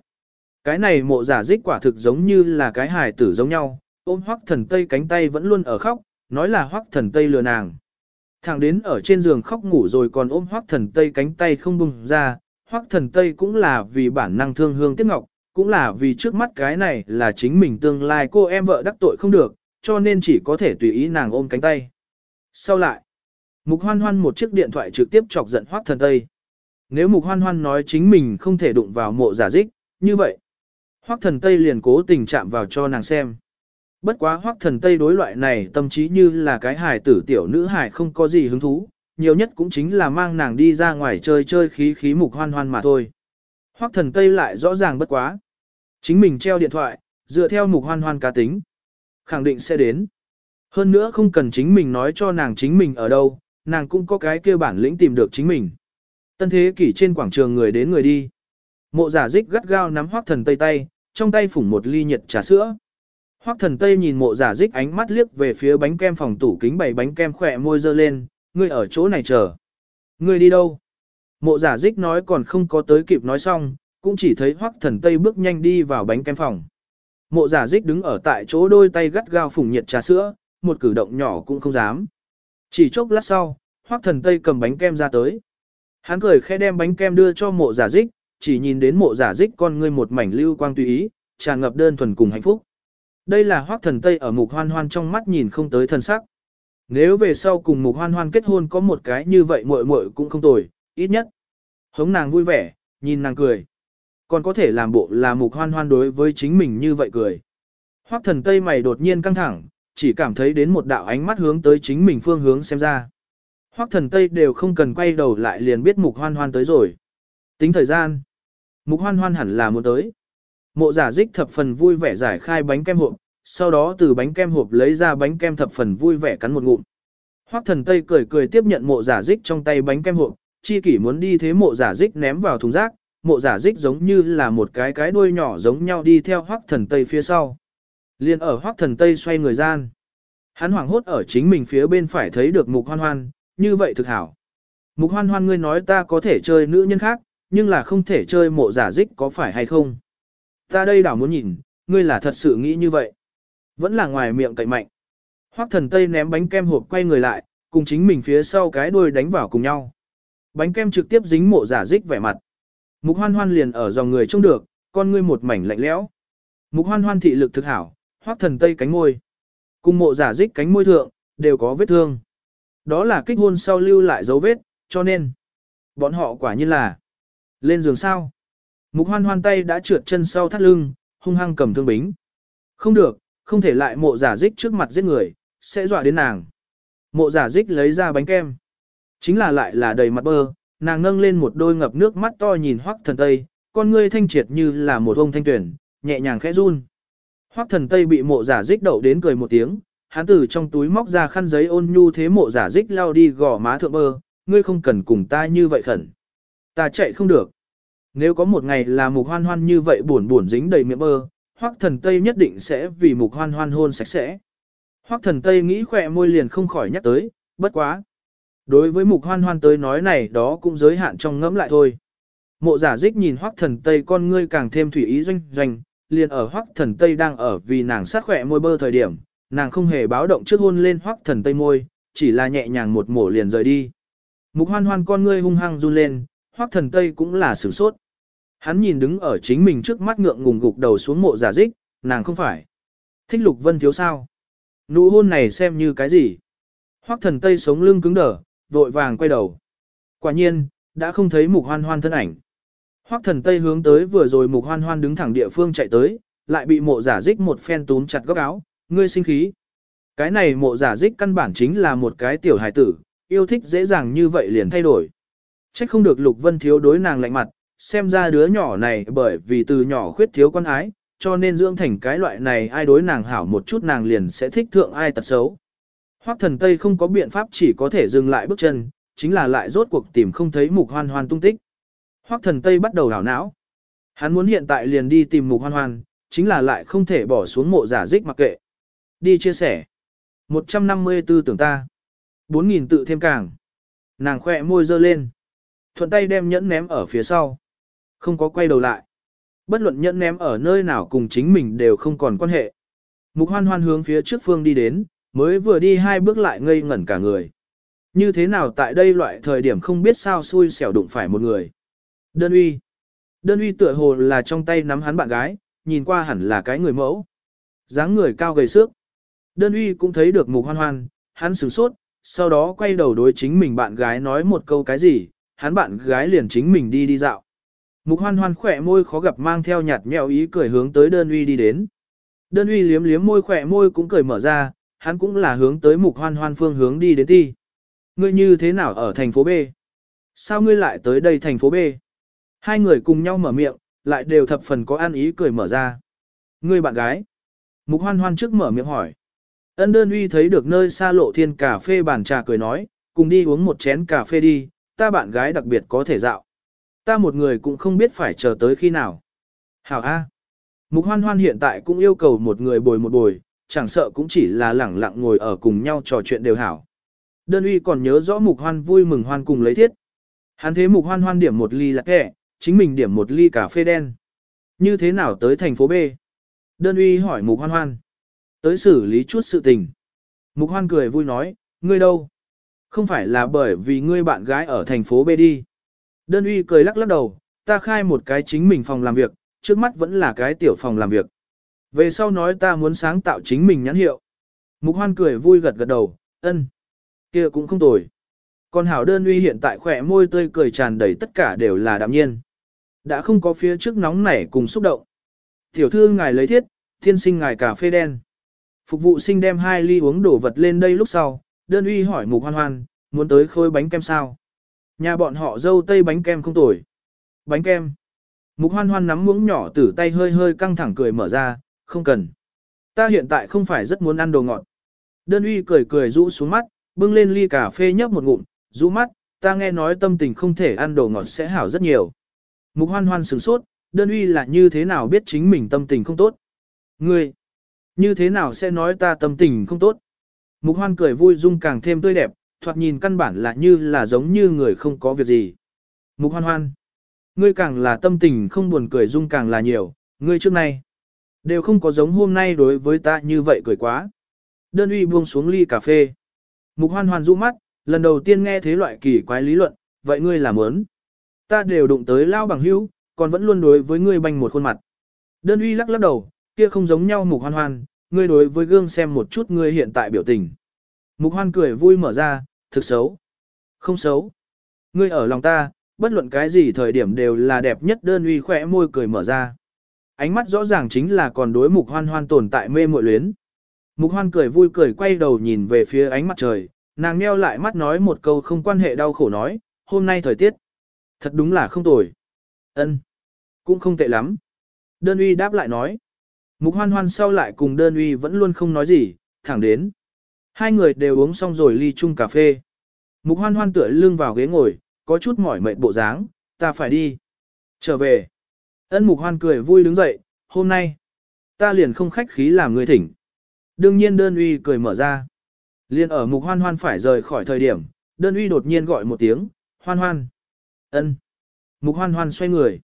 Cái này mộ giả dích quả thực giống như là cái hài tử giống nhau, ôm Hoắc thần Tây cánh tay vẫn luôn ở khóc, nói là Hoắc thần Tây lừa nàng. thằng đến ở trên giường khóc ngủ rồi còn ôm Hoắc thần Tây cánh tay không bùng ra, Hoắc thần Tây cũng là vì bản năng thương hương tiếc ngọc, cũng là vì trước mắt cái này là chính mình tương lai cô em vợ đắc tội không được, cho nên chỉ có thể tùy ý nàng ôm cánh tay. Sau lại, Mục hoan hoan một chiếc điện thoại trực tiếp chọc giận Hoắc thần Tây. Nếu mục hoan hoan nói chính mình không thể đụng vào mộ giả dích, như vậy. Hoắc thần Tây liền cố tình chạm vào cho nàng xem. Bất quá Hoắc thần Tây đối loại này tâm trí như là cái hài tử tiểu nữ hài không có gì hứng thú, nhiều nhất cũng chính là mang nàng đi ra ngoài chơi chơi khí khí mục hoan hoan mà thôi. Hoắc thần Tây lại rõ ràng bất quá. Chính mình treo điện thoại, dựa theo mục hoan hoan cá tính. Khẳng định sẽ đến. Hơn nữa không cần chính mình nói cho nàng chính mình ở đâu, nàng cũng có cái kia bản lĩnh tìm được chính mình. Tân thế kỷ trên quảng trường người đến người đi. Mộ giả dích gắt gao nắm hoác thần tây tay, trong tay phủng một ly nhiệt trà sữa. Hoác thần tây nhìn mộ giả dích ánh mắt liếc về phía bánh kem phòng tủ kính bày bánh kem khỏe môi dơ lên, ngươi ở chỗ này chờ. Ngươi đi đâu? Mộ giả dích nói còn không có tới kịp nói xong, cũng chỉ thấy Hoắc thần tây bước nhanh đi vào bánh kem phòng. Mộ giả dích đứng ở tại chỗ đôi tay gắt gao phủng nhiệt trà sữa, một cử động nhỏ cũng không dám. Chỉ chốc lát sau, Hoắc thần tây cầm bánh kem ra tới. Hắn cười khẽ đem bánh kem đưa cho mộ giả dích, chỉ nhìn đến mộ giả dích con ngươi một mảnh lưu quang tùy ý, tràn ngập đơn thuần cùng hạnh phúc. Đây là Hoắc thần tây ở mục hoan hoan trong mắt nhìn không tới thân sắc. Nếu về sau cùng mục hoan hoan kết hôn có một cái như vậy muội muội cũng không tồi, ít nhất. Hống nàng vui vẻ, nhìn nàng cười. còn có thể làm bộ là mục hoan hoan đối với chính mình như vậy cười. Hoắc thần tây mày đột nhiên căng thẳng, chỉ cảm thấy đến một đạo ánh mắt hướng tới chính mình phương hướng xem ra. Hoắc thần tây đều không cần quay đầu lại liền biết mục hoan hoan tới rồi. Tính thời gian, mục hoan hoan hẳn là muốn tới. Mộ giả dích thập phần vui vẻ giải khai bánh kem hộp, sau đó từ bánh kem hộp lấy ra bánh kem thập phần vui vẻ cắn một ngụm. Hoắc thần tây cười cười tiếp nhận mộ giả dích trong tay bánh kem hộp, chi kỷ muốn đi thế mộ giả dích ném vào thùng rác, mộ giả dích giống như là một cái cái đuôi nhỏ giống nhau đi theo Hoắc thần tây phía sau. Liên ở Hoắc thần tây xoay người gian. Hắn hoảng hốt ở chính mình phía bên phải thấy được mục hoan hoan, như vậy thực hảo. Mục hoan hoan ngươi nói ta có thể chơi nữ nhân khác, nhưng là không thể chơi mộ giả dích có phải hay không? Ta đây đảo muốn nhìn, ngươi là thật sự nghĩ như vậy. Vẫn là ngoài miệng cậy mạnh. Hoắc thần Tây ném bánh kem hộp quay người lại, cùng chính mình phía sau cái đuôi đánh vào cùng nhau. Bánh kem trực tiếp dính mộ giả dích vẻ mặt. Mục hoan hoan liền ở dòng người trông được, con ngươi một mảnh lạnh lẽo. Mục hoan hoan thị lực thực hảo, Hoắc thần Tây cánh môi. Cùng mộ giả dích cánh môi thượng, đều có vết thương. Đó là kích hôn sau lưu lại dấu vết, cho nên, bọn họ quả nhiên là lên giường sao. Mục hoan hoan tay đã trượt chân sau thắt lưng, hung hăng cầm thương bính. Không được, không thể lại mộ giả dích trước mặt giết người, sẽ dọa đến nàng. Mộ giả dích lấy ra bánh kem. Chính là lại là đầy mặt bơ, nàng nâng lên một đôi ngập nước mắt to nhìn hoắc thần tây, con ngươi thanh triệt như là một ông thanh tuyển, nhẹ nhàng khẽ run. Hoắc thần tây bị mộ giả dích đậu đến cười một tiếng, hắn từ trong túi móc ra khăn giấy ôn nhu thế mộ giả dích lao đi gò má thượng bơ, ngươi không cần cùng ta như vậy khẩn. Ta chạy không được. Nếu có một ngày là mục hoan hoan như vậy buồn buồn dính đầy miệng bơ, hoắc thần tây nhất định sẽ vì mục hoan hoan hôn sạch sẽ. Hoắc thần tây nghĩ khỏe môi liền không khỏi nhắc tới, bất quá. Đối với mục hoan hoan tới nói này đó cũng giới hạn trong ngẫm lại thôi. Mộ giả dích nhìn hoắc thần tây con ngươi càng thêm thủy ý doanh doanh, liền ở hoắc thần tây đang ở vì nàng sát khỏe môi bơ thời điểm, nàng không hề báo động trước hôn lên hoắc thần tây môi, chỉ là nhẹ nhàng một mổ liền rời đi. Mục hoan hoan con ngươi hung hăng run lên, hoắc thần tây cũng là sử sốt. Hắn nhìn đứng ở chính mình trước mắt ngượng ngùng gục đầu xuống mộ giả dích, nàng không phải. Thích lục vân thiếu sao? Nụ hôn này xem như cái gì? Hoắc thần tây sống lưng cứng đờ, vội vàng quay đầu. Quả nhiên, đã không thấy mục hoan hoan thân ảnh. Hoắc thần tây hướng tới vừa rồi mục hoan hoan đứng thẳng địa phương chạy tới, lại bị mộ giả dích một phen túm chặt góc áo, ngươi sinh khí. Cái này mộ giả dích căn bản chính là một cái tiểu hài tử, yêu thích dễ dàng như vậy liền thay đổi. Trách không được lục vân thiếu đối nàng lạnh mặt, xem ra đứa nhỏ này bởi vì từ nhỏ khuyết thiếu con ái, cho nên dưỡng thành cái loại này ai đối nàng hảo một chút nàng liền sẽ thích thượng ai tật xấu. Hoắc thần Tây không có biện pháp chỉ có thể dừng lại bước chân, chính là lại rốt cuộc tìm không thấy mục hoan hoan tung tích. Hoắc thần Tây bắt đầu đảo não. Hắn muốn hiện tại liền đi tìm mục hoan hoan, chính là lại không thể bỏ xuống mộ giả dích mặc kệ. Đi chia sẻ. 154 tưởng ta. 4.000 tự thêm càng. Nàng khoe môi dơ lên. Thuận tay đem nhẫn ném ở phía sau. Không có quay đầu lại. Bất luận nhẫn ném ở nơi nào cùng chính mình đều không còn quan hệ. Mục hoan hoan hướng phía trước phương đi đến, mới vừa đi hai bước lại ngây ngẩn cả người. Như thế nào tại đây loại thời điểm không biết sao xui xẻo đụng phải một người. Đơn uy. Đơn uy tựa hồ là trong tay nắm hắn bạn gái, nhìn qua hẳn là cái người mẫu. dáng người cao gầy xước. Đơn uy cũng thấy được mục hoan hoan, hắn sửng sốt, sau đó quay đầu đối chính mình bạn gái nói một câu cái gì, hắn bạn gái liền chính mình đi đi dạo. Mục hoan hoan khỏe môi khó gặp mang theo nhạt nhẽo ý cười hướng tới đơn uy đi đến. Đơn uy liếm liếm môi khỏe môi cũng cười mở ra, hắn cũng là hướng tới mục hoan hoan phương hướng đi đến ti. Ngươi như thế nào ở thành phố B? Sao ngươi lại tới đây thành phố B? Hai người cùng nhau mở miệng, lại đều thập phần có an ý cười mở ra. Ngươi bạn gái. Mục hoan hoan trước mở miệng hỏi. Ân đơn uy thấy được nơi xa lộ thiên cà phê bàn trà cười nói, cùng đi uống một chén cà phê đi, ta bạn gái đặc biệt có thể dạo. Ta một người cũng không biết phải chờ tới khi nào. Hảo A. Mục hoan hoan hiện tại cũng yêu cầu một người bồi một bồi, chẳng sợ cũng chỉ là lẳng lặng ngồi ở cùng nhau trò chuyện đều hảo. Đơn uy còn nhớ rõ mục hoan vui mừng hoan cùng lấy thiết. Hắn thế mục hoan hoan điểm một ly lạc kẹ, chính mình điểm một ly cà phê đen. Như thế nào tới thành phố B? Đơn uy hỏi mục hoan hoan. Tới xử lý chút sự tình. Mục hoan cười vui nói, ngươi đâu? Không phải là bởi vì ngươi bạn gái ở thành phố B đi. Đơn uy cười lắc lắc đầu, ta khai một cái chính mình phòng làm việc, trước mắt vẫn là cái tiểu phòng làm việc. Về sau nói ta muốn sáng tạo chính mình nhãn hiệu. Mục hoan cười vui gật gật đầu, ân, kia cũng không tồi. Còn hảo đơn uy hiện tại khỏe môi tươi cười tràn đầy tất cả đều là đạm nhiên. Đã không có phía trước nóng nảy cùng xúc động. Tiểu thư ngài lấy thiết, thiên sinh ngài cà phê đen. Phục vụ sinh đem hai ly uống đổ vật lên đây lúc sau, đơn uy hỏi mục hoan hoan, muốn tới khôi bánh kem sao? Nhà bọn họ dâu tây bánh kem không tồi. Bánh kem. Mục hoan hoan nắm muỗng nhỏ tử tay hơi hơi căng thẳng cười mở ra, không cần. Ta hiện tại không phải rất muốn ăn đồ ngọt. Đơn uy cười cười rũ xuống mắt, bưng lên ly cà phê nhấp một ngụm, rũ mắt, ta nghe nói tâm tình không thể ăn đồ ngọt sẽ hảo rất nhiều. Mục hoan hoan sửng sốt, đơn uy là như thế nào biết chính mình tâm tình không tốt. Ngươi, như thế nào sẽ nói ta tâm tình không tốt? Mục hoan cười vui dung càng thêm tươi đẹp, thoạt nhìn căn bản là như là giống như người không có việc gì. Mục hoan hoan, ngươi càng là tâm tình không buồn cười dung càng là nhiều, ngươi trước nay, đều không có giống hôm nay đối với ta như vậy cười quá. Đơn uy buông xuống ly cà phê. Mục hoan hoan rũ mắt, lần đầu tiên nghe thế loại kỳ quái lý luận, vậy ngươi làm ớn. Ta đều đụng tới lao bằng hữu, còn vẫn luôn đối với ngươi banh một khuôn mặt. Đơn uy lắc lắc đầu, kia không giống nhau mục hoan hoan, ngươi đối với gương xem một chút ngươi hiện tại biểu tình. Mục hoan cười vui mở ra, thực xấu. Không xấu. Ngươi ở lòng ta, bất luận cái gì thời điểm đều là đẹp nhất đơn uy khỏe môi cười mở ra. Ánh mắt rõ ràng chính là còn đối mục hoan hoan tồn tại mê muội luyến. Mục hoan cười vui cười quay đầu nhìn về phía ánh mặt trời, nàng nheo lại mắt nói một câu không quan hệ đau khổ nói, hôm nay thời tiết. Thật đúng là không tồi. ân Cũng không tệ lắm. Đơn uy đáp lại nói. Mục hoan hoan sau lại cùng đơn uy vẫn luôn không nói gì, thẳng đến. Hai người đều uống xong rồi ly chung cà phê. Mục hoan hoan tựa lưng vào ghế ngồi, có chút mỏi mệt bộ dáng, ta phải đi. Trở về. Ân mục hoan cười vui đứng dậy, hôm nay. Ta liền không khách khí làm người thỉnh. Đương nhiên đơn uy cười mở ra. Liên ở mục hoan hoan phải rời khỏi thời điểm, đơn uy đột nhiên gọi một tiếng, hoan hoan. ân. Mục hoan hoan xoay người.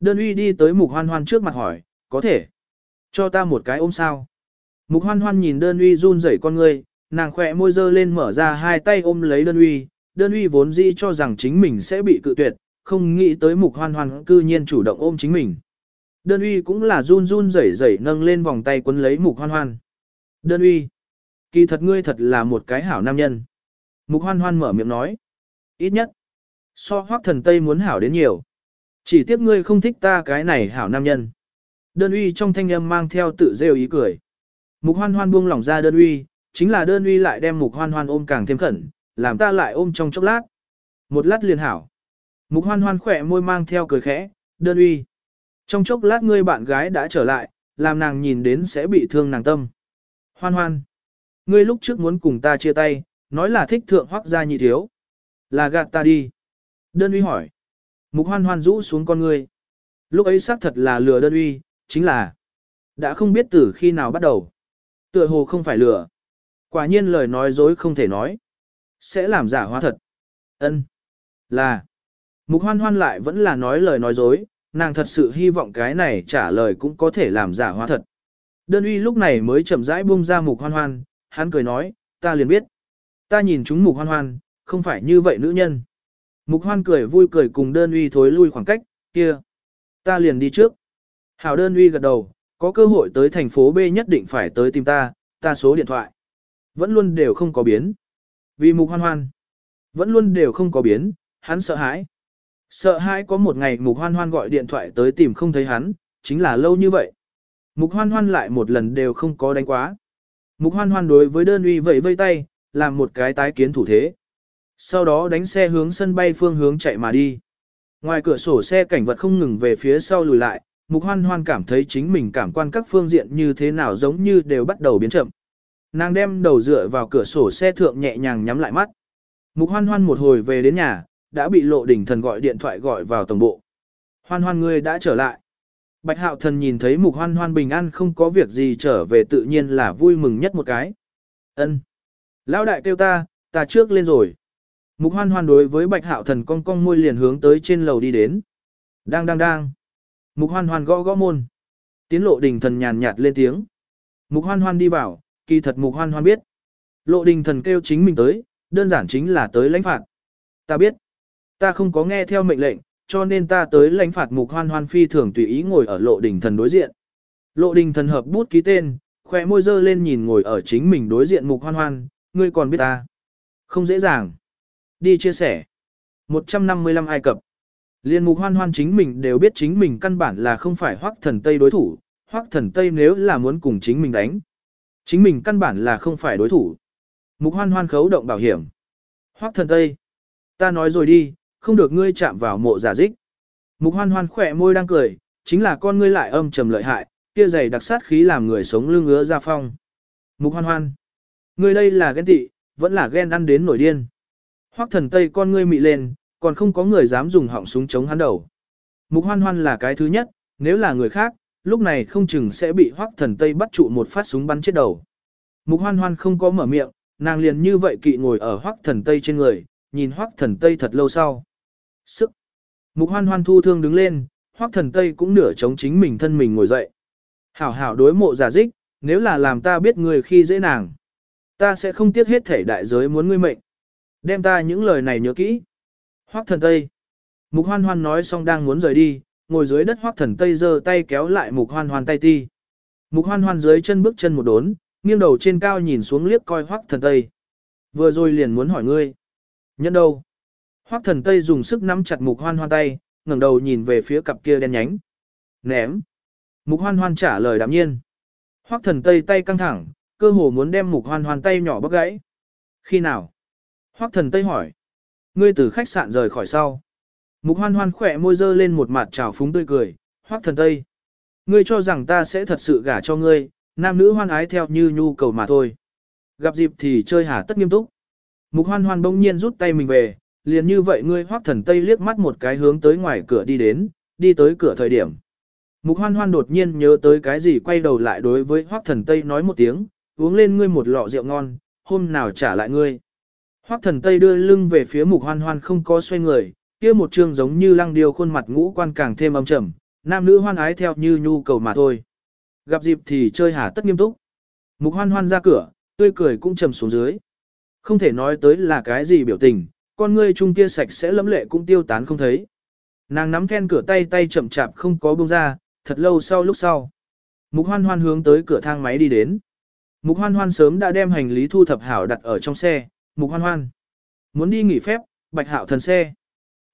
Đơn uy đi tới mục hoan hoan trước mặt hỏi, có thể. Cho ta một cái ôm sao. Mục hoan hoan nhìn đơn uy run rẩy con ngươi, nàng khỏe môi dơ lên mở ra hai tay ôm lấy đơn uy. Đơn uy vốn dĩ cho rằng chính mình sẽ bị cự tuyệt, không nghĩ tới mục hoan hoan cư nhiên chủ động ôm chính mình. Đơn uy cũng là run run rẩy rẩy nâng lên vòng tay quấn lấy mục hoan hoan. Đơn uy. Kỳ thật ngươi thật là một cái hảo nam nhân. Mục hoan hoan mở miệng nói. Ít nhất. So hoác thần Tây muốn hảo đến nhiều. Chỉ tiếc ngươi không thích ta cái này hảo nam nhân. Đơn uy trong thanh âm mang theo tự rêu ý cười. Mục hoan hoan buông lỏng ra đơn uy, chính là đơn uy lại đem mục hoan hoan ôm càng thêm khẩn, làm ta lại ôm trong chốc lát. Một lát liền hảo. Mục hoan hoan khỏe môi mang theo cười khẽ, đơn uy. Trong chốc lát ngươi bạn gái đã trở lại, làm nàng nhìn đến sẽ bị thương nàng tâm. Hoan hoan. Ngươi lúc trước muốn cùng ta chia tay, nói là thích thượng hoác gia nhị thiếu. Là gạt ta đi. Đơn uy hỏi. Mục hoan hoan rũ xuống con ngươi. Lúc ấy xác thật là lừa đơn uy, chính là đã không biết từ khi nào bắt đầu. Tựa hồ không phải lừa. Quả nhiên lời nói dối không thể nói. Sẽ làm giả hóa thật. Ân, Là. Mục hoan hoan lại vẫn là nói lời nói dối, nàng thật sự hy vọng cái này trả lời cũng có thể làm giả hóa thật. Đơn uy lúc này mới chậm rãi buông ra mục hoan hoan, hắn cười nói, ta liền biết. Ta nhìn chúng mục hoan hoan, không phải như vậy nữ nhân. Mục hoan cười vui cười cùng đơn uy thối lui khoảng cách, kia. Ta liền đi trước. Hảo đơn uy gật đầu, có cơ hội tới thành phố B nhất định phải tới tìm ta, ta số điện thoại. Vẫn luôn đều không có biến. Vì mục hoan hoan. Vẫn luôn đều không có biến, hắn sợ hãi. Sợ hãi có một ngày mục hoan hoan gọi điện thoại tới tìm không thấy hắn, chính là lâu như vậy. Mục hoan hoan lại một lần đều không có đánh quá. Mục hoan hoan đối với đơn uy vẫy vây tay, làm một cái tái kiến thủ thế. Sau đó đánh xe hướng sân bay phương hướng chạy mà đi. Ngoài cửa sổ xe cảnh vật không ngừng về phía sau lùi lại, mục hoan hoan cảm thấy chính mình cảm quan các phương diện như thế nào giống như đều bắt đầu biến chậm. Nàng đem đầu dựa vào cửa sổ xe thượng nhẹ nhàng nhắm lại mắt. Mục hoan hoan một hồi về đến nhà, đã bị lộ đỉnh thần gọi điện thoại gọi vào tổng bộ. Hoan hoan ngươi đã trở lại. Bạch hạo thần nhìn thấy mục hoan hoan bình an không có việc gì trở về tự nhiên là vui mừng nhất một cái. ân Lão đại kêu ta, ta trước lên rồi. Mục hoan hoan đối với bạch hạo thần cong cong môi liền hướng tới trên lầu đi đến. Đang đang đang. Mục hoan hoan gõ gõ môn. Tiến lộ đình thần nhàn nhạt lên tiếng. Mục hoan hoan đi vào, kỳ thật mục hoan hoan biết. Lộ đình thần kêu chính mình tới, đơn giản chính là tới lãnh phạt. Ta biết. Ta không có nghe theo mệnh lệnh, cho nên ta tới lãnh phạt mục hoan hoan phi thường tùy ý ngồi ở lộ đình thần đối diện. Lộ đình thần hợp bút ký tên, khỏe môi dơ lên nhìn ngồi ở chính mình đối diện mục hoan hoan, ngươi còn biết ta. Không dễ dàng. Đi chia sẻ. 155 Ai Cập. Liên mục hoan hoan chính mình đều biết chính mình căn bản là không phải hoắc thần Tây đối thủ, hoắc thần Tây nếu là muốn cùng chính mình đánh. Chính mình căn bản là không phải đối thủ. Mục hoan hoan khấu động bảo hiểm. Hoắc thần Tây. Ta nói rồi đi, không được ngươi chạm vào mộ giả dích. Mục hoan hoan khỏe môi đang cười, chính là con ngươi lại âm trầm lợi hại, kia dày đặc sát khí làm người sống lưng ngứa ra phong. Mục hoan hoan. Ngươi đây là ghen tị, vẫn là ghen ăn đến nổi điên. Hoắc thần Tây con ngươi mị lên, còn không có người dám dùng họng súng chống hắn đầu. Mục hoan hoan là cái thứ nhất, nếu là người khác, lúc này không chừng sẽ bị hoắc thần Tây bắt trụ một phát súng bắn chết đầu. Mục hoan hoan không có mở miệng, nàng liền như vậy kỵ ngồi ở hoắc thần Tây trên người, nhìn hoắc thần Tây thật lâu sau. Sức. Mục hoan hoan thu thương đứng lên, hoắc thần Tây cũng nửa chống chính mình thân mình ngồi dậy. Hảo hảo đối mộ giả dích, nếu là làm ta biết người khi dễ nàng. Ta sẽ không tiếc hết thể đại giới muốn ngươi mệnh. Đem ta những lời này nhớ kỹ. Hoắc thần Tây. Mục hoan hoan nói xong đang muốn rời đi, ngồi dưới đất hoắc thần Tây giơ tay kéo lại mục hoan hoan tay ti. Mục hoan hoan dưới chân bước chân một đốn, nghiêng đầu trên cao nhìn xuống liếc coi hoắc thần Tây. Vừa rồi liền muốn hỏi ngươi. Nhận đâu? Hoắc thần Tây dùng sức nắm chặt mục hoan hoan tay, ngẩng đầu nhìn về phía cặp kia đen nhánh. Ném. Mục hoan hoan trả lời đạm nhiên. Hoắc thần Tây tay căng thẳng, cơ hồ muốn đem mục hoan hoan tay nhỏ bóc gãy. Khi nào? Hoắc thần Tây hỏi. Ngươi từ khách sạn rời khỏi sau. Mục hoan hoan khỏe môi dơ lên một mặt trào phúng tươi cười. Hoắc thần Tây. Ngươi cho rằng ta sẽ thật sự gả cho ngươi, nam nữ hoan ái theo như nhu cầu mà thôi. Gặp dịp thì chơi hả tất nghiêm túc. Mục hoan hoan bỗng nhiên rút tay mình về, liền như vậy ngươi hoắc thần Tây liếc mắt một cái hướng tới ngoài cửa đi đến, đi tới cửa thời điểm. Mục hoan hoan đột nhiên nhớ tới cái gì quay đầu lại đối với hoắc thần Tây nói một tiếng, uống lên ngươi một lọ rượu ngon, hôm nào trả lại ngươi. Hoắc thần Tây đưa lưng về phía mục hoan hoan không có xoay người, kia một trương giống như lăng điêu khuôn mặt ngũ quan càng thêm âm trầm, nam nữ hoan ái theo như nhu cầu mà thôi. Gặp dịp thì chơi hả tất nghiêm túc. Mục hoan hoan ra cửa, tươi cười cũng trầm xuống dưới. Không thể nói tới là cái gì biểu tình, con ngươi chung kia sạch sẽ lấm lệ cũng tiêu tán không thấy. Nàng nắm then cửa tay tay chậm chạp không có buông ra, thật lâu sau lúc sau. Mục hoan hoan hướng tới cửa thang máy đi đến. Mục hoan hoan sớm đã đem hành lý thu thập hảo đặt ở trong xe, mục hoan hoan. Muốn đi nghỉ phép, bạch hạo thần xe.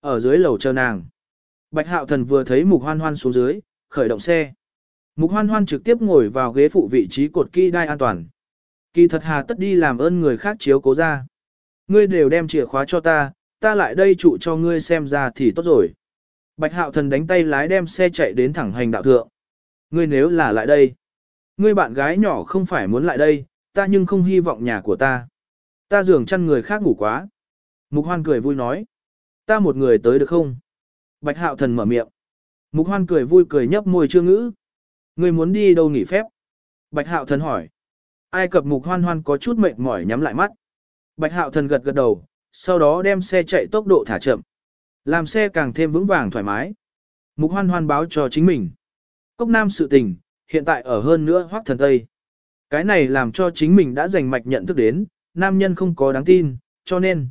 Ở dưới lầu chờ nàng. Bạch hạo thần vừa thấy mục hoan hoan xuống dưới, khởi động xe. Mục hoan hoan trực tiếp ngồi vào ghế phụ vị trí cột kỳ đai an toàn. Kỳ thật hà tất đi làm ơn người khác chiếu cố ra. Ngươi đều đem chìa khóa cho ta, ta lại đây trụ cho ngươi xem ra thì tốt rồi. Bạch hạo thần đánh tay lái đem xe chạy đến thẳng hành đạo thượng. Ngươi nếu là lại đây. Ngươi bạn gái nhỏ không phải muốn lại đây, ta nhưng không hy vọng nhà của ta. Ta giường chăn người khác ngủ quá. Mục hoan cười vui nói. Ta một người tới được không? Bạch hạo thần mở miệng. Mục hoan cười vui cười nhấp môi chưa ngữ. người muốn đi đâu nghỉ phép? Bạch hạo thần hỏi. Ai cập mục hoan hoan có chút mệt mỏi nhắm lại mắt. Bạch hạo thần gật gật đầu, sau đó đem xe chạy tốc độ thả chậm. Làm xe càng thêm vững vàng thoải mái. Mục hoan hoan báo cho chính mình. Cốc nam sự tình, hiện tại ở hơn nữa hoác thần Tây. Cái này làm cho chính mình đã giành mạch nhận thức đến, nam nhân không có đáng tin, cho nên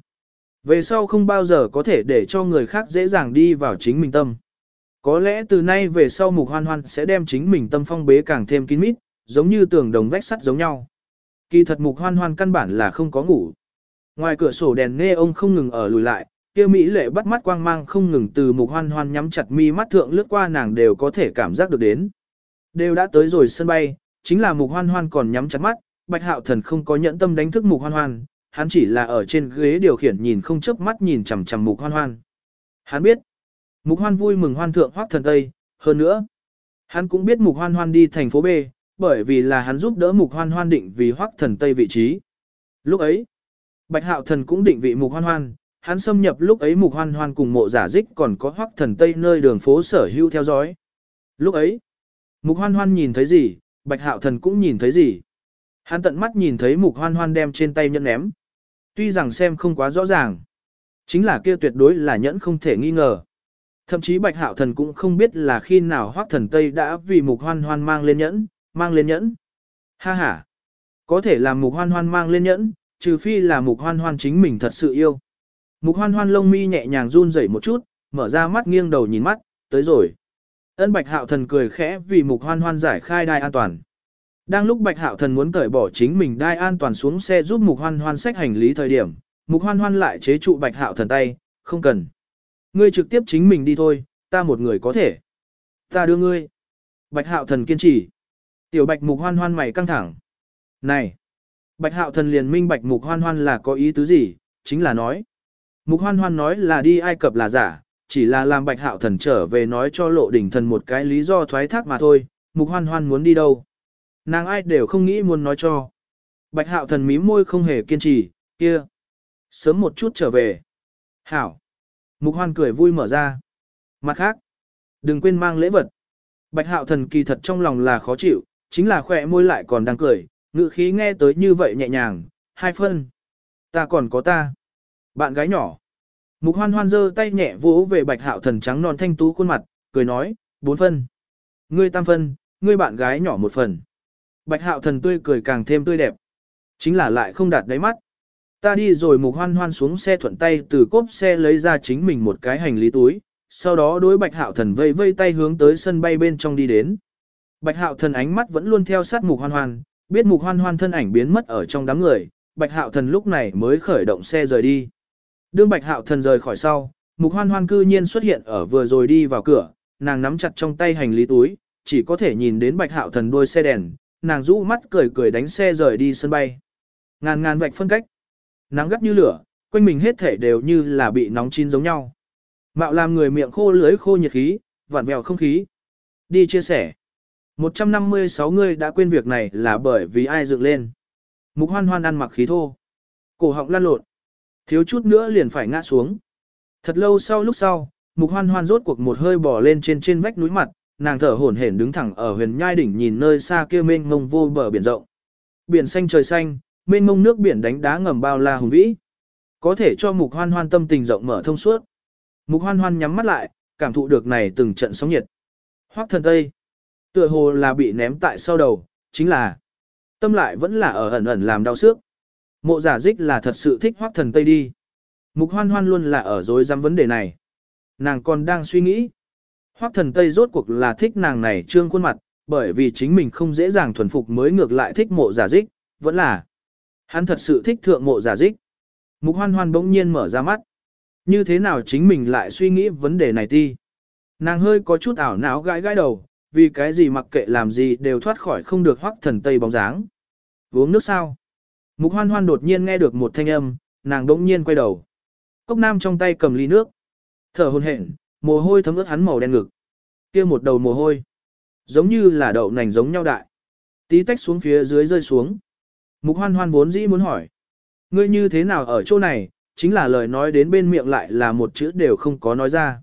về sau không bao giờ có thể để cho người khác dễ dàng đi vào chính mình tâm. Có lẽ từ nay về sau mục hoan hoan sẽ đem chính mình tâm phong bế càng thêm kín mít, giống như tường đồng vách sắt giống nhau. Kỳ thật mục hoan hoan căn bản là không có ngủ. Ngoài cửa sổ đèn nghe ông không ngừng ở lùi lại, kia mỹ lệ bắt mắt quang mang không ngừng từ mục hoan hoan nhắm chặt mi mắt thượng lướt qua nàng đều có thể cảm giác được đến. Đều đã tới rồi sân bay, chính là mục hoan hoan còn nhắm chặt mắt, bạch hạo thần không có nhẫn tâm đánh thức mục hoan hoan, hắn chỉ là ở trên ghế điều khiển nhìn không chớp mắt nhìn chằm chằm mục hoan hoan. Hắn biết, mục hoan vui mừng hoan thượng hoác thần Tây, hơn nữa, hắn cũng biết mục hoan hoan đi thành phố B, bởi vì là hắn giúp đỡ mục hoan hoan định vì hoác thần Tây vị trí. Lúc ấy, bạch hạo thần cũng định vị mục hoan hoan, hắn xâm nhập lúc ấy mục hoan hoan cùng mộ giả dích còn có hoác thần Tây nơi đường phố sở hữu theo dõi. Lúc ấy, Mục hoan hoan nhìn thấy gì, bạch hạo thần cũng nhìn thấy gì. Hắn tận mắt nhìn thấy mục hoan hoan đem trên tay nhẫn ném. Tuy rằng xem không quá rõ ràng. Chính là kia tuyệt đối là nhẫn không thể nghi ngờ. Thậm chí bạch hạo thần cũng không biết là khi nào hoắc thần Tây đã vì mục hoan hoan mang lên nhẫn, mang lên nhẫn. Ha ha. Có thể làm mục hoan hoan mang lên nhẫn, trừ phi là mục hoan hoan chính mình thật sự yêu. Mục hoan hoan lông mi nhẹ nhàng run rẩy một chút, mở ra mắt nghiêng đầu nhìn mắt, tới rồi. Ân Bạch Hạo Thần cười khẽ vì Mục Hoan Hoan giải khai đai an toàn. Đang lúc Bạch Hạo Thần muốn cởi bỏ chính mình đai an toàn xuống xe giúp Mục Hoan Hoan xách hành lý thời điểm, Mục Hoan Hoan lại chế trụ Bạch Hạo Thần tay, không cần. Ngươi trực tiếp chính mình đi thôi, ta một người có thể. Ta đưa ngươi. Bạch hạo thần kiên trì. Tiểu bạch mục hoan hoan mày căng thẳng. Này! Bạch hạo thần liền minh bạch mục hoan hoan là có ý tứ gì, chính là nói. Mục hoan hoan nói là đi Ai Cập là giả, chỉ là làm bạch hạo thần trở về nói cho lộ đỉnh thần một cái lý do thoái thác mà thôi, mục hoan hoan muốn đi đâu. Nàng ai đều không nghĩ muốn nói cho. Bạch hạo thần mím môi không hề kiên trì, kia. Sớm một chút trở về. Hảo. Mục hoan cười vui mở ra. Mặt khác. Đừng quên mang lễ vật. Bạch hạo thần kỳ thật trong lòng là khó chịu, chính là khỏe môi lại còn đang cười, ngự khí nghe tới như vậy nhẹ nhàng, hai phân. Ta còn có ta. Bạn gái nhỏ. Mục hoan hoan giơ tay nhẹ vỗ về bạch hạo thần trắng non thanh tú khuôn mặt, cười nói, bốn phân. Ngươi tam phân, ngươi bạn gái nhỏ một phần. Bạch hạo thần tươi cười càng thêm tươi đẹp. Chính là lại không đạt đáy mắt. Ta đi rồi mục hoan hoan xuống xe thuận tay từ cốp xe lấy ra chính mình một cái hành lý túi, sau đó đối bạch hạo thần vây vây tay hướng tới sân bay bên trong đi đến. Bạch hạo thần ánh mắt vẫn luôn theo sát mục hoan hoan, biết mục hoan hoan thân ảnh biến mất ở trong đám người, bạch hạo thần lúc này mới khởi động xe rời đi. Đương bạch hạo thần rời khỏi sau, mục hoan hoan cư nhiên xuất hiện ở vừa rồi đi vào cửa, nàng nắm chặt trong tay hành lý túi, chỉ có thể nhìn đến bạch hạo thần đuôi xe đèn, nàng rũ mắt cười cười đánh xe rời đi sân bay. Ngàn ngàn vạch phân cách, nắng gắt như lửa, quanh mình hết thể đều như là bị nóng chín giống nhau. Mạo làm người miệng khô lưới khô nhiệt khí, vặn vẹo không khí. Đi chia sẻ. 156 người đã quên việc này là bởi vì ai dựng lên. Mục hoan hoan ăn mặc khí thô. Cổ họng lan lộn. Thiếu chút nữa liền phải ngã xuống. Thật lâu sau lúc sau, mục hoan hoan rốt cuộc một hơi bỏ lên trên trên vách núi mặt, nàng thở hổn hển đứng thẳng ở huyền nhai đỉnh nhìn nơi xa kia mênh mông vô bờ biển rộng. Biển xanh trời xanh, mênh mông nước biển đánh đá ngầm bao la hùng vĩ. Có thể cho mục hoan hoan tâm tình rộng mở thông suốt. Mục hoan hoan nhắm mắt lại, cảm thụ được này từng trận sóng nhiệt. Hoắc thần tây. Tựa hồ là bị ném tại sau đầu, chính là tâm lại vẫn là ở ẩn ẩn làm đau xước. Mộ giả dích là thật sự thích Hoắc thần tây đi. Mục hoan hoan luôn là ở dối dám vấn đề này. Nàng còn đang suy nghĩ. Hoắc thần tây rốt cuộc là thích nàng này trương khuôn mặt, bởi vì chính mình không dễ dàng thuần phục mới ngược lại thích mộ giả dích, vẫn là. Hắn thật sự thích thượng mộ giả dích. Mục hoan hoan bỗng nhiên mở ra mắt. Như thế nào chính mình lại suy nghĩ vấn đề này ti? Nàng hơi có chút ảo não gãi gãi đầu, vì cái gì mặc kệ làm gì đều thoát khỏi không được hoắc thần tây bóng dáng. Uống nước sao? Mục hoan hoan đột nhiên nghe được một thanh âm, nàng bỗng nhiên quay đầu. Cốc nam trong tay cầm ly nước. Thở hồn hển, mồ hôi thấm ướt hắn màu đen ngực. kia một đầu mồ hôi. Giống như là đậu nành giống nhau đại. Tí tách xuống phía dưới rơi xuống. Mục hoan hoan vốn dĩ muốn hỏi. Ngươi như thế nào ở chỗ này, chính là lời nói đến bên miệng lại là một chữ đều không có nói ra.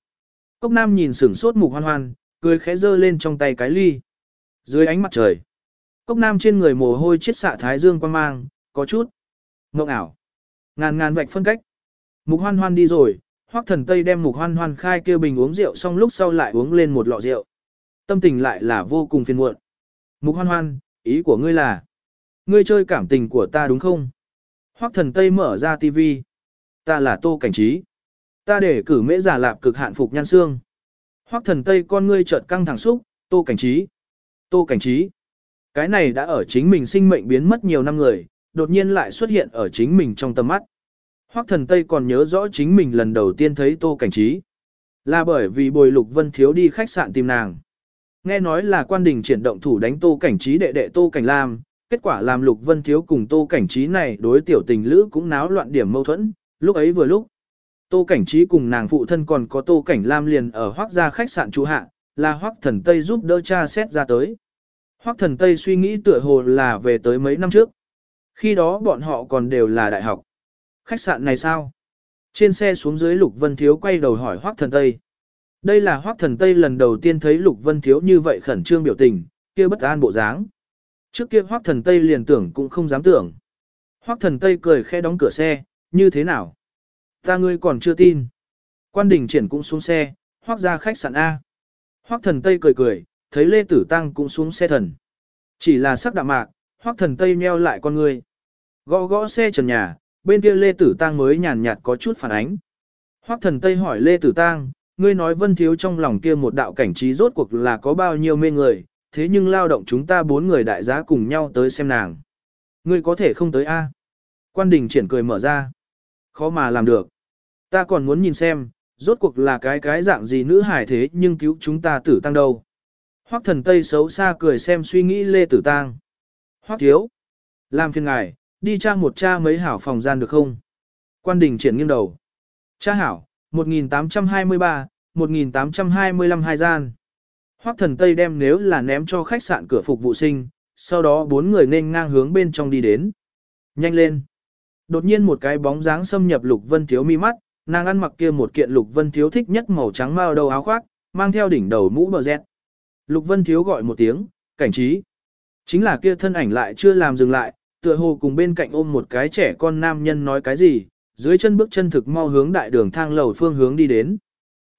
Cốc nam nhìn sửng sốt mục hoan hoan, cười khẽ giơ lên trong tay cái ly. Dưới ánh mặt trời, cốc nam trên người mồ hôi chiết xạ thái dương quan mang, có chút ngộng ảo. Ngàn ngàn vạch phân cách. Mục hoan hoan đi rồi, hoắc thần tây đem mục hoan hoan khai kêu bình uống rượu xong lúc sau lại uống lên một lọ rượu. Tâm tình lại là vô cùng phiền muộn. Mục hoan hoan, ý của ngươi là, ngươi chơi cảm tình của ta đúng không? Hoắc thần tây mở ra tivi. Ta là tô cảnh trí. Ta để cử mễ giả lạp cực hạn phục nhan xương. Hoắc thần tây con ngươi chợt căng thẳng xúc, tô cảnh trí. Tô cảnh trí. Cái này đã ở chính mình sinh mệnh biến mất nhiều năm người, đột nhiên lại xuất hiện ở chính mình trong tầm mắt. Hoắc thần Tây còn nhớ rõ chính mình lần đầu tiên thấy Tô Cảnh Trí. Là bởi vì bồi Lục Vân Thiếu đi khách sạn tìm nàng. Nghe nói là quan đình triển động thủ đánh Tô Cảnh Trí đệ đệ Tô Cảnh Lam, kết quả làm Lục Vân Thiếu cùng Tô Cảnh Trí này đối tiểu tình lữ cũng náo loạn điểm mâu thuẫn, lúc ấy vừa lúc. Tô Cảnh Trí cùng nàng phụ thân còn có Tô Cảnh Lam liền ở Hoắc gia khách sạn trú hạ, là Hoắc Thần Tây giúp đỡ cha xét ra tới. Hoắc Thần Tây suy nghĩ tựa hồ là về tới mấy năm trước. Khi đó bọn họ còn đều là đại học. Khách sạn này sao? Trên xe xuống dưới Lục Vân Thiếu quay đầu hỏi Hoắc Thần Tây. Đây là Hoắc Thần Tây lần đầu tiên thấy Lục Vân Thiếu như vậy khẩn trương biểu tình, kia bất an bộ dáng. Trước kia Hoắc Thần Tây liền tưởng cũng không dám tưởng. Hoắc Thần Tây cười khẽ đóng cửa xe, như thế nào? Ta ngươi còn chưa tin. Quan đình triển cũng xuống xe, Hoắc ra khách sạn A. Hoắc Thần Tây cười cười, thấy Lê Tử Tăng cũng xuống xe thần. Chỉ là sắc đạm mạc, Hoắc Thần Tây meo lại con ngươi. Gõ gõ xe trần nhà, bên kia Lê Tử tang mới nhàn nhạt có chút phản ánh. Hoắc thần Tây hỏi Lê Tử tang ngươi nói vân thiếu trong lòng kia một đạo cảnh trí rốt cuộc là có bao nhiêu mê người, thế nhưng lao động chúng ta bốn người đại giá cùng nhau tới xem nàng. Ngươi có thể không tới A. Quan đình triển cười mở ra. Khó mà làm được. Ta còn muốn nhìn xem, Rốt cuộc là cái cái dạng gì nữ hải thế nhưng cứu chúng ta tử tăng đâu. Hoắc thần Tây xấu xa cười xem suy nghĩ Lê Tử tang Hoắc thiếu. Làm phiền ngài, đi tra một cha mấy hảo phòng gian được không? Quan đình triển nghiêng đầu. Cha hảo, 1823, 1825 hai gian. Hoắc thần Tây đem nếu là ném cho khách sạn cửa phục vụ sinh, sau đó bốn người nên ngang hướng bên trong đi đến. Nhanh lên. Đột nhiên một cái bóng dáng xâm nhập Lục Vân Thiếu mi mắt, nàng ăn mặc kia một kiện Lục Vân Thiếu thích nhất màu trắng mao đầu áo khoác, mang theo đỉnh đầu mũ bờ rét. Lục Vân Thiếu gọi một tiếng, cảnh trí. Chính là kia thân ảnh lại chưa làm dừng lại, tựa hồ cùng bên cạnh ôm một cái trẻ con nam nhân nói cái gì, dưới chân bước chân thực mau hướng đại đường thang lầu phương hướng đi đến.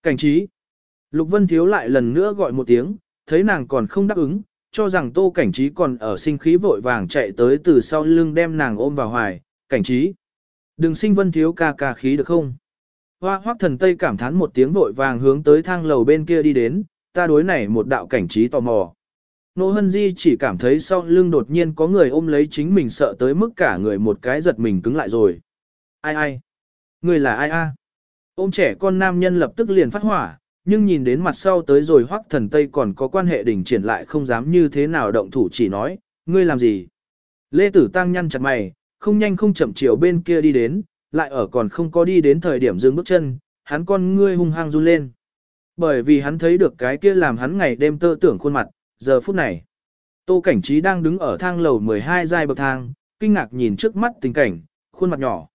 Cảnh trí. Lục Vân Thiếu lại lần nữa gọi một tiếng, thấy nàng còn không đáp ứng, cho rằng tô cảnh trí còn ở sinh khí vội vàng chạy tới từ sau lưng đem nàng ôm vào hoài, cảnh trí. Đừng sinh Vân Thiếu ca ca khí được không? Hoa hoác thần Tây cảm thán một tiếng vội vàng hướng tới thang lầu bên kia đi đến, ta đối này một đạo cảnh trí tò mò. Nô Hân Di chỉ cảm thấy sau lưng đột nhiên có người ôm lấy chính mình sợ tới mức cả người một cái giật mình cứng lại rồi. Ai ai? Người là ai a? Ôm trẻ con nam nhân lập tức liền phát hỏa, nhưng nhìn đến mặt sau tới rồi hoắc thần Tây còn có quan hệ đỉnh triển lại không dám như thế nào động thủ chỉ nói, ngươi làm gì? Lê Tử Tăng nhăn chặt mày, không nhanh không chậm chiều bên kia đi đến, lại ở còn không có đi đến thời điểm dừng bước chân, hắn con ngươi hung hăng run lên. Bởi vì hắn thấy được cái kia làm hắn ngày đêm tơ tưởng khuôn mặt, giờ phút này. Tô Cảnh Trí đang đứng ở thang lầu 12 giai bậc thang, kinh ngạc nhìn trước mắt tình cảnh, khuôn mặt nhỏ.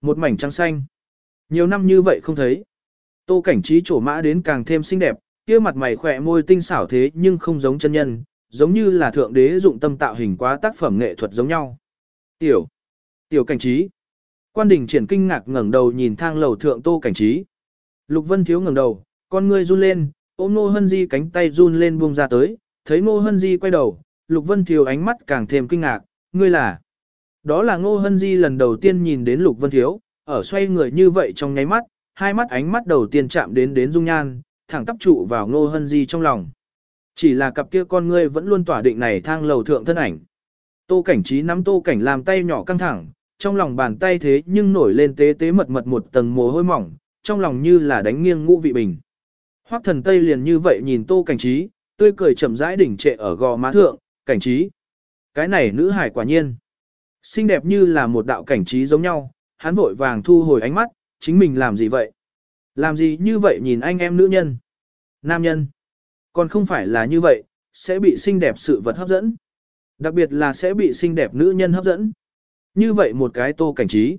Một mảnh trắng xanh. Nhiều năm như vậy không thấy. Tô Cảnh Trí trổ mã đến càng thêm xinh đẹp, kia mặt mày khỏe môi tinh xảo thế nhưng không giống chân nhân, giống như là thượng đế dụng tâm tạo hình quá tác phẩm nghệ thuật giống nhau. Tiểu. Tiểu Cảnh Trí. Quan đình triển kinh ngạc ngẩng đầu nhìn thang lầu thượng Tô Cảnh Trí. Lục Vân Thiếu ngẩng đầu, con ngươi run lên, ôm Nô Hân Di cánh tay run lên buông ra tới, thấy Ngô Hân Di quay đầu, Lục Vân Thiếu ánh mắt càng thêm kinh ngạc, ngươi là. Đó là Ngô Hân Di lần đầu tiên nhìn đến Lục Vân Thiếu, ở xoay người như vậy trong nháy mắt, hai mắt ánh mắt đầu tiên chạm đến đến dung nhan, thẳng tắp trụ vào Ngô Hân Di trong lòng. Chỉ là cặp kia con ngươi vẫn luôn tỏa định này thang lầu thượng thân ảnh. Tô Cảnh Trí nắm Tô Cảnh làm tay nhỏ căng thẳng, trong lòng bàn tay thế nhưng nổi lên tế tế mật mật một tầng mồ hôi mỏng, trong lòng như là đánh nghiêng ngũ vị bình. Hoắc thần Tây liền như vậy nhìn Tô Cảnh Trí, tươi cười chậm rãi đỉnh trệ ở gò má thượng, Cảnh Trí. Cái này nữ hải quả nhiên. Xinh đẹp như là một đạo cảnh trí giống nhau, hắn vội vàng thu hồi ánh mắt, chính mình làm gì vậy? Làm gì như vậy nhìn anh em nữ nhân? Nam nhân. Còn không phải là như vậy, sẽ bị xinh đẹp sự vật hấp dẫn. Đặc biệt là sẽ bị xinh đẹp nữ nhân hấp dẫn. Như vậy một cái tô cảnh trí.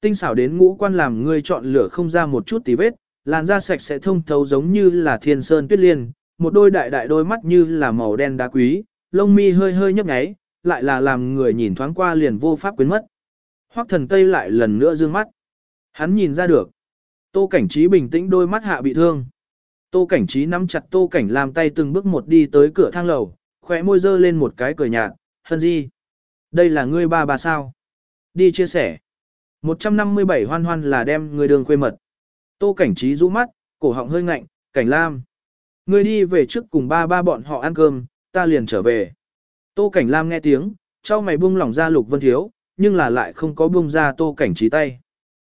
Tinh xảo đến ngũ quan làm người chọn lựa không ra một chút tí vết, làn da sạch sẽ thông thấu giống như là thiên sơn tuyết liên, một đôi đại đại đôi mắt như là màu đen đá quý, lông mi hơi hơi nhấp nháy, lại là làm người nhìn thoáng qua liền vô pháp quên mất. Hoắc thần Tây lại lần nữa dương mắt. Hắn nhìn ra được. Tô cảnh trí bình tĩnh đôi mắt hạ bị thương. Tô cảnh trí nắm chặt tô cảnh làm tay từng bước một đi tới cửa thang lầu, khóe môi dơ lên một cái cười nhạt, hân gì? Đây là ngươi ba bà sao? Đi chia sẻ. 157 hoan hoan là đem người đường quê mật. Tô cảnh trí rũ mắt, cổ họng hơi ngạnh, cảnh lam. Ngươi đi về trước cùng ba ba bọn họ ăn cơm, ta liền trở về. Tô Cảnh Lam nghe tiếng, trao mày buông lỏng ra Lục Vân Thiếu, nhưng là lại không có buông ra Tô Cảnh trí tay.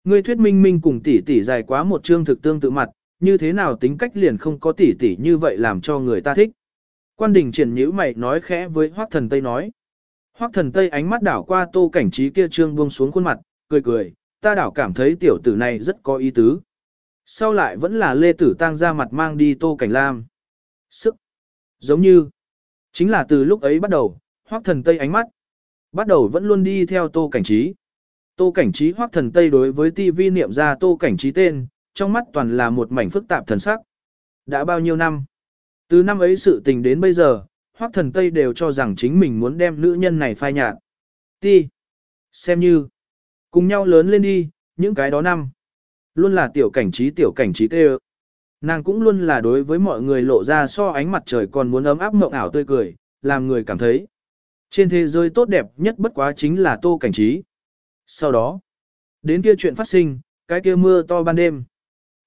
Ngươi thuyết minh minh cùng tỷ tỷ dài quá một chương thực tương tự mặt, như thế nào tính cách liền không có tỷ tỷ như vậy làm cho người ta thích. Quan đình triển nhữ mày nói khẽ với Hoắc Thần Tây nói. Hoắc Thần Tây ánh mắt đảo qua Tô Cảnh trí kia trương buông xuống khuôn mặt, cười cười, ta đảo cảm thấy tiểu tử này rất có ý tứ. Sau lại vẫn là Lê Tử Tăng ra mặt mang đi Tô Cảnh Lam. Sức. Giống như. Chính là từ lúc ấy bắt đầu, hoác thần Tây ánh mắt, bắt đầu vẫn luôn đi theo tô cảnh trí. Tô cảnh trí hoác thần Tây đối với TV niệm ra tô cảnh trí tên, trong mắt toàn là một mảnh phức tạp thần sắc. Đã bao nhiêu năm? Từ năm ấy sự tình đến bây giờ, hoác thần Tây đều cho rằng chính mình muốn đem nữ nhân này phai nhạt. Ti. Xem như. Cùng nhau lớn lên đi, những cái đó năm. Luôn là tiểu cảnh trí tiểu cảnh trí tê Nàng cũng luôn là đối với mọi người lộ ra so ánh mặt trời còn muốn ấm áp mộng ảo tươi cười, làm người cảm thấy. Trên thế giới tốt đẹp nhất bất quá chính là tô cảnh trí. Sau đó, đến kia chuyện phát sinh, cái kia mưa to ban đêm.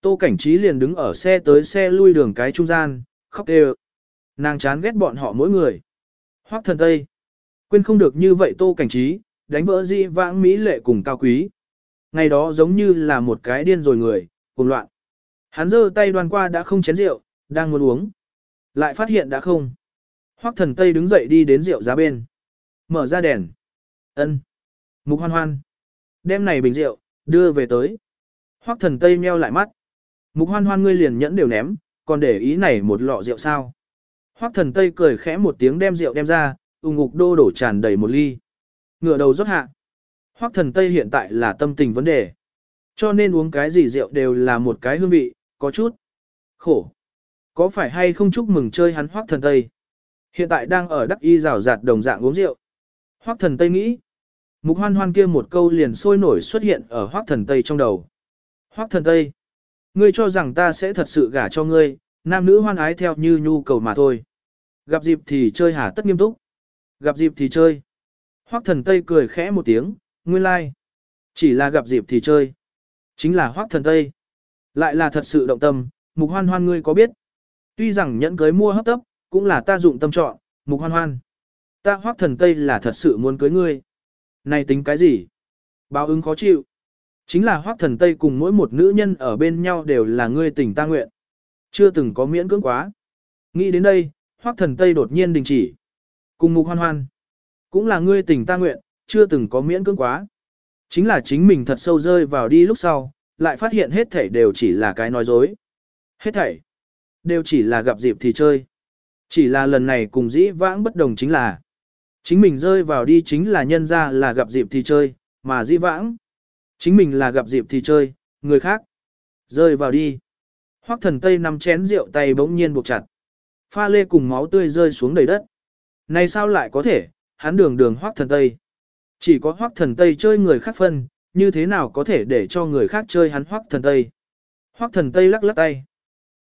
Tô cảnh trí liền đứng ở xe tới xe lui đường cái trung gian, khóc tê Nàng chán ghét bọn họ mỗi người. Hoác thần Tây. Quên không được như vậy tô cảnh trí, đánh vỡ dị vãng mỹ lệ cùng cao quý. Ngày đó giống như là một cái điên rồi người, cùng loạn. Hắn giơ tay đoan qua đã không chén rượu, đang muốn uống. Lại phát hiện đã không. Hoắc thần Tây đứng dậy đi đến rượu giá bên. Mở ra đèn. ân Mục hoan hoan. Đem này bình rượu, đưa về tới. Hoắc thần Tây meo lại mắt. Mục hoan hoan ngươi liền nhẫn đều ném, còn để ý này một lọ rượu sao. Hoắc thần Tây cười khẽ một tiếng đem rượu đem ra, ung ngục đô đổ tràn đầy một ly. Ngựa đầu rót hạ. Hoắc thần Tây hiện tại là tâm tình vấn đề. Cho nên uống cái gì rượu đều là một cái hương vị, có chút khổ. Có phải hay không chúc mừng chơi hắn Hoắc thần Tây? Hiện tại đang ở đắc y rào rạt đồng dạng uống rượu. Hoắc thần Tây nghĩ. Mục hoan hoan kia một câu liền sôi nổi xuất hiện ở Hoắc thần Tây trong đầu. Hoắc thần Tây. Ngươi cho rằng ta sẽ thật sự gả cho ngươi, nam nữ hoan ái theo như nhu cầu mà thôi. Gặp dịp thì chơi hả tất nghiêm túc. Gặp dịp thì chơi. Hoắc thần Tây cười khẽ một tiếng, nguyên lai. Like. Chỉ là gặp dịp thì chơi. Chính là Hoắc thần Tây. Lại là thật sự động tâm, mục hoan hoan ngươi có biết. Tuy rằng nhẫn cưới mua hấp tấp, cũng là ta dụng tâm chọn, mục hoan hoan. Ta Hoắc thần Tây là thật sự muốn cưới ngươi. Này tính cái gì? Báo ứng khó chịu. Chính là Hoắc thần Tây cùng mỗi một nữ nhân ở bên nhau đều là ngươi tình ta nguyện. Chưa từng có miễn cưỡng quá. Nghĩ đến đây, Hoắc thần Tây đột nhiên đình chỉ. Cùng mục hoan hoan. Cũng là ngươi tình ta nguyện, chưa từng có miễn cưỡng quá. Chính là chính mình thật sâu rơi vào đi lúc sau, lại phát hiện hết thảy đều chỉ là cái nói dối. Hết thảy, đều chỉ là gặp dịp thì chơi. Chỉ là lần này cùng dĩ vãng bất đồng chính là, chính mình rơi vào đi chính là nhân ra là gặp dịp thì chơi, mà dĩ vãng, chính mình là gặp dịp thì chơi, người khác, rơi vào đi. Hoắc thần Tây nằm chén rượu tay bỗng nhiên buộc chặt. Pha lê cùng máu tươi rơi xuống đầy đất. Này sao lại có thể, hắn đường đường Hoắc thần Tây. Chỉ có Hoắc thần Tây chơi người khác phân, như thế nào có thể để cho người khác chơi hắn Hoắc thần Tây. Hoắc thần Tây lắc lắc tay.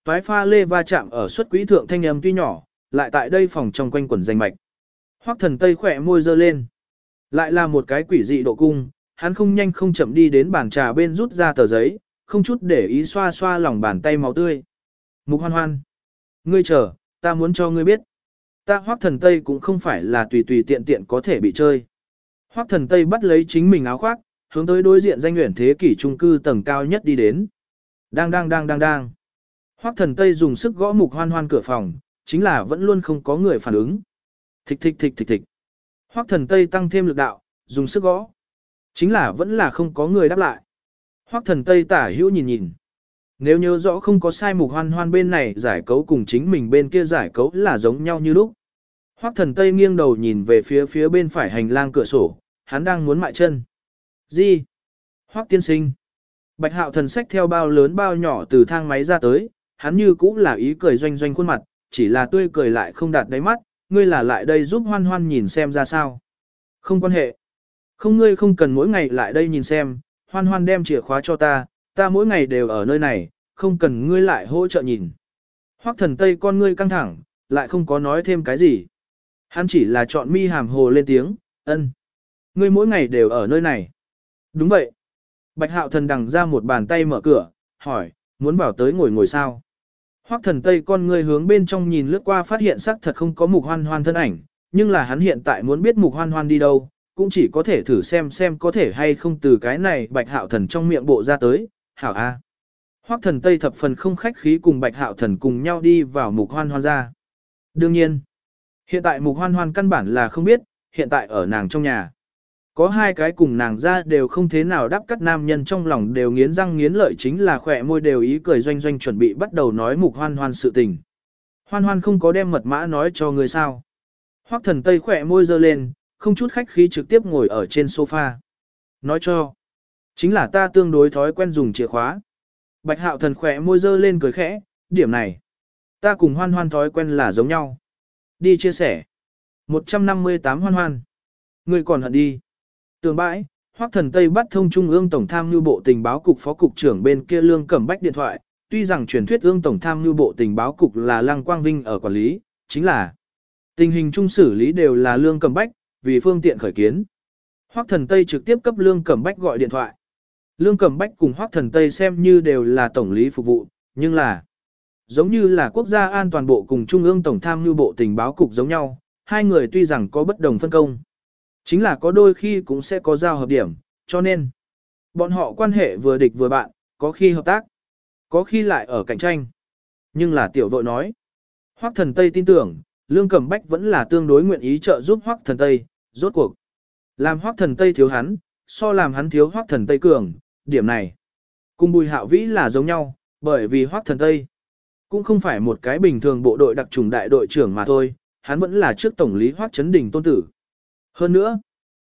Toái pha lê va chạm ở suất quỹ thượng thanh âm tuy nhỏ, lại tại đây phòng trong quanh quần danh mạch. Hoắc thần Tây khỏe môi dơ lên. Lại là một cái quỷ dị độ cung, hắn không nhanh không chậm đi đến bàn trà bên rút ra tờ giấy, không chút để ý xoa xoa lòng bàn tay máu tươi. Mục hoan hoan. Ngươi chờ, ta muốn cho ngươi biết. Ta hoác thần Tây cũng không phải là tùy tùy tiện tiện có thể bị chơi. Hoắc thần Tây bắt lấy chính mình áo khoác, hướng tới đối diện danh nguyện thế kỷ trung cư tầng cao nhất đi đến. Đang đang đang đang đang. Hoắc thần Tây dùng sức gõ mục hoan hoan cửa phòng, chính là vẫn luôn không có người phản ứng. Thịch thịch thịch thịch thịch. Hoắc thần Tây tăng thêm lực đạo, dùng sức gõ. Chính là vẫn là không có người đáp lại. Hoắc thần Tây tả hữu nhìn nhìn. Nếu nhớ rõ không có sai mục hoan hoan bên này giải cấu cùng chính mình bên kia giải cấu là giống nhau như lúc. Hoắc thần Tây nghiêng đầu nhìn về phía phía bên phải hành lang cửa sổ, hắn đang muốn mại chân. Gì? hoắc tiên sinh. Bạch hạo thần sách theo bao lớn bao nhỏ từ thang máy ra tới, hắn như cũng là ý cười doanh doanh khuôn mặt, chỉ là tươi cười lại không đạt đáy mắt, ngươi là lại đây giúp hoan hoan nhìn xem ra sao. Không quan hệ. Không ngươi không cần mỗi ngày lại đây nhìn xem, hoan hoan đem chìa khóa cho ta, ta mỗi ngày đều ở nơi này, không cần ngươi lại hỗ trợ nhìn. Hoắc thần tây con ngươi căng thẳng, lại không có nói thêm cái gì. Hắn chỉ là chọn mi hàm hồ lên tiếng, ân. Ngươi mỗi ngày đều ở nơi này. Đúng vậy. Bạch hạo thần đằng ra một bàn tay mở cửa, hỏi, muốn vào tới ngồi ngồi sao? Hoắc thần tây con ngươi hướng bên trong nhìn lướt qua phát hiện sắc thật không có mục hoan hoan thân ảnh, nhưng là hắn hiện tại muốn biết mục hoan hoan đi đâu, cũng chỉ có thể thử xem xem có thể hay không từ cái này bạch hạo thần trong miệng bộ ra tới, hảo a. Hoắc thần Tây thập phần không khách khí cùng bạch hạo thần cùng nhau đi vào mục hoan hoan ra. Đương nhiên, hiện tại mục hoan hoan căn bản là không biết, hiện tại ở nàng trong nhà. Có hai cái cùng nàng ra đều không thế nào đáp cắt nam nhân trong lòng đều nghiến răng nghiến lợi chính là khỏe môi đều ý cười doanh doanh chuẩn bị bắt đầu nói mục hoan hoan sự tình. Hoan hoan không có đem mật mã nói cho người sao. Hoắc thần Tây khỏe môi dơ lên, không chút khách khí trực tiếp ngồi ở trên sofa. Nói cho, chính là ta tương đối thói quen dùng chìa khóa. Bạch hạo thần khỏe môi dơ lên cười khẽ, điểm này. Ta cùng hoan hoan thói quen là giống nhau. Đi chia sẻ. 158 hoan hoan. Người còn hận đi. Tường bãi, Hoắc thần Tây bắt thông Trung ương Tổng tham mưu bộ tình báo cục phó cục trưởng bên kia lương cẩm bách điện thoại. Tuy rằng truyền thuyết ương Tổng tham mưu bộ tình báo cục là Lăng Quang Vinh ở quản lý, chính là tình hình trung xử lý đều là lương cẩm bách, vì phương tiện khởi kiến. Hoắc thần Tây trực tiếp cấp Lương Cẩm Bách gọi điện thoại. Lương Cẩm Bách cùng Hoắc thần Tây xem như đều là tổng lý phục vụ, nhưng là giống như là quốc gia an toàn bộ cùng Trung ương Tổng tham mưu bộ tình báo cục giống nhau, hai người tuy rằng có bất đồng phân công. Chính là có đôi khi cũng sẽ có giao hợp điểm, cho nên bọn họ quan hệ vừa địch vừa bạn, có khi hợp tác. Có khi lại ở cạnh tranh. Nhưng là tiểu vội nói. Hoắc thần Tây tin tưởng, Lương Cẩm Bách vẫn là tương đối nguyện ý trợ giúp Hoắc thần Tây, rốt cuộc. Làm Hoắc thần Tây thiếu hắn, so làm hắn thiếu Hoắc thần Tây cường, điểm này. Cùng bùi hạo vĩ là giống nhau, bởi vì Hoắc thần Tây cũng không phải một cái bình thường bộ đội đặc trùng đại đội trưởng mà thôi, hắn vẫn là trước tổng lý Hoắc Chấn Đình tôn tử. Hơn nữa,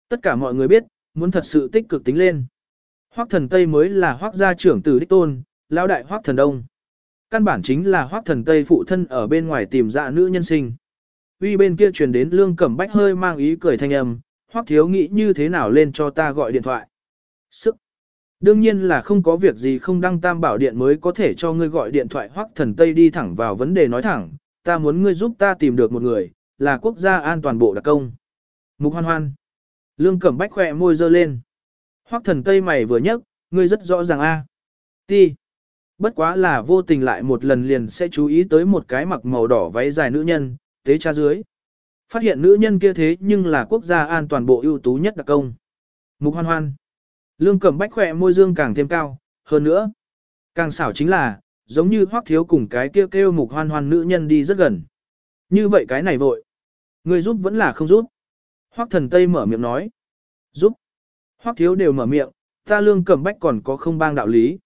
tất cả mọi người biết, muốn thật sự tích cực tính lên. Hoắc thần Tây mới là Hoắc gia trưởng tử đích tôn, lão đại Hoắc thần Đông. Căn bản chính là Hoắc thần Tây phụ thân ở bên ngoài tìm dạ nữ nhân sinh. Uy bên kia truyền đến Lương Cẩm Bách hơi mang ý cười thanh âm, Hoắc thiếu nghĩ như thế nào lên cho ta gọi điện thoại. Sức. Đương nhiên là không có việc gì không đăng tam bảo điện mới có thể cho ngươi gọi điện thoại Hoắc thần Tây đi thẳng vào vấn đề nói thẳng, ta muốn ngươi giúp ta tìm được một người, là quốc gia an toàn bộ đặc công. Mục hoan hoan. Lương Cẩm Bách khỏe môi dơ lên. Hoắc thần Tây mày vừa nhấc, ngươi rất rõ ràng a. Ti. Bất quá là vô tình lại một lần liền sẽ chú ý tới một cái mặc màu đỏ váy dài nữ nhân, tế cha dưới. Phát hiện nữ nhân kia thế nhưng là quốc gia an toàn bộ ưu tú nhất đặc công. Mục hoan hoan. Lương Cẩm Bách khỏe môi dương càng thêm cao, hơn nữa. Càng xảo chính là, giống như hoắc thiếu cùng cái kêu kêu mục hoan hoan nữ nhân đi rất gần. Như vậy cái này vội. Người giúp vẫn là không giúp. Hoắc thần Tây mở miệng nói. Giúp. Hoắc thiếu đều mở miệng, ta lương cẩm bách còn có không bang đạo lý.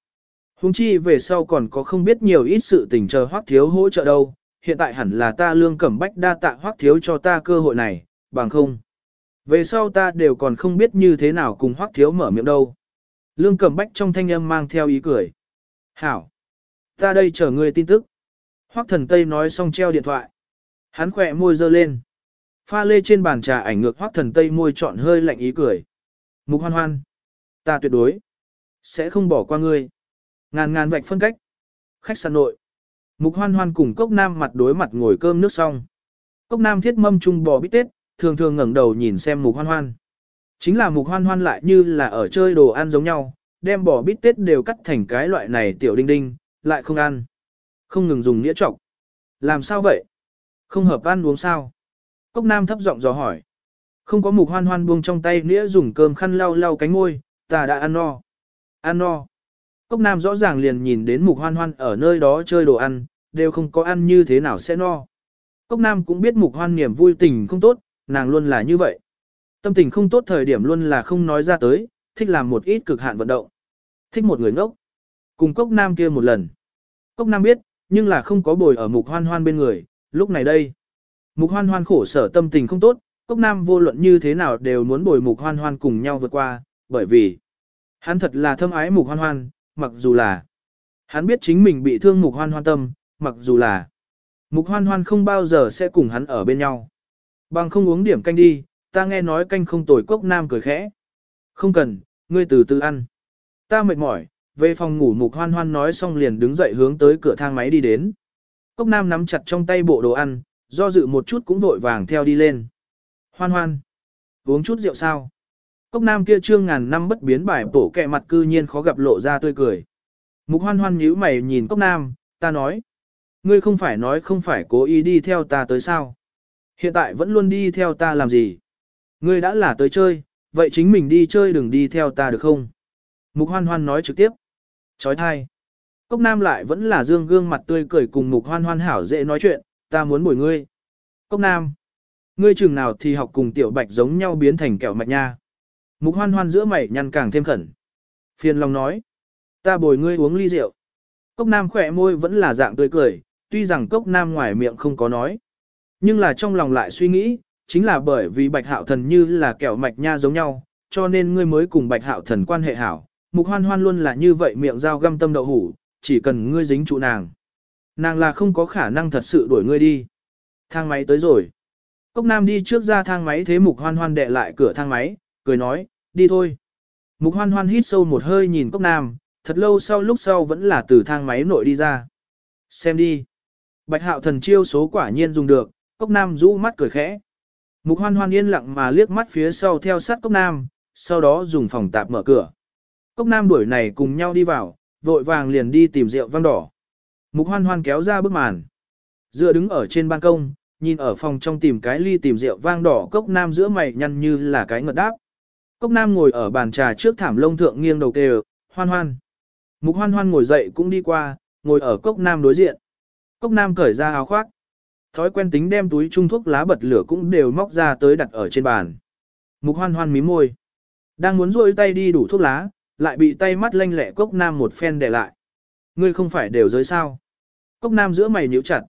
Hùng chi về sau còn có không biết nhiều ít sự tình chờ Hoắc thiếu hỗ trợ đâu, hiện tại hẳn là ta lương cẩm bách đa tạ Hoắc thiếu cho ta cơ hội này, bằng không. Về sau ta đều còn không biết như thế nào cùng Hoắc thiếu mở miệng đâu. Lương cẩm bách trong thanh âm mang theo ý cười. Hảo. Ta đây chờ ngươi tin tức. Hoắc thần Tây nói xong treo điện thoại. Hắn khỏe môi dơ lên. Pha lê trên bàn trà ảnh ngược Hoắc thần Tây môi trọn hơi lạnh ý cười. Mục hoan hoan. Ta tuyệt đối. Sẽ không bỏ qua ngươi. Ngàn ngàn vạch phân cách. Khách sạn nội. Mục hoan hoan cùng cốc nam mặt đối mặt ngồi cơm nước xong. Cốc nam thiết mâm chung bò bít tết, thường thường ngẩng đầu nhìn xem mục hoan hoan. Chính là mục hoan hoan lại như là ở chơi đồ ăn giống nhau, đem bò bít tết đều cắt thành cái loại này tiểu đinh đinh, lại không ăn. Không ngừng dùng nghĩa trọc. Làm sao vậy? Không hợp ăn uống sao? Cốc nam thấp giọng dò hỏi. Không có mục hoan hoan buông trong tay nĩa dùng cơm khăn lau lau cánh môi, ta đã ăn no. Ăn no. Cốc nam rõ ràng liền nhìn đến mục hoan hoan ở nơi đó chơi đồ ăn, đều không có ăn như thế nào sẽ no. Cốc nam cũng biết mục hoan niềm vui tình không tốt, nàng luôn là như vậy. Tâm tình không tốt thời điểm luôn là không nói ra tới, thích làm một ít cực hạn vận động. Thích một người ngốc. Cùng cốc nam kia một lần. Cốc nam biết, nhưng là không có bồi ở mục hoan hoan bên người, lúc này đây. Mục hoan hoan khổ sở tâm tình không tốt, cốc nam vô luận như thế nào đều muốn bồi mục hoan hoan cùng nhau vượt qua, bởi vì hắn thật là thâm ái mục hoan hoan, mặc dù là hắn biết chính mình bị thương mục hoan hoan tâm, mặc dù là mục hoan hoan không bao giờ sẽ cùng hắn ở bên nhau. Bằng không uống điểm canh đi, ta nghe nói canh không tồi cốc nam cười khẽ. Không cần, ngươi từ từ ăn. Ta mệt mỏi, về phòng ngủ mục hoan hoan nói xong liền đứng dậy hướng tới cửa thang máy đi đến. Cốc nam nắm chặt trong tay bộ đồ ăn, do dự một chút cũng vội vàng theo đi lên. Hoan hoan. Uống chút rượu sao? Cốc nam kia trương ngàn năm bất biến bài bổ kẹ mặt cư nhiên khó gặp lộ ra tươi cười. Mục hoan hoan nhíu mày nhìn cốc nam, ta nói. Ngươi không phải nói không phải cố ý đi theo ta tới sao? Hiện tại vẫn luôn đi theo ta làm gì? Ngươi đã là tới chơi, vậy chính mình đi chơi đừng đi theo ta được không? Mục hoan hoan nói trực tiếp. Chói thai. Cốc nam lại vẫn là dương gương mặt tươi cười cùng mục hoan hoan hảo dễ nói chuyện, ta muốn bồi ngươi. Cốc nam. Ngươi chừng nào thì học cùng tiểu bạch giống nhau biến thành kẹo mạch nha. Mục hoan hoan giữa mày nhăn càng thêm khẩn. Phiền lòng nói. Ta bồi ngươi uống ly rượu. Cốc nam khỏe môi vẫn là dạng tươi cười, tuy rằng cốc nam ngoài miệng không có nói. Nhưng là trong lòng lại suy nghĩ, chính là bởi vì bạch hạo thần như là kẹo mạch nha giống nhau, cho nên ngươi mới cùng bạch hạo thần quan hệ hảo. Mục hoan hoan luôn là như vậy miệng dao găm tâm đậu hủ, chỉ cần ngươi dính trụ nàng. Nàng là không có khả năng thật sự đuổi ngươi đi. Thang máy tới rồi. Cốc Nam đi trước ra thang máy thế Mục Hoan Hoan đệ lại cửa thang máy, cười nói, đi thôi. Mục Hoan Hoan hít sâu một hơi nhìn Cốc Nam, thật lâu sau lúc sau vẫn là từ thang máy nội đi ra. Xem đi. Bạch hạo thần chiêu số quả nhiên dùng được, Cốc Nam rũ mắt cười khẽ. Mục Hoan Hoan yên lặng mà liếc mắt phía sau theo sát Cốc Nam, sau đó dùng phòng tạp mở cửa. Cốc Nam đuổi này cùng nhau đi vào, vội vàng liền đi tìm rượu vang đỏ. Mục Hoan Hoan kéo ra bức màn. Dựa đứng ở trên ban công, nhìn ở phòng trong tìm cái ly tìm rượu vang đỏ cốc nam giữa mày nhăn như là cái ngợt đáp. Cốc nam ngồi ở bàn trà trước thảm lông thượng nghiêng đầu kêu, hoan hoan. Mục hoan hoan ngồi dậy cũng đi qua, ngồi ở cốc nam đối diện. Cốc nam cởi ra áo khoác. Thói quen tính đem túi trung thuốc lá bật lửa cũng đều móc ra tới đặt ở trên bàn. Mục hoan hoan mím môi. Đang muốn rôi tay đi đủ thuốc lá, lại bị tay mắt lanh lẹ cốc nam một phen để lại. Ngươi không phải đều giới sao. Cốc nam giữa mày nhíu chặt.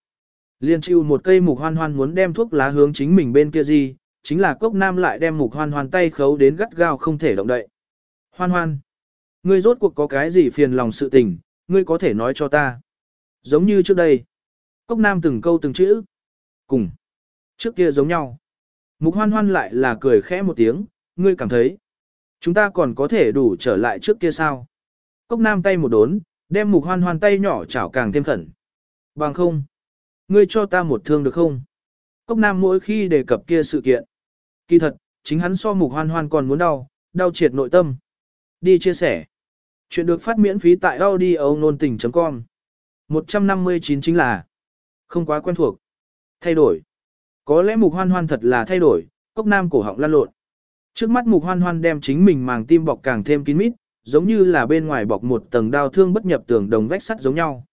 Liên chịu một cây mục hoan hoan muốn đem thuốc lá hướng chính mình bên kia gì, chính là cốc nam lại đem mục hoan hoan tay khấu đến gắt gao không thể động đậy. Hoan hoan, ngươi rốt cuộc có cái gì phiền lòng sự tình, ngươi có thể nói cho ta. Giống như trước đây. Cốc nam từng câu từng chữ. Cùng. Trước kia giống nhau. Mục hoan hoan lại là cười khẽ một tiếng, ngươi cảm thấy. Chúng ta còn có thể đủ trở lại trước kia sao? Cốc nam tay một đốn, đem mục hoan hoan tay nhỏ chảo càng thêm khẩn. Bằng không. Ngươi cho ta một thương được không? Cốc nam mỗi khi đề cập kia sự kiện. Kỳ thật, chính hắn so mục hoan hoan còn muốn đau, đau triệt nội tâm. Đi chia sẻ. Chuyện được phát miễn phí tại audio nôn tình.com 159 chính là không quá quen thuộc. Thay đổi. Có lẽ mục hoan hoan thật là thay đổi, cốc nam cổ họng lăn lộn. Trước mắt mục hoan hoan đem chính mình màng tim bọc càng thêm kín mít, giống như là bên ngoài bọc một tầng đao thương bất nhập tường đồng vách sắt giống nhau.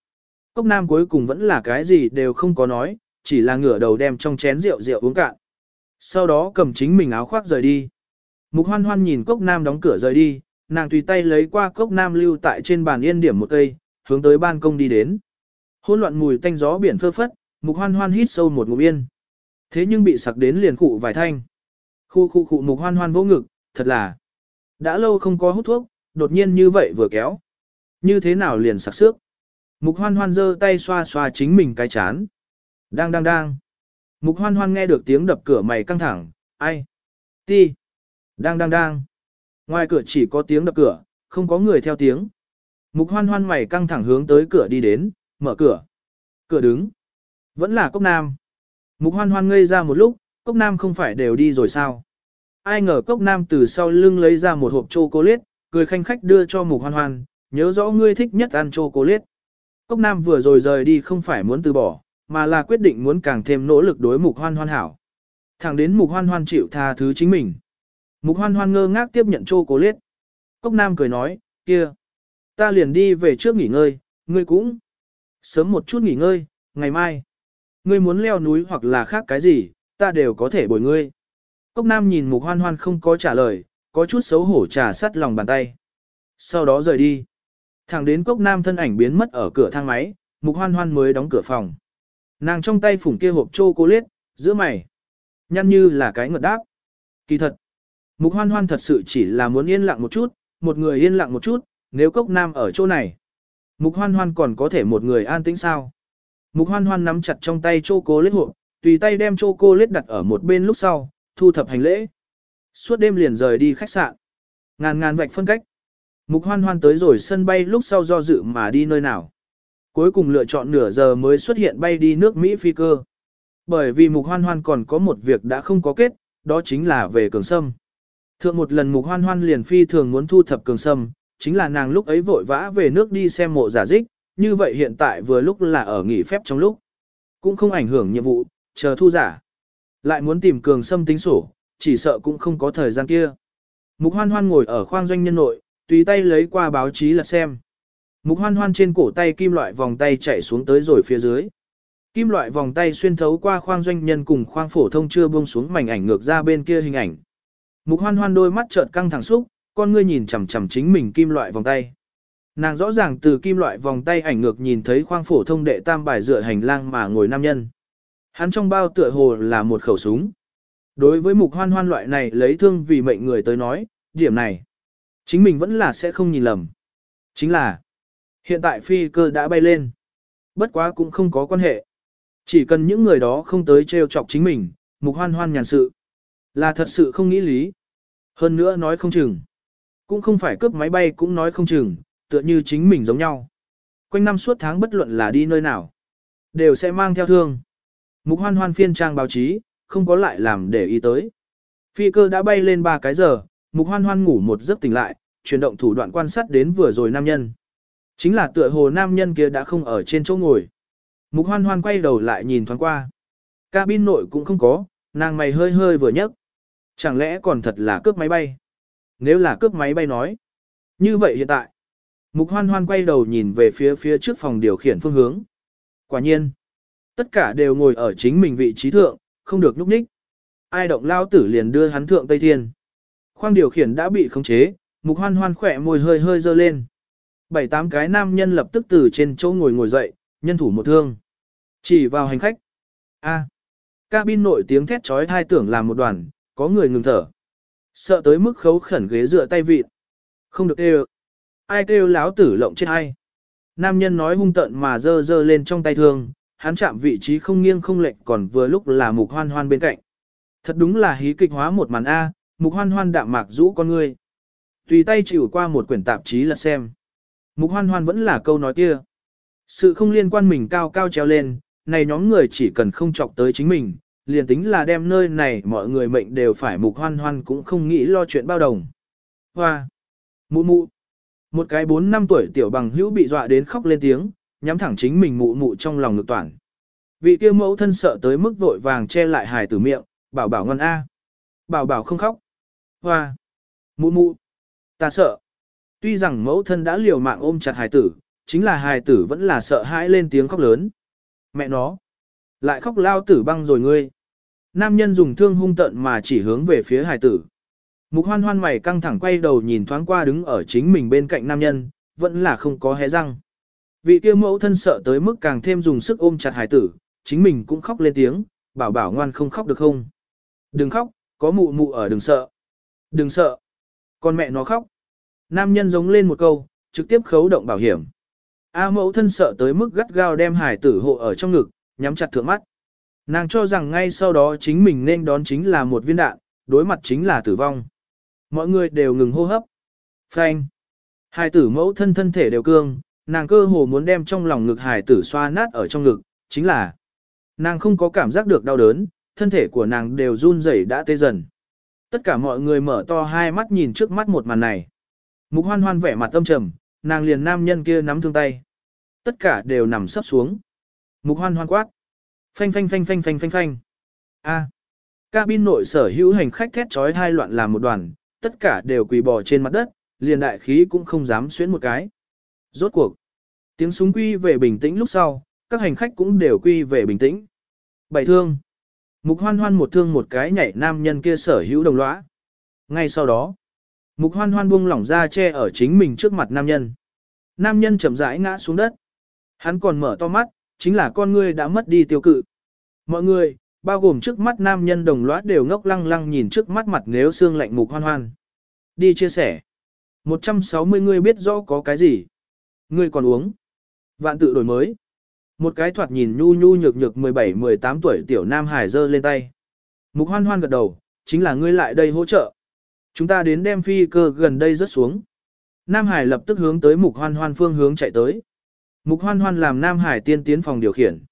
Cốc nam cuối cùng vẫn là cái gì đều không có nói, chỉ là ngửa đầu đem trong chén rượu rượu uống cạn. Sau đó cầm chính mình áo khoác rời đi. Mục hoan hoan nhìn cốc nam đóng cửa rời đi, nàng tùy tay lấy qua cốc nam lưu tại trên bàn yên điểm một cây, hướng tới ban công đi đến. Hôn loạn mùi tanh gió biển phơ phất, mục hoan hoan hít sâu một ngụm yên. Thế nhưng bị sặc đến liền cụ vài thanh. Khu khu khu mục hoan hoan vô ngực, thật là. Đã lâu không có hút thuốc, đột nhiên như vậy vừa kéo. Như thế nào liền sặc sước. Mục hoan hoan giơ tay xoa xoa chính mình cái chán. Đang đang đang. Mục hoan hoan nghe được tiếng đập cửa mày căng thẳng, ai? Ti. Đang đang đang. Ngoài cửa chỉ có tiếng đập cửa, không có người theo tiếng. Mục hoan hoan mày căng thẳng hướng tới cửa đi đến, mở cửa. Cửa đứng. Vẫn là cốc nam. Mục hoan hoan ngây ra một lúc, cốc nam không phải đều đi rồi sao? Ai ngờ cốc nam từ sau lưng lấy ra một hộp chocolate, cười khanh khách đưa cho mục hoan hoan, nhớ rõ ngươi thích nhất ăn chocolate. Cốc nam vừa rồi rời đi không phải muốn từ bỏ, mà là quyết định muốn càng thêm nỗ lực đối mục hoan hoan hảo. Thẳng đến mục hoan hoan chịu tha thứ chính mình. Mục hoan hoan ngơ ngác tiếp nhận chocolate. Cốc nam cười nói, kia, ta liền đi về trước nghỉ ngơi, ngươi cũng sớm một chút nghỉ ngơi, ngày mai. Ngươi muốn leo núi hoặc là khác cái gì, ta đều có thể bồi ngươi. Cốc nam nhìn mục hoan hoan không có trả lời, có chút xấu hổ trà sắt lòng bàn tay. Sau đó rời đi. Thẳng đến cốc nam thân ảnh biến mất ở cửa thang máy, mục hoan hoan mới đóng cửa phòng. Nàng trong tay phủng kia hộp chocolate, giữa mày. Nhăn như là cái ngợt đáp. Kỳ thật. Mục hoan hoan thật sự chỉ là muốn yên lặng một chút, một người yên lặng một chút, nếu cốc nam ở chỗ này. Mục hoan hoan còn có thể một người an tĩnh sao? Mục hoan hoan nắm chặt trong tay chocolate hộp, tùy tay đem chocolate đặt ở một bên lúc sau, thu thập hành lễ. Suốt đêm liền rời đi khách sạn. Ngàn ngàn vạch phân cách. Mục hoan hoan tới rồi sân bay lúc sau do dự mà đi nơi nào. Cuối cùng lựa chọn nửa giờ mới xuất hiện bay đi nước Mỹ phi cơ. Bởi vì mục hoan hoan còn có một việc đã không có kết, đó chính là về cường sâm. Thượng một lần mục hoan hoan liền phi thường muốn thu thập cường sâm, chính là nàng lúc ấy vội vã về nước đi xem mộ giả dích, như vậy hiện tại vừa lúc là ở nghỉ phép trong lúc. Cũng không ảnh hưởng nhiệm vụ, chờ thu giả. Lại muốn tìm cường sâm tính sổ, chỉ sợ cũng không có thời gian kia. Mục hoan hoan ngồi ở khoang doanh nhân nội, tùy tay lấy qua báo chí lật xem. Mục hoan hoan trên cổ tay kim loại vòng tay chạy xuống tới rồi phía dưới. Kim loại vòng tay xuyên thấu qua khoang doanh nhân cùng khoang phổ thông chưa buông xuống mảnh ảnh ngược ra bên kia hình ảnh. Mục hoan hoan đôi mắt trợn căng thẳng xúc, con ngươi nhìn chằm chằm chính mình kim loại vòng tay. Nàng rõ ràng từ kim loại vòng tay ảnh ngược nhìn thấy khoang phổ thông đệ tam bài dựa hành lang mà ngồi nam nhân. Hắn trong bao tựa hồ là một khẩu súng. Đối với mục hoan hoan loại này lấy thương vì mệnh người tới nói, điểm này, chính mình vẫn là sẽ không nhìn lầm. Chính là, hiện tại phi cơ đã bay lên. Bất quá cũng không có quan hệ. Chỉ cần những người đó không tới trêu chọc chính mình, mục hoan hoan nhàn sự. Là thật sự không nghĩ lý. Hơn nữa nói không chừng. Cũng không phải cướp máy bay cũng nói không chừng, tựa như chính mình giống nhau. Quanh năm suốt tháng bất luận là đi nơi nào, đều sẽ mang theo thương. Mục hoan hoan phiên trang báo chí, không có lại làm để ý tới. Phi cơ đã bay lên 3 cái giờ, mục hoan hoan ngủ một giấc tỉnh lại, chuyển động thủ đoạn quan sát đến vừa rồi nam nhân. Chính là tựa hồ nam nhân kia đã không ở trên chỗ ngồi. Mục hoan hoan quay đầu lại nhìn thoáng qua. Cabin nội cũng không có, nàng mày hơi hơi vừa nhấc. Chẳng lẽ còn thật là cướp máy bay? Nếu là cướp máy bay nói. Như vậy hiện tại, Mục hoan hoan quay đầu nhìn về phía phía trước phòng điều khiển phương hướng. Quả nhiên, tất cả đều ngồi ở chính mình vị trí thượng, không được nhúc nhích. Ai động lao tử liền đưa hắn thượng Tây Thiên. Khoang điều khiển đã bị khống chế, mục hoan hoan khỏe môi hơi hơi dơ lên. Bảy tám cái nam nhân lập tức từ trên chỗ ngồi ngồi dậy, nhân thủ một thương. Chỉ vào hành khách. A. Cabin nội tiếng thét trói thai tưởng làm một đoàn, có người ngừng thở. Sợ tới mức khấu khẩn ghế dựa tay vịt. Không được kêu. Ai kêu láo tử lộng chết ai. Nam nhân nói hung tận mà dơ dơ lên trong tay thương, hắn chạm vị trí không nghiêng không lệch còn vừa lúc là mục hoan hoan bên cạnh. Thật đúng là hí kịch hóa một màn A, mục hoan hoan đạm mạc rũ con ngươi. Tùy tay chịu qua một quyển tạp chí lật xem. Mục hoan hoan vẫn là câu nói kia. Sự không liên quan mình cao cao treo lên, này nhóm người chỉ cần không chọc tới chính mình, liền tính là đem nơi này mọi người mệnh đều phải mục hoan hoan cũng không nghĩ lo chuyện bao đồng. Hoa! Mụ mụ! Một cái 4 năm tuổi tiểu bằng hữu bị dọa đến khóc lên tiếng, nhắm thẳng chính mình mụ mụ trong lòng ngực toàn. Vị kia mẫu thân sợ tới mức vội vàng che lại hài tử miệng, bảo bảo ngon A. Bảo bảo không khóc. Hoa! Mụ mụ! Ta sợ! Tuy rằng mẫu thân đã liều mạng ôm chặt hài tử, chính là hài tử vẫn là sợ hãi lên tiếng khóc lớn. Mẹ nó! Lại khóc lao tử băng rồi ngươi. Nam nhân dùng thương hung tận mà chỉ hướng về phía hài tử. Mục hoan hoan mày căng thẳng quay đầu nhìn thoáng qua đứng ở chính mình bên cạnh nam nhân, vẫn là không có hé răng. Vị kia mẫu thân sợ tới mức càng thêm dùng sức ôm chặt hài tử, chính mình cũng khóc lên tiếng, bảo bảo ngoan không khóc được không. Đừng khóc, có mụ mụ ở đừng sợ. Đừng sợ. Con mẹ nó khóc. Nam nhân giống lên một câu, trực tiếp khấu động bảo hiểm. A mẫu thân sợ tới mức gắt gao đem hải tử hộ ở trong ngực, nhắm chặt thượng mắt. Nàng cho rằng ngay sau đó chính mình nên đón chính là một viên đạn, đối mặt chính là tử vong. Mọi người đều ngừng hô hấp. Phanh. Hải tử mẫu thân thân thể đều cương, nàng cơ hồ muốn đem trong lòng ngực hải tử xoa nát ở trong ngực, chính là nàng không có cảm giác được đau đớn, thân thể của nàng đều run rẩy đã tê dần. Tất cả mọi người mở to hai mắt nhìn trước mắt một màn này. Mục hoan hoan vẻ mặt tâm trầm, nàng liền nam nhân kia nắm thương tay. Tất cả đều nằm sấp xuống. Mục hoan hoan quát. Phanh phanh phanh phanh phanh phanh phanh. A. Cabin nội sở hữu hành khách thét chói hai loạn làm một đoàn, tất cả đều quỳ bò trên mặt đất, liền đại khí cũng không dám xuyến một cái. Rốt cuộc. Tiếng súng quy về bình tĩnh lúc sau, các hành khách cũng đều quy về bình tĩnh. Bảy thương. Mục hoan hoan một thương một cái nhảy nam nhân kia sở hữu đồng lõa. Ngay sau đó, mục hoan hoan buông lỏng ra che ở chính mình trước mặt nam nhân. Nam nhân chậm rãi ngã xuống đất. Hắn còn mở to mắt, chính là con ngươi đã mất đi tiêu cự. Mọi người, bao gồm trước mắt nam nhân đồng lõa đều ngốc lăng lăng nhìn trước mắt mặt nếu xương lạnh mục hoan hoan. Đi chia sẻ. 160 người biết rõ có cái gì. Ngươi còn uống. Vạn tự đổi mới. Một cái thoạt nhìn nhu nhu nhược nhược 17-18 tuổi tiểu nam hải giơ lên tay. Mục hoan hoan gật đầu, chính là ngươi lại đây hỗ trợ. Chúng ta đến đem phi cơ gần đây rớt xuống. Nam Hải lập tức hướng tới mục hoan hoan phương hướng chạy tới. Mục hoan hoan làm Nam Hải tiên tiến phòng điều khiển.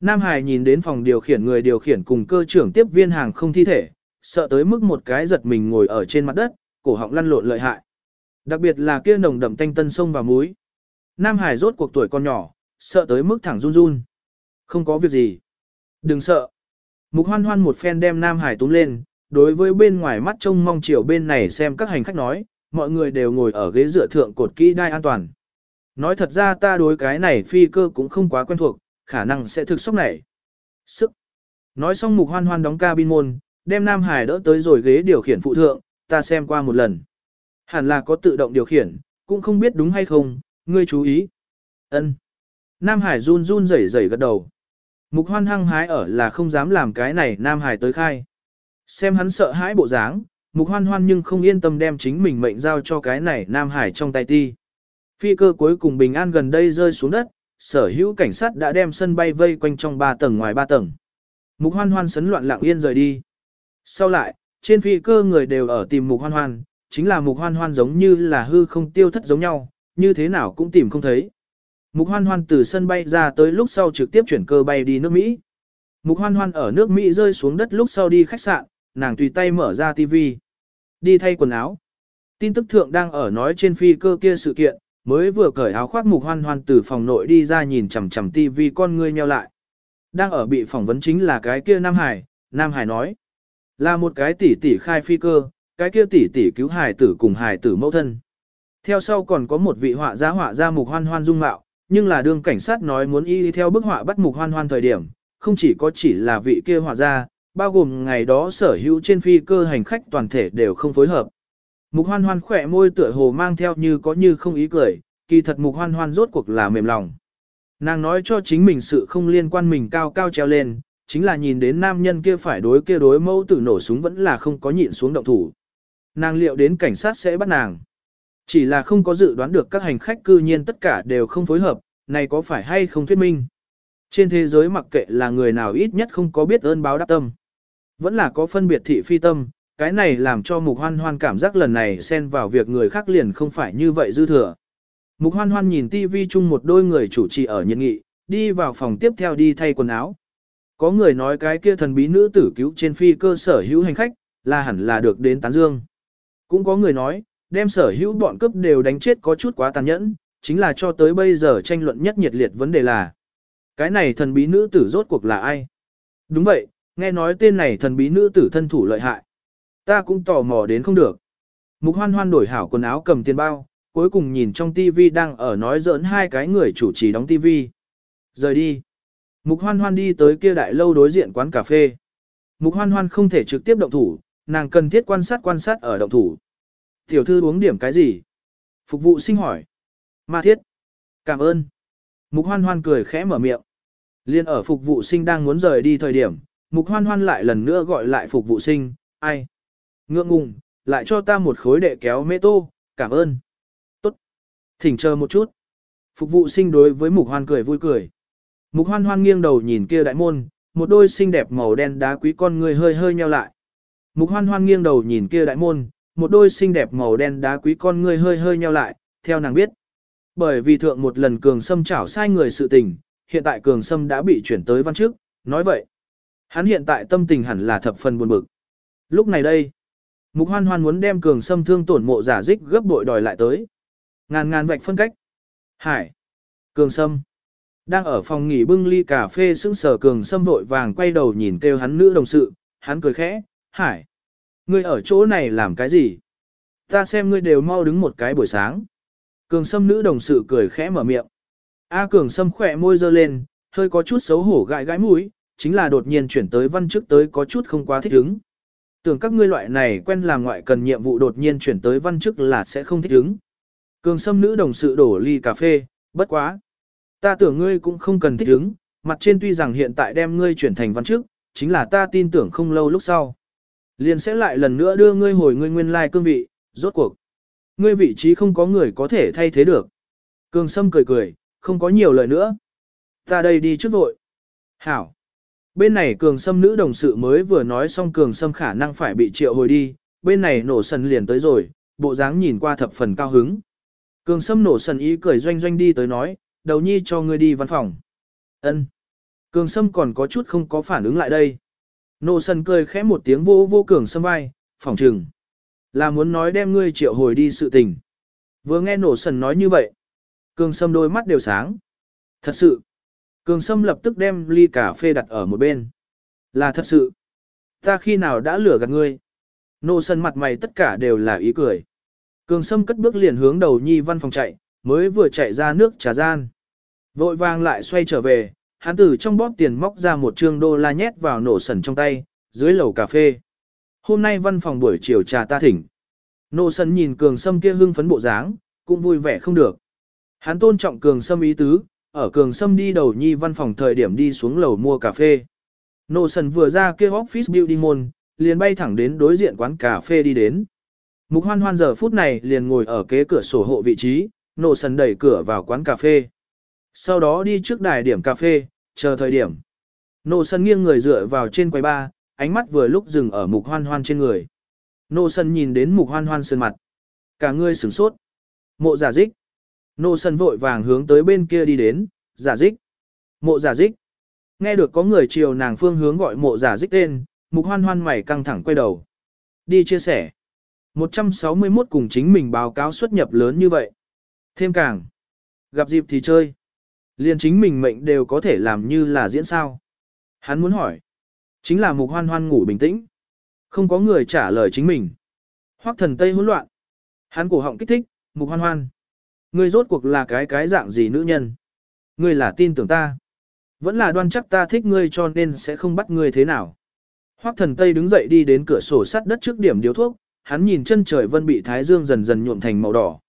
Nam Hải nhìn đến phòng điều khiển người điều khiển cùng cơ trưởng tiếp viên hàng không thi thể, sợ tới mức một cái giật mình ngồi ở trên mặt đất, cổ họng lăn lộn lợi hại. Đặc biệt là kia nồng đậm tanh tân sông và muối. Nam Hải rốt cuộc tuổi con nhỏ, sợ tới mức thẳng run run. Không có việc gì. Đừng sợ. Mục hoan hoan một phen đem Nam Hải túm lên, đối với bên ngoài mắt trông mong chiều bên này xem các hành khách nói, mọi người đều ngồi ở ghế dựa thượng cột kỹ đai an toàn. Nói thật ra ta đối cái này phi cơ cũng không quá quen thuộc, khả năng sẽ thực sốc này. Sức. Nói xong mục hoan hoan đóng cabin môn, đem Nam Hải đỡ tới rồi ghế điều khiển phụ thượng, ta xem qua một lần. Hẳn là có tự động điều khiển, cũng không biết đúng hay không, ngươi chú ý. Ân. Nam Hải run run rẩy rẩy gật đầu. Mục hoan hăng hái ở là không dám làm cái này Nam Hải tới khai. Xem hắn sợ hãi bộ dáng, mục hoan hoan nhưng không yên tâm đem chính mình mệnh giao cho cái này Nam Hải trong tay ti. Phi cơ cuối cùng bình an gần đây rơi xuống đất, sở hữu cảnh sát đã đem sân bay vây quanh trong 3 tầng ngoài 3 tầng. Mục hoan hoan sấn loạn lặng yên rời đi. Sau lại, trên phi cơ người đều ở tìm mục hoan hoan, chính là mục hoan hoan giống như là hư không tiêu thất giống nhau, như thế nào cũng tìm không thấy. Mục hoan hoan từ sân bay ra tới lúc sau trực tiếp chuyển cơ bay đi nước Mỹ. Mục hoan hoan ở nước Mỹ rơi xuống đất lúc sau đi khách sạn, nàng tùy tay mở ra TV. Đi thay quần áo. Tin tức thượng đang ở nói trên phi cơ kia sự kiện, mới vừa cởi áo khoác mục hoan hoan từ phòng nội đi ra nhìn chằm chằm TV con ngươi nheo lại. Đang ở bị phỏng vấn chính là cái kia Nam Hải, Nam Hải nói. Là một cái tỷ tỷ khai phi cơ, cái kia tỷ tỷ cứu hải tử cùng hải tử mẫu thân. Theo sau còn có một vị họa gia họa gia mục hoan hoan dung mạo, nhưng là đương cảnh sát nói muốn y theo bức họa bắt mục hoan hoan thời điểm, không chỉ có chỉ là vị kia họa ra bao gồm ngày đó sở hữu trên phi cơ hành khách toàn thể đều không phối hợp. Mục hoan hoan khỏe môi tựa hồ mang theo như có như không ý cười, kỳ thật mục hoan hoan rốt cuộc là mềm lòng. Nàng nói cho chính mình sự không liên quan mình cao cao treo lên, chính là nhìn đến nam nhân kia phải đối kia đối mẫu tử nổ súng vẫn là không có nhịn xuống động thủ. Nàng liệu đến cảnh sát sẽ bắt nàng. Chỉ là không có dự đoán được các hành khách cư nhiên tất cả đều không phối hợp, này có phải hay không thuyết minh. Trên thế giới mặc kệ là người nào ít nhất không có biết ơn báo đáp tâm. Vẫn là có phân biệt thị phi tâm, cái này làm cho mục hoan hoan cảm giác lần này xen vào việc người khác liền không phải như vậy dư thừa. Mục hoan hoan nhìn tivi chung một đôi người chủ trì ở nhân nghị, đi vào phòng tiếp theo đi thay quần áo. Có người nói cái kia thần bí nữ tử cứu trên phi cơ sở hữu hành khách, là hẳn là được đến tán dương. Cũng có người nói, đem sở hữu bọn cướp đều đánh chết có chút quá tàn nhẫn, chính là cho tới bây giờ tranh luận nhất nhiệt liệt vấn đề là. Cái này thần bí nữ tử rốt cuộc là ai? Đúng vậy, nghe nói tên này thần bí nữ tử thân thủ lợi hại. Ta cũng tò mò đến không được. Mục hoan hoan đổi hảo quần áo cầm tiền bao, cuối cùng nhìn trong tivi đang ở nói giỡn hai cái người chủ trì đóng tivi. Rời đi. Mục hoan hoan đi tới kia đại lâu đối diện quán cà phê. Mục hoan hoan không thể trực tiếp động thủ, nàng cần thiết quan sát quan sát ở động thủ. Tiểu thư uống điểm cái gì? Phục vụ sinh hỏi. Ma thiết. Cảm ơn. Mục hoan hoan cười khẽ mở miệng. Liên ở phục vụ sinh đang muốn rời đi thời điểm, mục hoan hoan lại lần nữa gọi lại phục vụ sinh, ai? Ngượng ngùng, lại cho ta một khối đệ kéo mê tô, cảm ơn. Tốt. Thỉnh chờ một chút. Phục vụ sinh đối với mục hoan cười vui cười. Mục hoan hoan nghiêng đầu nhìn kia đại môn, một đôi xinh đẹp màu đen đá quý con người hơi hơi nheo lại. Mục hoan hoan nghiêng đầu nhìn kia đại môn, một đôi xinh đẹp màu đen đá quý con người hơi hơi nheo lại, theo nàng biết. Bởi vì thượng một lần cường sâm chảo sai người sự tình, hiện tại cường sâm đã bị chuyển tới văn trước, nói vậy. Hắn hiện tại tâm tình hẳn là thập phần buồn bực. Lúc này đây, mục hoan hoan muốn đem cường sâm thương tổn mộ giả dích gấp bội đòi lại tới. Ngàn ngàn vạch phân cách. Hải. Cường sâm. Đang ở phòng nghỉ bưng ly cà phê sững sờ cường sâm vội vàng quay đầu nhìn kêu hắn nữ đồng sự, hắn cười khẽ, Hải. Ngươi ở chỗ này làm cái gì? Ta xem ngươi đều mau đứng một cái buổi sáng. Cường sâm nữ đồng sự cười khẽ mở miệng. A cường sâm khỏe môi dơ lên, hơi có chút xấu hổ gãi gãi mũi, chính là đột nhiên chuyển tới văn chức tới có chút không quá thích ứng. Tưởng các ngươi loại này quen làm ngoại cần nhiệm vụ đột nhiên chuyển tới văn chức là sẽ không thích ứng. Cường sâm nữ đồng sự đổ ly cà phê, bất quá. Ta tưởng ngươi cũng không cần thích ứng, mặt trên tuy rằng hiện tại đem ngươi chuyển thành văn chức, chính là ta tin tưởng không lâu lúc sau. Liền sẽ lại lần nữa đưa ngươi hồi ngươi nguyên lai cương vị, rốt cuộc. Ngươi vị trí không có người có thể thay thế được. Cường Sâm cười cười, không có nhiều lời nữa. Ta đây đi trước vội. Hảo. Bên này Cường Sâm nữ đồng sự mới vừa nói xong Cường Sâm khả năng phải bị triệu hồi đi, bên này nổ sần liền tới rồi, bộ dáng nhìn qua thập phần cao hứng. Cường Sâm nổ sần ý cười doanh doanh đi tới nói, đầu nhi cho ngươi đi văn phòng. Ân. Cường Sâm còn có chút không có phản ứng lại đây. Nô sần cười khẽ một tiếng vô vô cường sâm vai, phỏng trừng. Là muốn nói đem ngươi triệu hồi đi sự tình. Vừa nghe nổ sần nói như vậy. Cường sâm đôi mắt đều sáng. Thật sự. Cường sâm lập tức đem ly cà phê đặt ở một bên. Là thật sự. Ta khi nào đã lừa gạt ngươi. Nô sân mặt mày tất cả đều là ý cười. Cường sâm cất bước liền hướng đầu nhi văn phòng chạy, mới vừa chạy ra nước trà gian. Vội vàng lại xoay trở về, hắn từ trong bóp tiền móc ra một trương đô la nhét vào nổ sần trong tay, dưới lầu cà phê. Hôm nay văn phòng buổi chiều trà ta thỉnh. Nổ sần nhìn cường sâm kia hưng phấn bộ dáng, cũng vui vẻ không được. Hắn tôn trọng cường sâm ý tứ, ở cường sâm đi đầu nhi văn phòng thời điểm đi xuống lầu mua cà phê. Nổ sần vừa ra kia office building môn, liền bay thẳng đến đối diện quán cà phê đi đến. Mục hoan hoan giờ phút này liền ngồi ở kế cửa sổ hộ vị trí, nổ sần đẩy cửa vào quán cà phê. Sau đó đi trước đài điểm cà phê, chờ thời điểm. Nô sân nghiêng người dựa vào trên quầy ba, ánh mắt vừa lúc dừng ở mục hoan hoan trên người. Nô sân nhìn đến mục hoan hoan sơn mặt. Cả người sửng sốt. Mộ giả dích. Nô sân vội vàng hướng tới bên kia đi đến, giả dích. Mộ giả dích. Nghe được có người chiều nàng phương hướng gọi mộ giả dích tên, mục hoan hoan mày căng thẳng quay đầu. Đi chia sẻ. 161 cùng chính mình báo cáo xuất nhập lớn như vậy. Thêm càng. Gặp dịp thì chơi. Liền chính mình mệnh đều có thể làm như là diễn sao. Hắn muốn hỏi. Chính là mục hoan hoan ngủ bình tĩnh. Không có người trả lời chính mình. Hoắc thần tây hỗn loạn. Hắn cổ họng kích thích, Mục hoan hoan. Ngươi rốt cuộc là cái cái dạng gì nữ nhân? Ngươi là tin tưởng ta. Vẫn là đoan chắc ta thích ngươi cho nên sẽ không bắt ngươi thế nào. Hoắc thần Tây đứng dậy đi đến cửa sổ sắt đất trước điểm điếu thuốc, hắn nhìn chân trời vân bị thái dương dần dần nhuộm thành màu đỏ.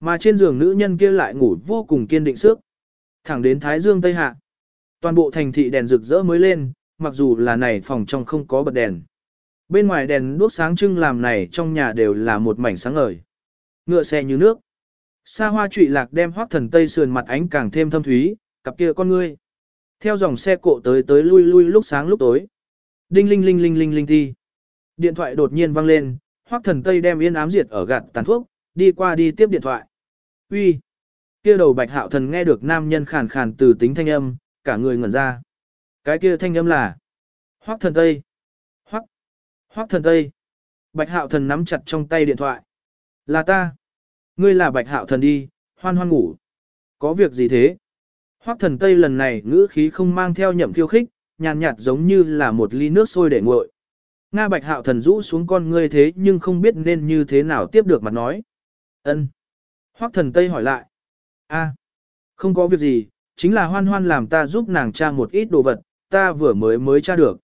Mà trên giường nữ nhân kia lại ngủ vô cùng kiên định sức. Thẳng đến thái dương tây hạ. Toàn bộ thành thị đèn rực rỡ mới lên, mặc dù là này phòng trong không có bật đèn. Bên ngoài đèn đuốc sáng trưng làm này trong nhà đều là một mảnh sáng ngời. Ngựa xe như nước. Sa hoa trụy lạc đem hoác thần tây sườn mặt ánh càng thêm thâm thúy, cặp kia con ngươi. Theo dòng xe cộ tới tới lui lui lúc sáng lúc tối. Đinh linh linh linh linh linh thi. Điện thoại đột nhiên vang lên, hoác thần tây đem yên ám diệt ở gạt tàn thuốc, đi qua đi tiếp điện thoại. Uy, Kia đầu bạch hạo thần nghe được nam nhân khàn khàn từ tính thanh âm, cả người ngẩn ra. Cái kia thanh âm là Hoắc thần Tây. Hoắc. Hoắc thần Tây. Bạch hạo thần nắm chặt trong tay điện thoại. Là ta. Ngươi là bạch hạo thần đi, hoan hoan ngủ. Có việc gì thế? Hoắc thần Tây lần này ngữ khí không mang theo nhậm khiêu khích, nhàn nhạt giống như là một ly nước sôi để nguội. Nga bạch hạo thần rũ xuống con ngươi thế nhưng không biết nên như thế nào tiếp được mặt nói. Ân. Hoắc thần Tây hỏi lại. A, không có việc gì, chính là hoan hoan làm ta giúp nàng tra một ít đồ vật, ta vừa mới mới tra được.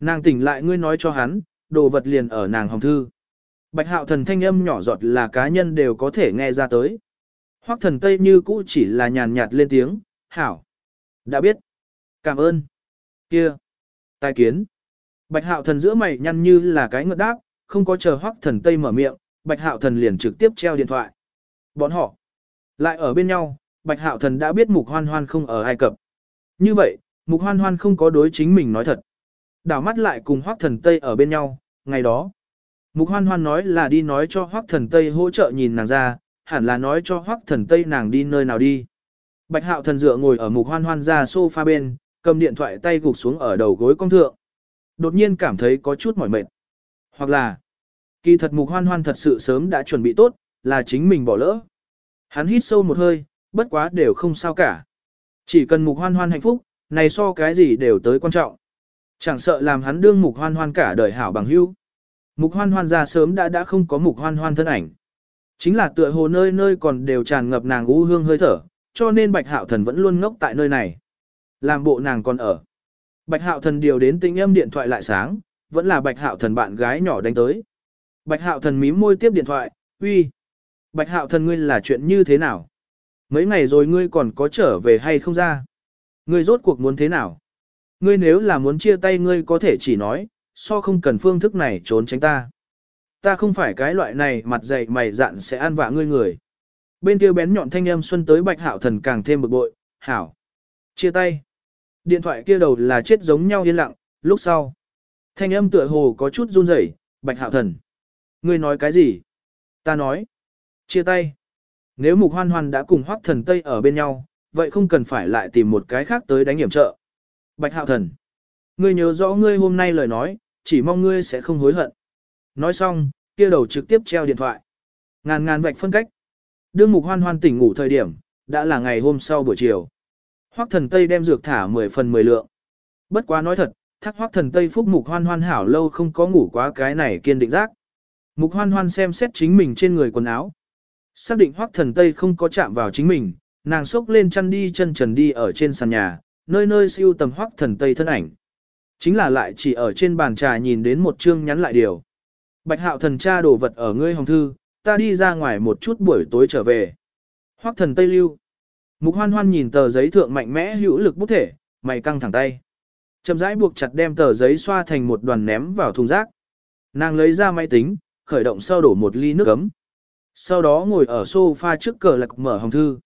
Nàng tỉnh lại ngươi nói cho hắn, đồ vật liền ở nàng hồng thư. Bạch hạo thần thanh âm nhỏ giọt là cá nhân đều có thể nghe ra tới. Hoắc thần Tây như cũ chỉ là nhàn nhạt lên tiếng, hảo. Đã biết. Cảm ơn. Kia. Tài kiến. Bạch hạo thần giữa mày nhăn như là cái ngợt đáp, không có chờ Hoắc thần Tây mở miệng, Bạch hạo thần liền trực tiếp treo điện thoại. Bọn họ. Lại ở bên nhau, Bạch Hạo Thần đã biết Mục Hoan Hoan không ở Ai Cập. Như vậy, Mục Hoan Hoan không có đối chính mình nói thật. Đảo mắt lại cùng Hoắc Thần Tây ở bên nhau, ngày đó. Mục Hoan Hoan nói là đi nói cho Hoắc Thần Tây hỗ trợ nhìn nàng ra, hẳn là nói cho Hoắc Thần Tây nàng đi nơi nào đi. Bạch Hạo Thần dựa ngồi ở Mục Hoan Hoan ra sofa bên, cầm điện thoại tay gục xuống ở đầu gối công thượng. Đột nhiên cảm thấy có chút mỏi mệt. Hoặc là, kỳ thật Mục Hoan Hoan thật sự sớm đã chuẩn bị tốt, là chính mình bỏ lỡ. Hắn hít sâu một hơi, bất quá đều không sao cả. Chỉ cần mục hoan hoan hạnh phúc, này so cái gì đều tới quan trọng. Chẳng sợ làm hắn đương mục hoan hoan cả đời hảo bằng hữu. Mục hoan hoan ra sớm đã đã không có mục hoan hoan thân ảnh. Chính là tựa hồ nơi nơi còn đều tràn ngập nàng u hương hơi thở, cho nên bạch hạo thần vẫn luôn ngốc tại nơi này. Làm bộ nàng còn ở. Bạch hạo thần điều đến tinh âm điện thoại lại sáng, vẫn là bạch hạo thần bạn gái nhỏ đánh tới. Bạch hạo thần mím môi tiếp điện thoại, uy. Bạch hạo thần ngươi là chuyện như thế nào? Mấy ngày rồi ngươi còn có trở về hay không ra? Ngươi rốt cuộc muốn thế nào? Ngươi nếu là muốn chia tay ngươi có thể chỉ nói, so không cần phương thức này trốn tránh ta. Ta không phải cái loại này mặt dày mày dạn sẽ an vạ ngươi người. Bên kia bén nhọn thanh âm xuân tới bạch hạo thần càng thêm bực bội, hảo. Chia tay. Điện thoại kia đầu là chết giống nhau yên lặng, lúc sau. Thanh âm tựa hồ có chút run rẩy, bạch hạo thần. Ngươi nói cái gì? Ta nói. Chia tay. Nếu mục hoan hoan đã cùng hoác thần Tây ở bên nhau, vậy không cần phải lại tìm một cái khác tới đánh hiểm trợ. Bạch hạo thần. Ngươi nhớ rõ ngươi hôm nay lời nói, chỉ mong ngươi sẽ không hối hận. Nói xong, kia đầu trực tiếp treo điện thoại. Ngàn ngàn vạch phân cách. Đương mục hoan hoan tỉnh ngủ thời điểm, đã là ngày hôm sau buổi chiều. Hoắc thần Tây đem dược thả 10 phần 10 lượng. Bất quá nói thật, thắc Hoắc thần Tây phúc mục hoan hoan hảo lâu không có ngủ quá cái này kiên định giác. Mục hoan hoan xem xét chính mình trên người quần áo, Xác định hoắc thần Tây không có chạm vào chính mình, nàng xốc lên chăn đi chân trần đi ở trên sàn nhà, nơi nơi siêu tầm hoắc thần Tây thân ảnh. Chính là lại chỉ ở trên bàn trà nhìn đến một chương nhắn lại điều. Bạch hạo thần cha đồ vật ở ngươi hồng thư, ta đi ra ngoài một chút buổi tối trở về. Hoắc thần Tây lưu. Mục hoan hoan nhìn tờ giấy thượng mạnh mẽ hữu lực bút thể, mày căng thẳng tay. Chậm rãi buộc chặt đem tờ giấy xoa thành một đoàn ném vào thùng rác. Nàng lấy ra máy tính, khởi động sau đổ một ly nước ấm. Sau đó ngồi ở sofa trước cờ lạc mở hồng thư.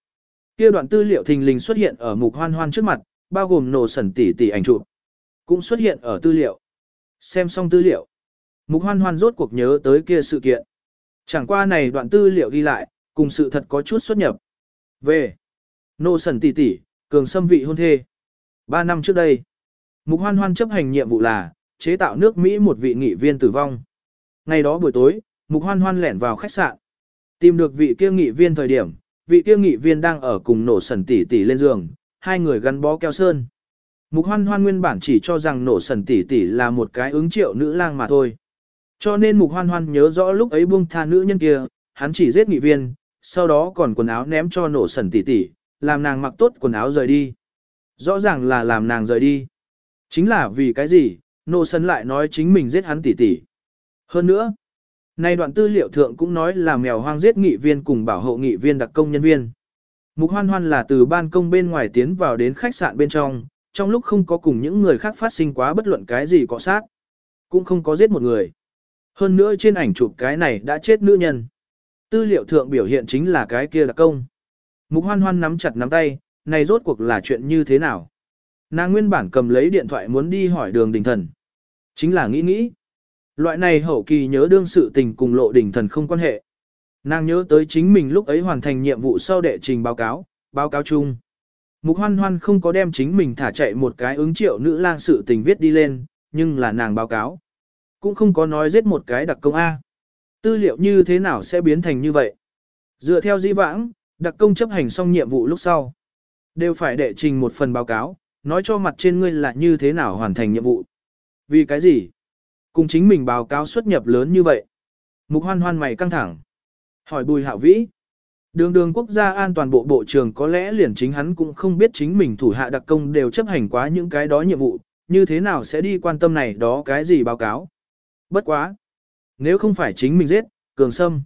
Kia đoạn tư liệu thình lình xuất hiện ở mục hoan hoan trước mặt, bao gồm nổ sẩn tỉ tỉ ảnh chụp, cũng xuất hiện ở tư liệu. Xem xong tư liệu, mục hoan hoan rốt cuộc nhớ tới kia sự kiện. Chẳng qua này đoạn tư liệu ghi lại, cùng sự thật có chút xuất nhập. Về, nô sẩn tỉ tỉ, cường xâm vị hôn thê. Ba năm trước đây, mục hoan hoan chấp hành nhiệm vụ là, chế tạo nước Mỹ một vị nghị viên tử vong. Ngày đó buổi tối, mục hoan hoan lẻn vào khách sạn. Tìm được vị kia nghị viên thời điểm, vị kia nghị viên đang ở cùng nổ sần tỷ tỷ lên giường, hai người gắn bó keo sơn. Mục hoan hoan nguyên bản chỉ cho rằng nổ sần tỷ tỷ là một cái ứng triệu nữ lang mà thôi. Cho nên mục hoan hoan nhớ rõ lúc ấy buông tha nữ nhân kia, hắn chỉ giết nghị viên, sau đó còn quần áo ném cho nổ sần tỷ tỷ, làm nàng mặc tốt quần áo rời đi. Rõ ràng là làm nàng rời đi. Chính là vì cái gì, nổ sần lại nói chính mình giết hắn tỷ tỷ. Hơn nữa, nay đoạn tư liệu thượng cũng nói là mèo hoang giết nghị viên cùng bảo hộ nghị viên đặc công nhân viên. Mục hoan hoan là từ ban công bên ngoài tiến vào đến khách sạn bên trong, trong lúc không có cùng những người khác phát sinh quá bất luận cái gì cọ sát. Cũng không có giết một người. Hơn nữa trên ảnh chụp cái này đã chết nữ nhân. Tư liệu thượng biểu hiện chính là cái kia đặc công. Mục hoan hoan nắm chặt nắm tay, này rốt cuộc là chuyện như thế nào? Nàng nguyên bản cầm lấy điện thoại muốn đi hỏi đường đình thần. Chính là nghĩ nghĩ. Loại này hậu kỳ nhớ đương sự tình cùng lộ đỉnh thần không quan hệ. Nàng nhớ tới chính mình lúc ấy hoàn thành nhiệm vụ sau đệ trình báo cáo, báo cáo chung. Mục hoan hoan không có đem chính mình thả chạy một cái ứng triệu nữ lang sự tình viết đi lên, nhưng là nàng báo cáo. Cũng không có nói giết một cái đặc công A. Tư liệu như thế nào sẽ biến thành như vậy? Dựa theo di vãng, đặc công chấp hành xong nhiệm vụ lúc sau. Đều phải đệ trình một phần báo cáo, nói cho mặt trên ngươi là như thế nào hoàn thành nhiệm vụ. Vì cái gì? Cùng chính mình báo cáo xuất nhập lớn như vậy. Mục hoan hoan mày căng thẳng. Hỏi bùi hạo vĩ. Đường đường quốc gia an toàn bộ bộ trưởng có lẽ liền chính hắn cũng không biết chính mình thủ hạ đặc công đều chấp hành quá những cái đó nhiệm vụ, như thế nào sẽ đi quan tâm này đó cái gì báo cáo. Bất quá. Nếu không phải chính mình giết, cường sâm.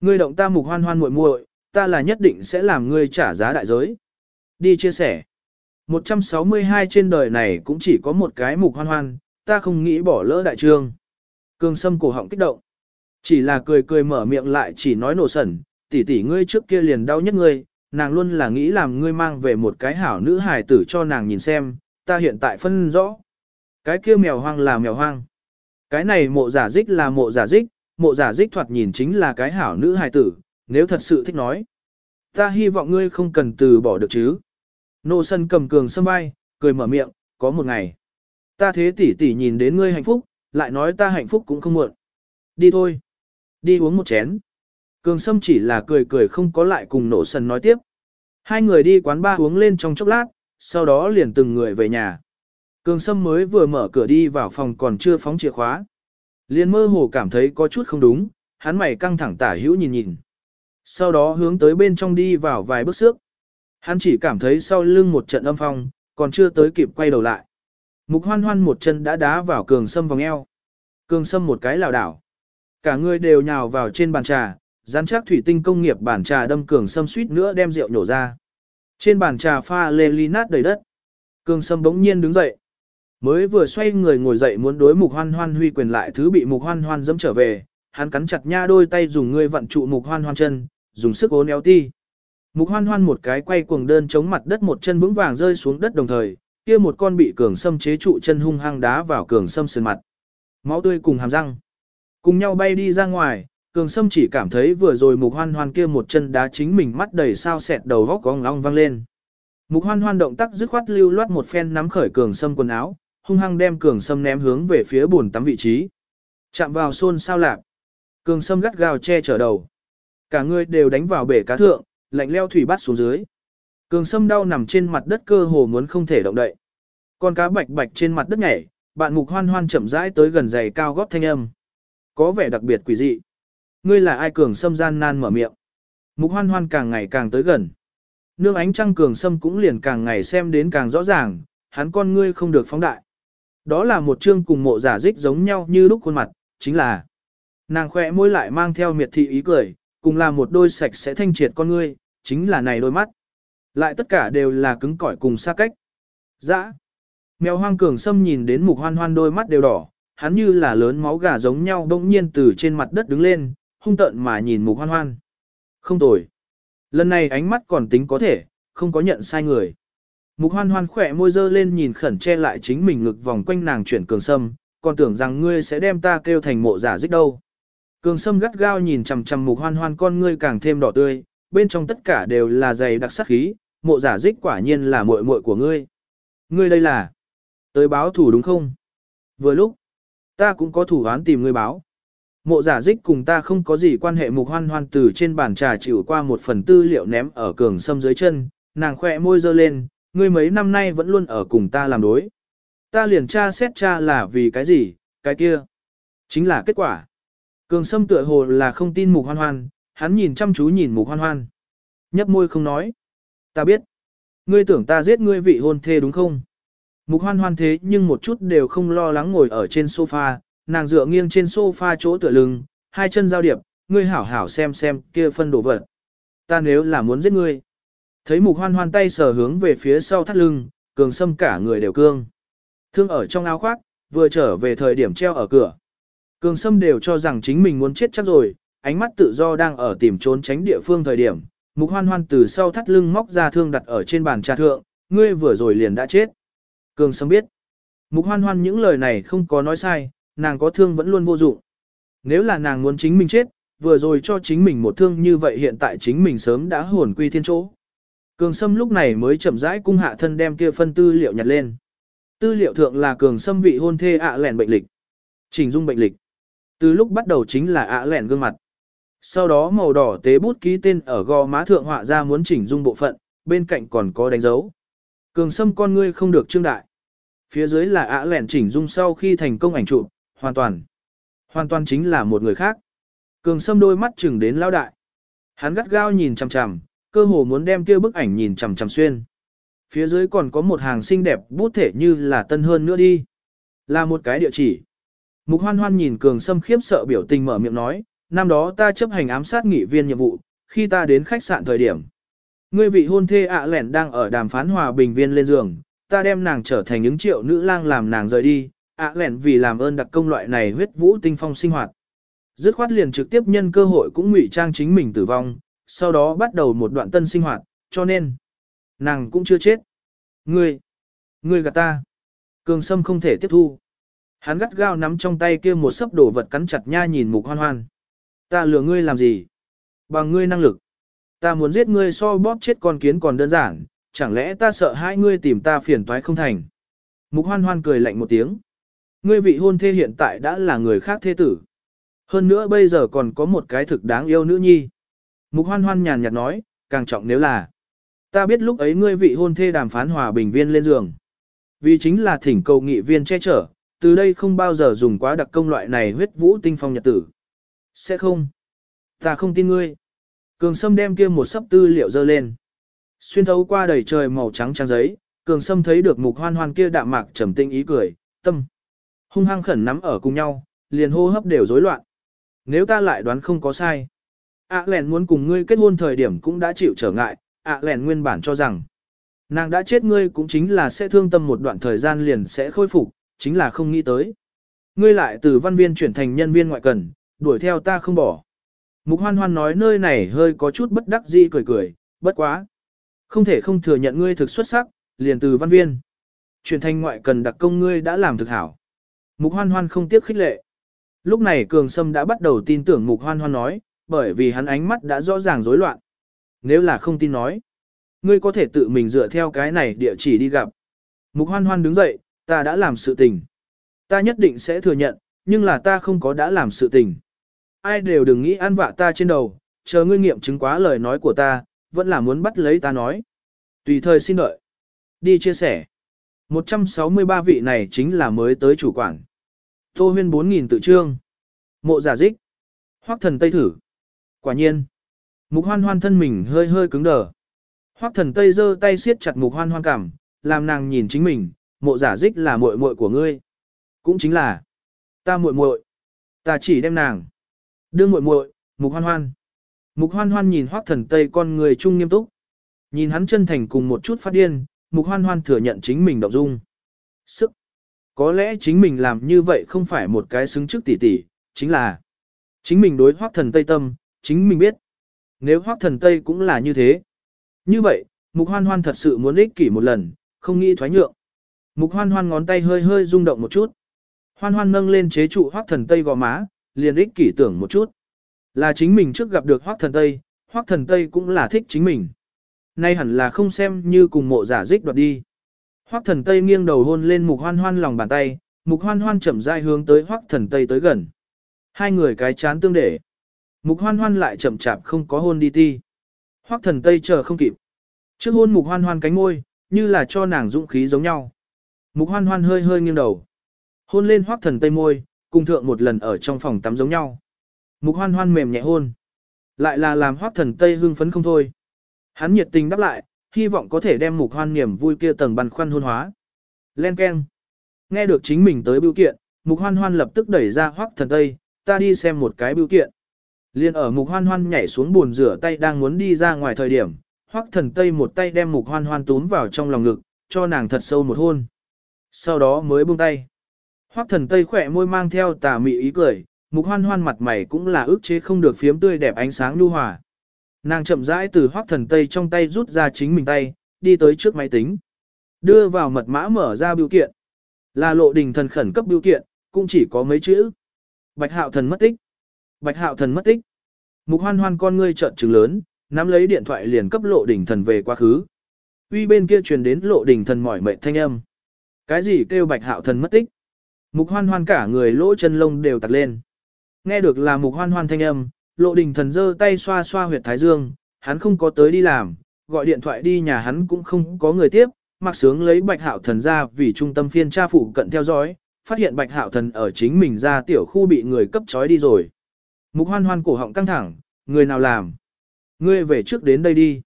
Ngươi động ta mục hoan hoan muội muội, ta là nhất định sẽ làm ngươi trả giá đại giới. Đi chia sẻ. 162 trên đời này cũng chỉ có một cái mục hoan hoan, ta không nghĩ bỏ lỡ đại trương. Cường sâm cổ họng kích động. Chỉ là cười cười mở miệng lại chỉ nói nổ sẩn, tỷ tỷ ngươi trước kia liền đau nhất ngươi, nàng luôn là nghĩ làm ngươi mang về một cái hảo nữ hài tử cho nàng nhìn xem, ta hiện tại phân rõ. Cái kia mèo hoang là mèo hoang. Cái này mộ giả dích là mộ giả dích, mộ giả dích thoạt nhìn chính là cái hảo nữ hài tử, nếu thật sự thích nói. Ta hy vọng ngươi không cần từ bỏ được chứ. Nô sân cầm cường sâm vai, cười mở miệng, có một ngày. Ta thế tỷ tỷ nhìn đến ngươi hạnh phúc, lại nói ta hạnh phúc cũng không muộn. Đi thôi. Đi uống một chén. Cường Sâm chỉ là cười cười không có lại cùng nổ sần nói tiếp. Hai người đi quán ba uống lên trong chốc lát, sau đó liền từng người về nhà. Cường Sâm mới vừa mở cửa đi vào phòng còn chưa phóng chìa khóa. Liền mơ hồ cảm thấy có chút không đúng, hắn mày căng thẳng tả hữu nhìn nhìn. Sau đó hướng tới bên trong đi vào vài bước xước. Hắn chỉ cảm thấy sau lưng một trận âm phong, còn chưa tới kịp quay đầu lại. Mục hoan hoan một chân đã đá vào cường sâm vòng eo. Cường sâm một cái lảo đảo. Cả người đều nhào vào trên bàn trà, rắn chắc thủy tinh công nghiệp bàn trà đâm cường sâm suýt nữa đem rượu nhổ ra. Trên bàn trà pha lê ly nát đầy đất. Cường sâm bỗng nhiên đứng dậy. Mới vừa xoay người ngồi dậy muốn đối mục hoan hoan huy quyền lại thứ bị mục hoan hoan dẫm trở về, hắn cắn chặt nha đôi tay dùng người vận trụ mục hoan hoan chân, dùng sức ốn éo ti. Mục hoan hoan một cái quay cuồng đơn chống mặt đất một chân vững vàng rơi xuống đất đồng thời, kia một con bị cường sâm chế trụ chân hung hăng đá vào cường sâm sườn mặt. Máu tươi cùng hàm răng. Cùng nhau bay đi ra ngoài, cường sâm chỉ cảm thấy vừa rồi mục hoan hoan kia một chân đá chính mình mắt đầy sao sẹt đầu góc có long văng lên. Mục hoan hoan động tác dứt khoát lưu loát một phen nắm khởi cường sâm quần áo, hung hăng đem cường sâm ném hướng về phía bồn tắm vị trí. Chạm vào xôn sao lạc Cường sâm gắt gào che chở đầu. Cả người đều đánh vào bể cá thượng, lạnh leo thủy bát xuống dưới. Cường sâm đau nằm trên mặt đất cơ hồ muốn không thể động đậy. Con cá bạch bạch trên mặt đất nhảy, bạn mục hoan hoan chậm rãi tới gần giày cao gót thanh âm. Có vẻ đặc biệt quỷ dị. Ngươi là ai cường sâm gian nan mở miệng. Mục hoan hoan càng ngày càng tới gần. Nương ánh trăng cường sâm cũng liền càng ngày xem đến càng rõ ràng, hắn con ngươi không được phóng đại. Đó là một chương cùng mộ giả dích giống nhau như lúc khuôn mặt, chính là nàng khỏe môi lại mang theo miệt thị ý cười, cùng là một đôi sạch sẽ thanh triệt con ngươi, chính là này đôi mắt. Lại tất cả đều là cứng cỏi cùng xa cách. Dã. Mèo hoang cường sâm nhìn đến mục hoan hoan đôi mắt đều đỏ, hắn như là lớn máu gà giống nhau bỗng nhiên từ trên mặt đất đứng lên, hung tợn mà nhìn mục hoan hoan. Không tồi. Lần này ánh mắt còn tính có thể, không có nhận sai người. Mục hoan hoan khỏe môi dơ lên nhìn khẩn che lại chính mình ngực vòng quanh nàng chuyển cường sâm, còn tưởng rằng ngươi sẽ đem ta kêu thành mộ giả dích đâu. Cường sâm gắt gao nhìn chằm chằm mục hoan hoan con ngươi càng thêm đỏ tươi, bên trong tất cả đều là dày đặc sắc khí, mộ giả dích quả nhiên là muội muội của ngươi. Ngươi đây là tới báo thủ đúng không? Vừa lúc, ta cũng có thủ án tìm ngươi báo. Mộ giả dích cùng ta không có gì quan hệ mục hoan hoan từ trên bàn trà chịu qua một phần tư liệu ném ở cường sâm dưới chân, nàng khỏe môi dơ lên, ngươi mấy năm nay vẫn luôn ở cùng ta làm đối. Ta liền tra xét tra là vì cái gì, cái kia. Chính là kết quả. Cường sâm tựa hồ là không tin mục hoan hoan, Hắn nhìn chăm chú nhìn mục hoan hoan. Nhấp môi không nói. Ta biết. Ngươi tưởng ta giết ngươi vị hôn thê đúng không? Mục hoan hoan thế nhưng một chút đều không lo lắng ngồi ở trên sofa, nàng dựa nghiêng trên sofa chỗ tựa lưng, hai chân giao điệp, ngươi hảo hảo xem xem kia phân đồ vật. Ta nếu là muốn giết ngươi. Thấy mục hoan hoan tay sờ hướng về phía sau thắt lưng, cường sâm cả người đều cương. Thương ở trong áo khoác, vừa trở về thời điểm treo ở cửa. Cường sâm đều cho rằng chính mình muốn chết chắc rồi, ánh mắt tự do đang ở tìm trốn tránh địa phương thời điểm. Mục hoan hoan từ sau thắt lưng móc ra thương đặt ở trên bàn trà thượng, ngươi vừa rồi liền đã chết. Cường sâm biết. Mục hoan hoan những lời này không có nói sai, nàng có thương vẫn luôn vô dụng. Nếu là nàng muốn chính mình chết, vừa rồi cho chính mình một thương như vậy hiện tại chính mình sớm đã hồn quy thiên chỗ. Cường Sâm lúc này mới chậm rãi cung hạ thân đem kia phân tư liệu nhặt lên. Tư liệu thượng là Cường Sâm vị hôn thê ạ à lẻn bệnh lịch. Trình dung bệnh lịch. Từ lúc bắt đầu chính là ạ à lẻn gương mặt. Sau đó màu đỏ tế bút ký tên ở gò má thượng họa ra muốn chỉnh dung bộ phận, bên cạnh còn có đánh dấu. Cường Sâm con ngươi không được trương đại. Phía dưới là ạ lẹn lẻn chỉnh dung sau khi thành công ảnh chụp, hoàn toàn. Hoàn toàn chính là một người khác. Cường Sâm đôi mắt chừng đến lao đại. Hắn gắt gao nhìn chằm chằm, cơ hồ muốn đem kia bức ảnh nhìn chằm chằm xuyên. Phía dưới còn có một hàng xinh đẹp bút thể như là tân hơn nữa đi. Là một cái địa chỉ. Mục hoan hoan nhìn cường sâm khiếp sợ biểu tình mở miệng nói, năm đó ta chấp hành ám sát nghị viên nhiệm vụ, khi ta đến khách sạn thời điểm. Ngươi vị hôn thê ạ à lẻn đang ở đàm phán hòa bình viên lên giường, ta đem nàng trở thành những triệu nữ lang làm nàng rời đi, ạ à vì làm ơn đặc công loại này huyết vũ tinh phong sinh hoạt. Dứt khoát liền trực tiếp nhân cơ hội cũng ngụy trang chính mình tử vong, sau đó bắt đầu một đoạn tân sinh hoạt, cho nên, nàng cũng chưa chết. Ngươi, ngươi gạt ta. Cường Sâm không thể tiếp thu. Hắn gắt gao nắm trong tay kia một sấp đồ vật cắn chặt nha nhìn mục hoan hoan. Ta lừa ngươi làm gì? Bằng ngươi năng lực. Ta muốn giết ngươi so bóp chết con kiến còn đơn giản, chẳng lẽ ta sợ hai ngươi tìm ta phiền toái không thành. Mục hoan hoan cười lạnh một tiếng. Ngươi vị hôn thê hiện tại đã là người khác thế tử. Hơn nữa bây giờ còn có một cái thực đáng yêu nữ nhi. Mục hoan hoan nhàn nhạt nói, càng trọng nếu là. Ta biết lúc ấy ngươi vị hôn thê đàm phán hòa bình viên lên giường. Vì chính là thỉnh cầu nghị viên che chở, từ đây không bao giờ dùng quá đặc công loại này huyết vũ tinh phong nhật tử. Sẽ không. Ta không tin ngươi. Cường Sâm đem kia một sấp tư liệu dơ lên. Xuyên thấu qua đầy trời màu trắng trang giấy, Cường Sâm thấy được mục hoan hoan kia đạm mạc trầm tinh ý cười, tâm. Hung hăng khẩn nắm ở cùng nhau, liền hô hấp đều rối loạn. Nếu ta lại đoán không có sai. ạ lẻn muốn cùng ngươi kết hôn thời điểm cũng đã chịu trở ngại, ạ lẻn nguyên bản cho rằng. Nàng đã chết ngươi cũng chính là sẽ thương tâm một đoạn thời gian liền sẽ khôi phục, chính là không nghĩ tới. Ngươi lại từ văn viên chuyển thành nhân viên ngoại cần, đuổi theo ta không bỏ. Mục hoan hoan nói nơi này hơi có chút bất đắc dĩ cười cười, bất quá. Không thể không thừa nhận ngươi thực xuất sắc, liền từ văn viên. Chuyển thành ngoại cần đặc công ngươi đã làm thực hảo. Mục hoan hoan không tiếc khích lệ. Lúc này Cường Sâm đã bắt đầu tin tưởng Mục Hoan Hoan nói, bởi vì hắn ánh mắt đã rõ ràng rối loạn. Nếu là không tin nói, ngươi có thể tự mình dựa theo cái này địa chỉ đi gặp. Mục Hoan Hoan đứng dậy, ta đã làm sự tình. Ta nhất định sẽ thừa nhận, nhưng là ta không có đã làm sự tình. Ai đều đừng nghĩ ăn vạ ta trên đầu, chờ ngươi nghiệm chứng quá lời nói của ta, vẫn là muốn bắt lấy ta nói. Tùy thời xin đợi. Đi chia sẻ. 163 vị này chính là mới tới chủ quản. Tô huyên 4.000 tự trương. Mộ giả dích. Hoác thần Tây thử. Quả nhiên. Mục hoan hoan thân mình hơi hơi cứng đờ. Hoác thần Tây giơ tay siết chặt mục hoan hoan cảm, làm nàng nhìn chính mình, mộ giả dích là muội muội của ngươi. Cũng chính là, ta muội muội, ta chỉ đem nàng. đưa muội muội, mục hoan hoan. Mục hoan hoan nhìn hoác thần Tây con người trung nghiêm túc. Nhìn hắn chân thành cùng một chút phát điên, mục hoan hoan thừa nhận chính mình động dung. Sức. Có lẽ chính mình làm như vậy không phải một cái xứng trước tỉ tỉ, chính là chính mình đối hoác thần Tây tâm, chính mình biết. Nếu hoác thần Tây cũng là như thế. Như vậy, mục hoan hoan thật sự muốn ích kỷ một lần, không nghĩ thoái nhượng. Mục hoan hoan ngón tay hơi hơi rung động một chút. Hoan hoan nâng lên chế trụ hoác thần Tây gò má, liền ích kỷ tưởng một chút. Là chính mình trước gặp được Hoắc thần Tây, Hoắc thần Tây cũng là thích chính mình. Nay hẳn là không xem như cùng mộ giả dích đoạt đi. Hoắc thần Tây nghiêng đầu hôn lên mục hoan hoan lòng bàn tay, mục hoan hoan chậm rãi hướng tới Hoắc thần Tây tới gần. Hai người cái chán tương để. Mục hoan hoan lại chậm chạp không có hôn đi ti. Hoắc thần Tây chờ không kịp. Trước hôn mục hoan hoan cánh môi, như là cho nàng dũng khí giống nhau. Mục hoan hoan hơi hơi nghiêng đầu. Hôn lên Hoắc thần Tây môi, cùng thượng một lần ở trong phòng tắm giống nhau. Mục hoan hoan mềm nhẹ hôn. Lại là làm hoác thần Tây hưng phấn không thôi. Hắn nhiệt tình đáp lại, hy vọng có thể đem mục hoan niềm vui kia tầng băn khoăn hôn hóa. Len Ken. Nghe được chính mình tới biểu kiện, mục hoan hoan lập tức đẩy ra hoác thần Tây, ta đi xem một cái biểu kiện. Liên ở mục hoan hoan nhảy xuống bồn rửa tay đang muốn đi ra ngoài thời điểm, hoác thần Tây một tay đem mục hoan hoan túm vào trong lòng ngực, cho nàng thật sâu một hôn. Sau đó mới buông tay. Hoác thần Tây khỏe môi mang theo tà mị ý cười, mục hoan hoan mặt mày cũng là ước chế không được phiếm tươi đẹp ánh sáng nhu hòa. Nàng chậm rãi từ hoác thần Tây trong tay rút ra chính mình tay, đi tới trước máy tính. Đưa vào mật mã mở ra biểu kiện. Là lộ đình thần khẩn cấp biểu kiện, cũng chỉ có mấy chữ. Bạch hạo thần mất tích. Bạch hạo thần mất tích. Mục hoan hoan con ngươi trợn trừng lớn, nắm lấy điện thoại liền cấp lộ đình thần về quá khứ. Uy bên kia truyền đến lộ đình thần mỏi mệt thanh âm. Cái gì kêu bạch hạo thần mất tích? Mục hoan hoan cả người lỗ chân lông đều tặc lên. Nghe được là mục hoan hoan thanh âm, lộ đình thần giơ tay xoa xoa huyệt thái dương, hắn không có tới đi làm, gọi điện thoại đi nhà hắn cũng không có người tiếp, mặc sướng lấy bạch hạo thần ra vì trung tâm phiên tra phụ cận theo dõi, phát hiện bạch hạo thần ở chính mình ra tiểu khu bị người cấp trói đi rồi. Mục hoan hoan cổ họng căng thẳng, người nào làm? Ngươi về trước đến đây đi.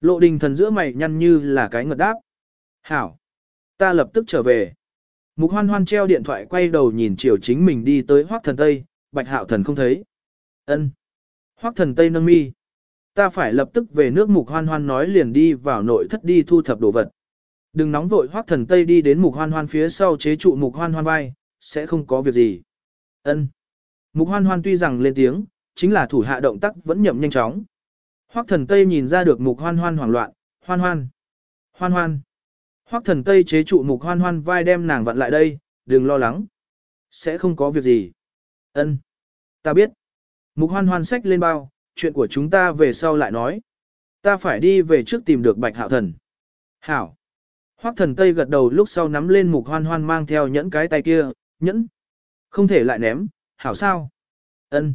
Lộ đình thần giữa mày nhăn như là cái ngật đáp. Hảo. Ta lập tức trở về. Mục hoan hoan treo điện thoại quay đầu nhìn chiều chính mình đi tới hoác thần Tây, bạch hạo thần không thấy. ân Hoác thần Tây nâng mi. Ta phải lập tức về nước mục hoan hoan nói liền đi vào nội thất đi thu thập đồ vật. Đừng nóng vội hoác thần Tây đi đến mục hoan hoan phía sau chế trụ mục hoan hoan vai, sẽ không có việc gì. ân Mục hoan hoan tuy rằng lên tiếng, chính là thủ hạ động tác vẫn nhậm nhanh chóng. Hoác thần Tây nhìn ra được mục hoan hoan hoảng loạn, hoan hoan, hoan hoan. Hoác thần Tây chế trụ mục hoan hoan vai đem nàng vặn lại đây, đừng lo lắng. Sẽ không có việc gì. Ân, Ta biết. Mục hoan hoan sách lên bao, chuyện của chúng ta về sau lại nói. Ta phải đi về trước tìm được bạch hạo thần. Hảo. Hoác thần Tây gật đầu lúc sau nắm lên mục hoan hoan mang theo nhẫn cái tay kia, nhẫn. Không thể lại ném, hảo sao? Ân.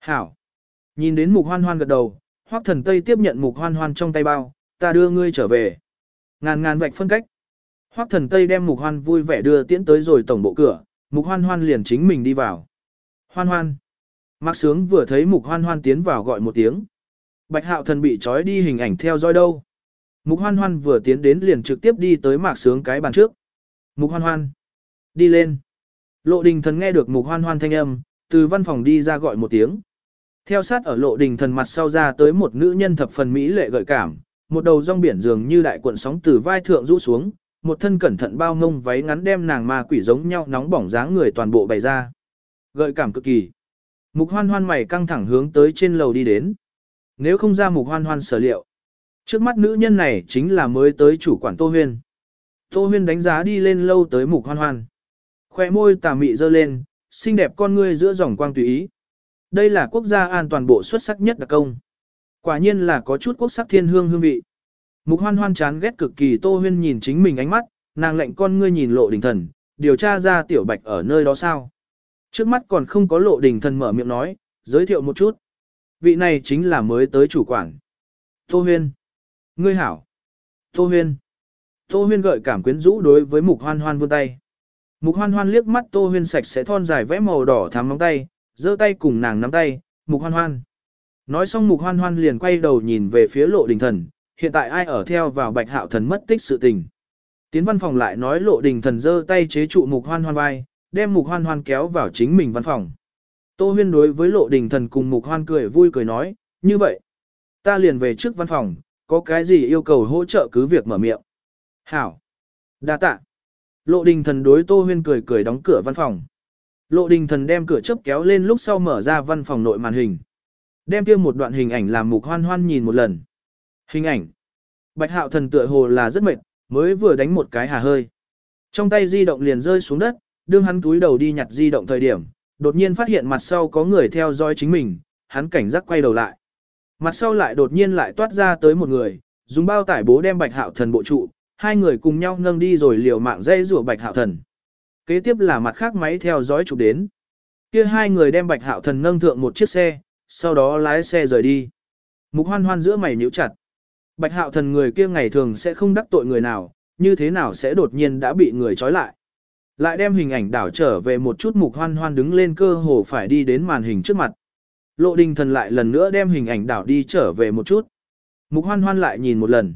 Hảo. Nhìn đến mục hoan hoan gật đầu, hoác thần Tây tiếp nhận mục hoan hoan trong tay bao, ta đưa ngươi trở về. Ngàn ngàn vạch phân cách. Hoắc thần Tây đem mục hoan vui vẻ đưa tiễn tới rồi tổng bộ cửa, mục hoan hoan liền chính mình đi vào. Hoan hoan. Mạc Sướng vừa thấy mục hoan hoan tiến vào gọi một tiếng. Bạch hạo thần bị trói đi hình ảnh theo dõi đâu. Mục hoan hoan vừa tiến đến liền trực tiếp đi tới Mạc Sướng cái bàn trước. Mục hoan hoan. Đi lên. Lộ đình thần nghe được mục hoan hoan thanh âm, từ văn phòng đi ra gọi một tiếng. Theo sát ở lộ đình thần mặt sau ra tới một nữ nhân thập phần mỹ lệ gợi cảm, một đầu rong biển dường như đại cuộn sóng từ vai thượng rũ xuống, một thân cẩn thận bao ngông váy ngắn đem nàng ma quỷ giống nhau nóng bỏng dáng người toàn bộ bày ra. Gợi cảm cực kỳ. Mục hoan hoan mày căng thẳng hướng tới trên lầu đi đến. Nếu không ra mục hoan hoan sở liệu. Trước mắt nữ nhân này chính là mới tới chủ quản Tô Huyên. Tô Huyên đánh giá đi lên lâu tới mục hoan hoan. Khoe môi tà mị dơ lên, xinh đẹp con ngươi giữa dòng quang tùy ý. Đây là quốc gia an toàn bộ xuất sắc nhất đặc công. Quả nhiên là có chút quốc sắc thiên hương hương vị. Mục hoan hoan chán ghét cực kỳ Tô Huyên nhìn chính mình ánh mắt, nàng lệnh con ngươi nhìn lộ đình thần, điều tra ra tiểu bạch ở nơi đó sao. Trước mắt còn không có lộ đình thần mở miệng nói, giới thiệu một chút. Vị này chính là mới tới chủ quản. Tô Huyên. Ngươi hảo. Tô Huyên. Tô Huyên gợi cảm quyến rũ đối với mục hoan hoan vươn tay. Mục hoan hoan liếc mắt Tô Huyên sạch sẽ thon dài vẽ màu đỏ thắm móng tay, giơ tay cùng nàng nắm tay, mục hoan hoan. Nói xong mục hoan hoan liền quay đầu nhìn về phía lộ đình thần, hiện tại ai ở theo vào bạch hạo thần mất tích sự tình. Tiến văn phòng lại nói lộ đình thần giơ tay chế trụ mục hoan hoan vai, đem mục hoan hoan kéo vào chính mình văn phòng. Tô huyên đối với lộ đình thần cùng mục hoan cười vui cười nói, như vậy. Ta liền về trước văn phòng, có cái gì yêu cầu hỗ trợ cứ việc mở miệng. Hảo. đa tạ. Lộ đình thần đối tô huyên cười cười đóng cửa văn phòng. Lộ đình thần đem cửa chớp kéo lên lúc sau mở ra văn phòng nội màn hình. Đem kia một đoạn hình ảnh làm mục hoan hoan nhìn một lần. Hình ảnh. Bạch hạo thần tựa hồ là rất mệt, mới vừa đánh một cái hà hơi. Trong tay di động liền rơi xuống đất, đương hắn túi đầu đi nhặt di động thời điểm, đột nhiên phát hiện mặt sau có người theo dõi chính mình, hắn cảnh giác quay đầu lại. Mặt sau lại đột nhiên lại toát ra tới một người, dùng bao tải bố đem bạch hạo thần bộ trụ, hai người cùng nhau nâng đi rồi liều mạng dây rủa bạch hạo thần. Kế tiếp là mặt khác máy theo dõi chụp đến. Kia hai người đem bạch hạo thần nâng thượng một chiếc xe, sau đó lái xe rời đi. Mục hoan hoan giữa mày nhíu chặt. Bạch hạo thần người kia ngày thường sẽ không đắc tội người nào, như thế nào sẽ đột nhiên đã bị người trói lại. Lại đem hình ảnh đảo trở về một chút mục hoan hoan đứng lên cơ hồ phải đi đến màn hình trước mặt. lộ đình thần lại lần nữa đem hình ảnh đảo đi trở về một chút. Mục hoan hoan lại nhìn một lần.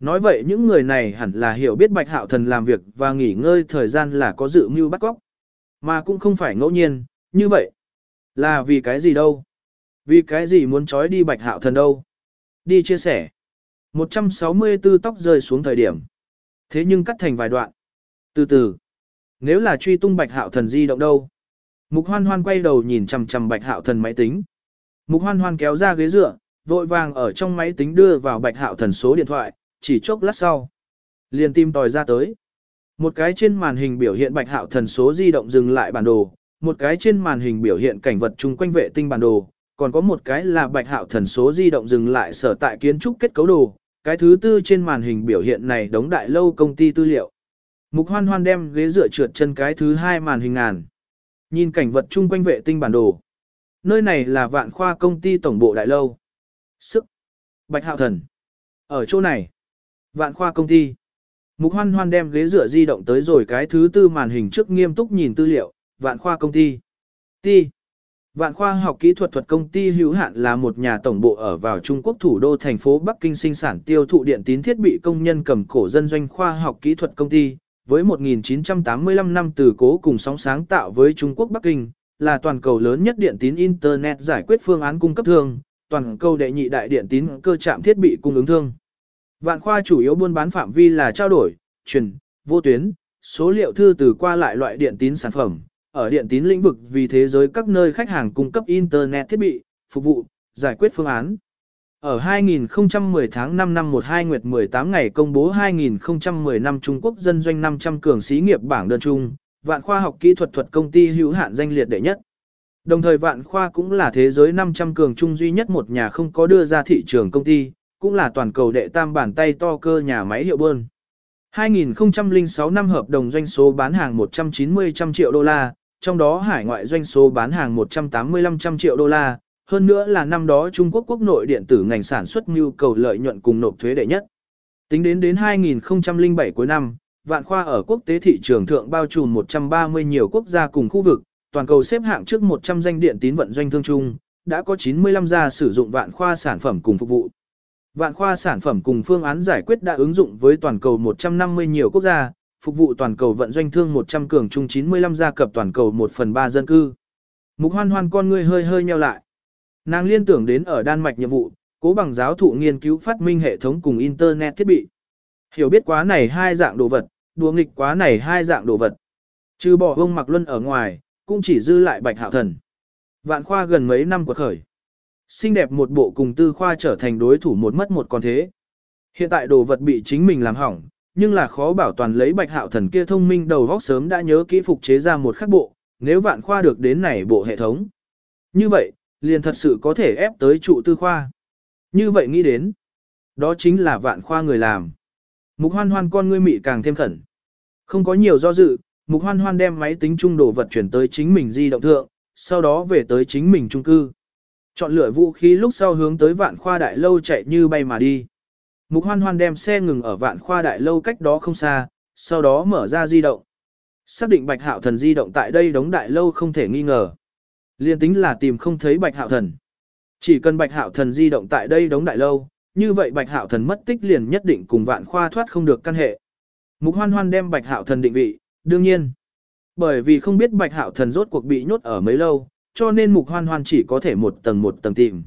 Nói vậy những người này hẳn là hiểu biết bạch hạo thần làm việc và nghỉ ngơi thời gian là có dự mưu bắt cóc. Mà cũng không phải ngẫu nhiên, như vậy. Là vì cái gì đâu? Vì cái gì muốn trói đi bạch hạo thần đâu? Đi chia sẻ. 164 tóc rơi xuống thời điểm. Thế nhưng cắt thành vài đoạn. Từ từ. Nếu là truy tung bạch hạo thần di động đâu? Mục hoan hoan quay đầu nhìn chằm chằm bạch hạo thần máy tính. Mục hoan hoan kéo ra ghế dựa, vội vàng ở trong máy tính đưa vào bạch hạo thần số điện thoại, chỉ chốc lát sau. Liền tìm tòi ra tới. Một cái trên màn hình biểu hiện bạch hạo thần số di động dừng lại bản đồ, một cái trên màn hình biểu hiện cảnh vật chung quanh vệ tinh bản đồ, còn có một cái là bạch hạo thần số di động dừng lại sở tại kiến trúc kết cấu đồ, cái thứ tư trên màn hình biểu hiện này đóng đại lâu công ty tư liệu. Mục hoan hoan đem ghế dựa trượt chân cái thứ hai màn hình ngàn. Nhìn cảnh vật chung quanh vệ tinh bản đồ. Nơi này là vạn khoa công ty tổng bộ đại lâu. Sức. Bạch hạo thần. Ở chỗ này. Vạn khoa công ty. Mục hoan hoan đem ghế dựa di động tới rồi cái thứ tư màn hình trước nghiêm túc nhìn tư liệu. Vạn khoa công ty. Ti. Vạn khoa học kỹ thuật thuật công ty hữu hạn là một nhà tổng bộ ở vào Trung Quốc thủ đô thành phố Bắc Kinh sinh sản tiêu thụ điện tín thiết bị công nhân cầm cổ dân doanh khoa học kỹ thuật công ty, với 1985 năm từ cố cùng sóng sáng tạo với Trung Quốc Bắc Kinh, là toàn cầu lớn nhất điện tín Internet giải quyết phương án cung cấp thương, toàn cầu đệ nhị đại điện tín cơ trạm thiết bị cung ứng thương. Vạn khoa chủ yếu buôn bán phạm vi là trao đổi, truyền, vô tuyến, số liệu thư từ qua lại loại điện tín sản phẩm, ở điện tín lĩnh vực vì thế giới các nơi khách hàng cung cấp Internet thiết bị, phục vụ, giải quyết phương án. Ở 2010 tháng 5 năm 12 nguyệt 18 ngày công bố 2010 năm Trung Quốc dân doanh 500 cường xí nghiệp bảng đơn chung, vạn khoa học kỹ thuật thuật công ty hữu hạn danh liệt đệ nhất. Đồng thời vạn khoa cũng là thế giới 500 cường trung duy nhất một nhà không có đưa ra thị trường công ty, cũng là toàn cầu đệ tam bàn tay to cơ nhà máy hiệu bơn. 2006 năm hợp đồng doanh số bán hàng 190 trăm triệu đô la, trong đó hải ngoại doanh số bán hàng 185 trăm triệu đô la, hơn nữa là năm đó Trung Quốc quốc nội điện tử ngành sản xuất nhu cầu lợi nhuận cùng nộp thuế đệ nhất. Tính đến đến 2007 cuối năm, vạn khoa ở quốc tế thị trường thượng bao trùm 130 nhiều quốc gia cùng khu vực, toàn cầu xếp hạng trước 100 danh điện tín vận doanh thương chung, đã có 95 gia sử dụng vạn khoa sản phẩm cùng phục vụ. Vạn khoa sản phẩm cùng phương án giải quyết đã ứng dụng với toàn cầu 150 nhiều quốc gia, phục vụ toàn cầu vận doanh thương 100 cường chung 95 gia cập toàn cầu 1 phần 3 dân cư. Mục hoan hoan con ngươi hơi hơi nheo lại. Nàng liên tưởng đến ở Đan Mạch nhiệm vụ, cố bằng giáo thụ nghiên cứu phát minh hệ thống cùng Internet thiết bị. Hiểu biết quá này hai dạng đồ vật, đùa nghịch quá này hai dạng đồ vật. Trừ bỏ ông mặc luân ở ngoài, cũng chỉ dư lại bạch hạo thần. Vạn khoa gần mấy năm quật khởi. Xinh đẹp một bộ cùng tư khoa trở thành đối thủ một mất một còn thế. Hiện tại đồ vật bị chính mình làm hỏng, nhưng là khó bảo toàn lấy bạch hạo thần kia thông minh đầu vóc sớm đã nhớ kỹ phục chế ra một khắc bộ, nếu vạn khoa được đến này bộ hệ thống. Như vậy, liền thật sự có thể ép tới trụ tư khoa. Như vậy nghĩ đến, đó chính là vạn khoa người làm. Mục hoan hoan con ngươi mị càng thêm khẩn. Không có nhiều do dự, mục hoan hoan đem máy tính trung đồ vật chuyển tới chính mình di động thượng, sau đó về tới chính mình trung cư. Chọn lựa vũ khí lúc sau hướng tới vạn khoa đại lâu chạy như bay mà đi. Mục hoan hoan đem xe ngừng ở vạn khoa đại lâu cách đó không xa, sau đó mở ra di động. Xác định bạch hạo thần di động tại đây đống đại lâu không thể nghi ngờ. Liên tính là tìm không thấy bạch hạo thần. Chỉ cần bạch hạo thần di động tại đây đống đại lâu, như vậy bạch hạo thần mất tích liền nhất định cùng vạn khoa thoát không được căn hệ. Mục hoan hoan đem bạch hạo thần định vị, đương nhiên. Bởi vì không biết bạch hạo thần rốt cuộc bị nhốt ở mấy lâu, cho nên mục hoan hoan chỉ có thể một tầng một tầng tìm.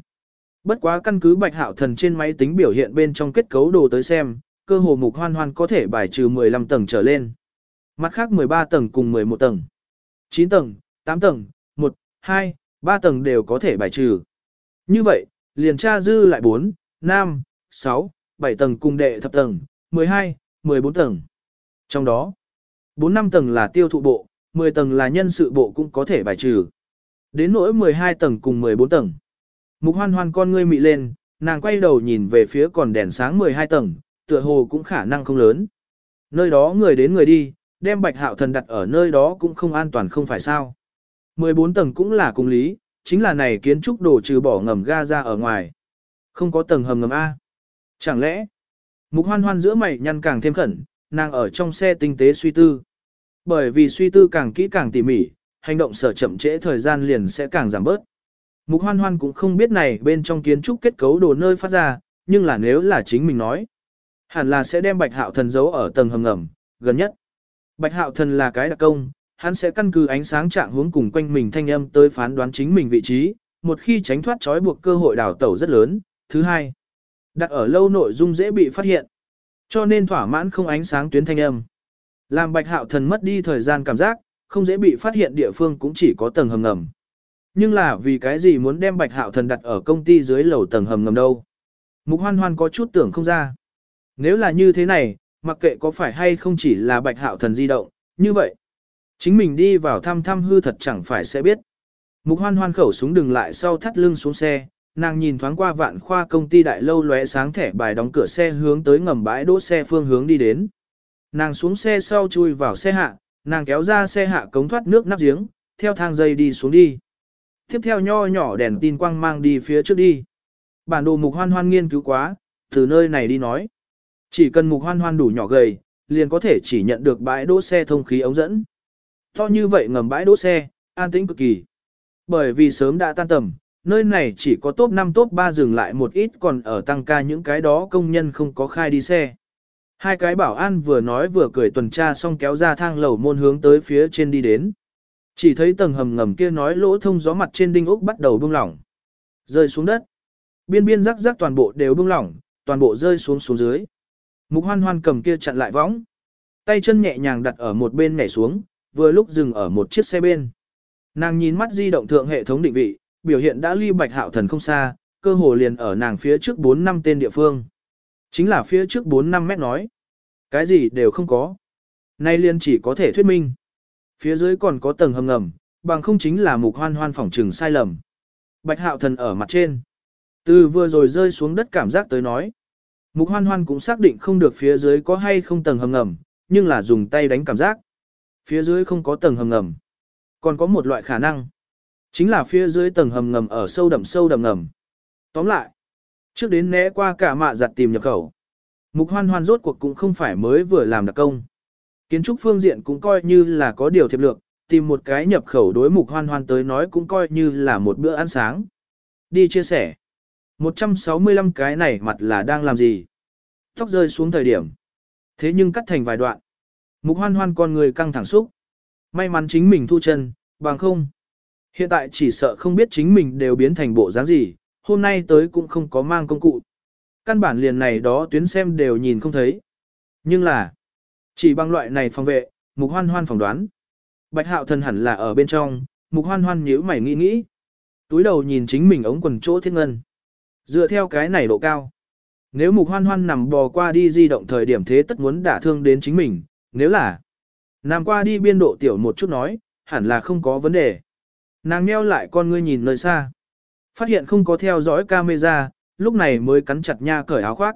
Bất quá căn cứ bạch hạo thần trên máy tính biểu hiện bên trong kết cấu đồ tới xem, cơ hồ mục hoan hoan có thể bài trừ 15 tầng trở lên. Mặt khác 13 tầng cùng 11 tầng. 9 tầng, 8 tầng, 2, 3 tầng đều có thể bài trừ. Như vậy, liền tra dư lại 4, 5, 6, 7 tầng cùng đệ thập tầng, 12, 14 tầng. Trong đó, 4 năm tầng là tiêu thụ bộ, 10 tầng là nhân sự bộ cũng có thể bài trừ. Đến nỗi 12 tầng cùng 14 tầng. Mục hoan hoan con ngươi mị lên, nàng quay đầu nhìn về phía còn đèn sáng 12 tầng, tựa hồ cũng khả năng không lớn. Nơi đó người đến người đi, đem bạch hạo thần đặt ở nơi đó cũng không an toàn không phải sao. 14 tầng cũng là cùng lý, chính là này kiến trúc đồ trừ bỏ ngầm ga ra ở ngoài. Không có tầng hầm ngầm A. Chẳng lẽ, mục hoan hoan giữa mày nhăn càng thêm khẩn, nàng ở trong xe tinh tế suy tư. Bởi vì suy tư càng kỹ càng tỉ mỉ, hành động sở chậm trễ thời gian liền sẽ càng giảm bớt. Mục hoan hoan cũng không biết này bên trong kiến trúc kết cấu đồ nơi phát ra, nhưng là nếu là chính mình nói. Hẳn là sẽ đem bạch hạo thần giấu ở tầng hầm ngầm, gần nhất. Bạch hạo thần là cái đặc công, hắn sẽ căn cứ ánh sáng trạng hướng cùng quanh mình thanh âm tới phán đoán chính mình vị trí, một khi tránh thoát trói buộc cơ hội đào tẩu rất lớn. Thứ hai, đặt ở lâu nội dung dễ bị phát hiện, cho nên thỏa mãn không ánh sáng tuyến thanh âm. Làm bạch hạo thần mất đi thời gian cảm giác, không dễ bị phát hiện địa phương cũng chỉ có tầng hầm ngầm. Nhưng là vì cái gì muốn đem bạch hạo thần đặt ở công ty dưới lầu tầng hầm ngầm đâu? Mục hoan hoan có chút tưởng không ra. Nếu là như thế này, mặc kệ có phải hay không chỉ là bạch hạo thần di động, như vậy. Chính mình đi vào thăm thăm hư thật chẳng phải sẽ biết. Mục hoan hoan khẩu súng đừng lại sau thắt lưng xuống xe, nàng nhìn thoáng qua vạn khoa công ty đại lâu lóe sáng thẻ bài đóng cửa xe hướng tới ngầm bãi đỗ xe phương hướng đi đến. Nàng xuống xe sau chui vào xe hạ, nàng kéo ra xe hạ cống thoát nước nắp giếng, theo thang dây đi xuống đi. Tiếp theo nho nhỏ đèn tin quang mang đi phía trước đi. Bản đồ mục hoan hoan nghiên cứu quá, từ nơi này đi nói. Chỉ cần mục hoan hoan đủ nhỏ gầy, liền có thể chỉ nhận được bãi đỗ xe thông khí ống dẫn. To như vậy ngầm bãi đỗ xe, an tĩnh cực kỳ. Bởi vì sớm đã tan tầm, nơi này chỉ có top 5 top 3 dừng lại một ít còn ở tăng ca những cái đó công nhân không có khai đi xe. Hai cái bảo an vừa nói vừa cười tuần tra xong kéo ra thang lầu môn hướng tới phía trên đi đến. Chỉ thấy tầng hầm ngầm kia nói lỗ thông gió mặt trên đinh ốc bắt đầu bung lỏng. Rơi xuống đất. Biên biên rắc rắc toàn bộ đều bung lỏng, toàn bộ rơi xuống xuống dưới. Mục hoan hoan cầm kia chặn lại võng. Tay chân nhẹ nhàng đặt ở một bên nhảy xuống, vừa lúc dừng ở một chiếc xe bên. Nàng nhìn mắt di động thượng hệ thống định vị, biểu hiện đã ly bạch hạo thần không xa, cơ hồ liền ở nàng phía trước 4 năm tên địa phương. Chính là phía trước 4-5 mét nói. Cái gì đều không có. Nay liên chỉ có thể thuyết minh. Phía dưới còn có tầng hầm ngầm, bằng không chính là mục hoan hoan phỏng trừng sai lầm. Bạch hạo thần ở mặt trên. Từ vừa rồi rơi xuống đất cảm giác tới nói. Mục hoan hoan cũng xác định không được phía dưới có hay không tầng hầm ngầm, nhưng là dùng tay đánh cảm giác. Phía dưới không có tầng hầm ngầm. Còn có một loại khả năng. Chính là phía dưới tầng hầm ngầm ở sâu đậm sâu đậm ngầm. Tóm lại, Trước đến né qua cả mạ giặt tìm nhập khẩu. Mục hoan hoan rốt cuộc cũng không phải mới vừa làm đặc công. Kiến trúc phương diện cũng coi như là có điều thiệp lược, tìm một cái nhập khẩu đối mục hoan hoan tới nói cũng coi như là một bữa ăn sáng. Đi chia sẻ. 165 cái này mặt là đang làm gì? Tóc rơi xuống thời điểm. Thế nhưng cắt thành vài đoạn. Mục hoan hoan con người căng thẳng xúc. May mắn chính mình thu chân, bằng không. Hiện tại chỉ sợ không biết chính mình đều biến thành bộ dáng gì, hôm nay tới cũng không có mang công cụ. Căn bản liền này đó tuyến xem đều nhìn không thấy. Nhưng là, chỉ bằng loại này phòng vệ, mục hoan hoan phỏng đoán. Bạch hạo thần hẳn là ở bên trong, mục hoan hoan nhíu mày nghĩ nghĩ. Túi đầu nhìn chính mình ống quần chỗ thiết ngân. Dựa theo cái này độ cao. Nếu mục hoan hoan nằm bò qua đi di động thời điểm thế tất muốn đả thương đến chính mình, nếu là nằm qua đi biên độ tiểu một chút nói, hẳn là không có vấn đề. Nàng nheo lại con ngươi nhìn nơi xa. Phát hiện không có theo dõi camera, lúc này mới cắn chặt nha cởi áo khoác.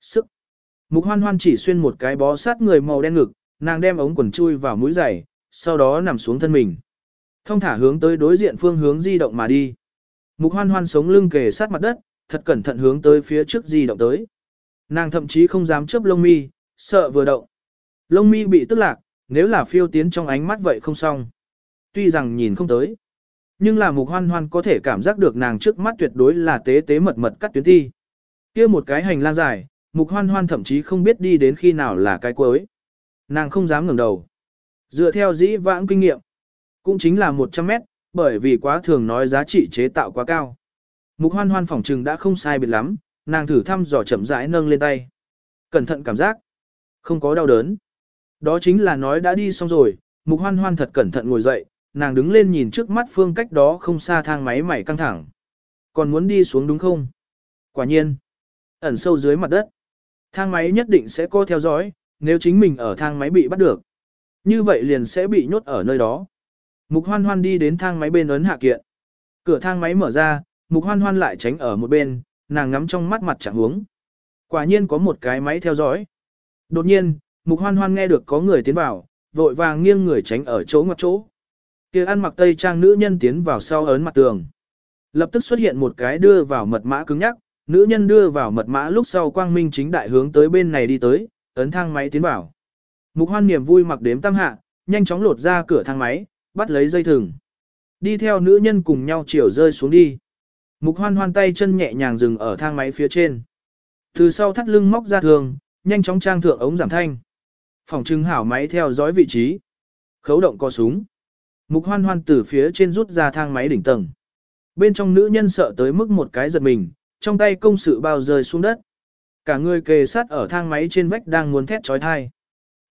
Sức. Mục hoan hoan chỉ xuyên một cái bó sát người màu đen ngực, nàng đem ống quần chui vào mũi giày, sau đó nằm xuống thân mình. Thông thả hướng tới đối diện phương hướng di động mà đi. Mục hoan hoan sống lưng kề sát mặt đất, thật cẩn thận hướng tới phía trước di động tới. Nàng thậm chí không dám chớp lông mi, sợ vừa động. Lông mi bị tức lạc, nếu là phiêu tiến trong ánh mắt vậy không xong. Tuy rằng nhìn không tới. Nhưng là mục hoan hoan có thể cảm giác được nàng trước mắt tuyệt đối là tế tế mật mật cắt tuyến thi. kia một cái hành lang dài, mục hoan hoan thậm chí không biết đi đến khi nào là cái cuối. Nàng không dám ngẩng đầu. Dựa theo dĩ vãng kinh nghiệm, cũng chính là 100 mét, bởi vì quá thường nói giá trị chế tạo quá cao. Mục hoan hoan phỏng trừng đã không sai biệt lắm, nàng thử thăm dò chậm rãi nâng lên tay. Cẩn thận cảm giác, không có đau đớn. Đó chính là nói đã đi xong rồi, mục hoan hoan thật cẩn thận ngồi dậy, nàng đứng lên nhìn trước mắt phương cách đó không xa thang máy mảy căng thẳng. Còn muốn đi xuống đúng không? Quả nhiên, ẩn sâu dưới mặt đất. Thang máy nhất định sẽ co theo dõi, nếu chính mình ở thang máy bị bắt được. Như vậy liền sẽ bị nhốt ở nơi đó. Mục hoan hoan đi đến thang máy bên ấn hạ kiện. Cửa thang máy mở ra, mục hoan hoan lại tránh ở một bên, nàng ngắm trong mắt mặt chẳng hướng. Quả nhiên có một cái máy theo dõi. Đột nhiên, mục hoan hoan nghe được có người tiến vào, vội vàng nghiêng người tránh ở chỗ ngoặt chỗ kia ăn mặc tây trang nữ nhân tiến vào sau ấn mặt tường. Lập tức xuất hiện một cái đưa vào mật mã cứng nhắc, nữ nhân đưa vào mật mã lúc sau quang minh chính đại hướng tới bên này đi tới, ấn thang máy tiến vào. Mục hoan niềm vui mặc đếm tam hạ, nhanh chóng lột ra cửa thang máy, bắt lấy dây thừng. Đi theo nữ nhân cùng nhau chiều rơi xuống đi. Mục hoan hoan tay chân nhẹ nhàng dừng ở thang máy phía trên. Từ sau thắt lưng móc ra thường, nhanh chóng trang thượng ống giảm thanh. Phòng trưng hảo máy theo dõi vị trí. Khấu động có súng. Mục hoan hoan từ phía trên rút ra thang máy đỉnh tầng. Bên trong nữ nhân sợ tới mức một cái giật mình, trong tay công sự bao rơi xuống đất. Cả người kề sát ở thang máy trên vách đang muốn thét trói thai.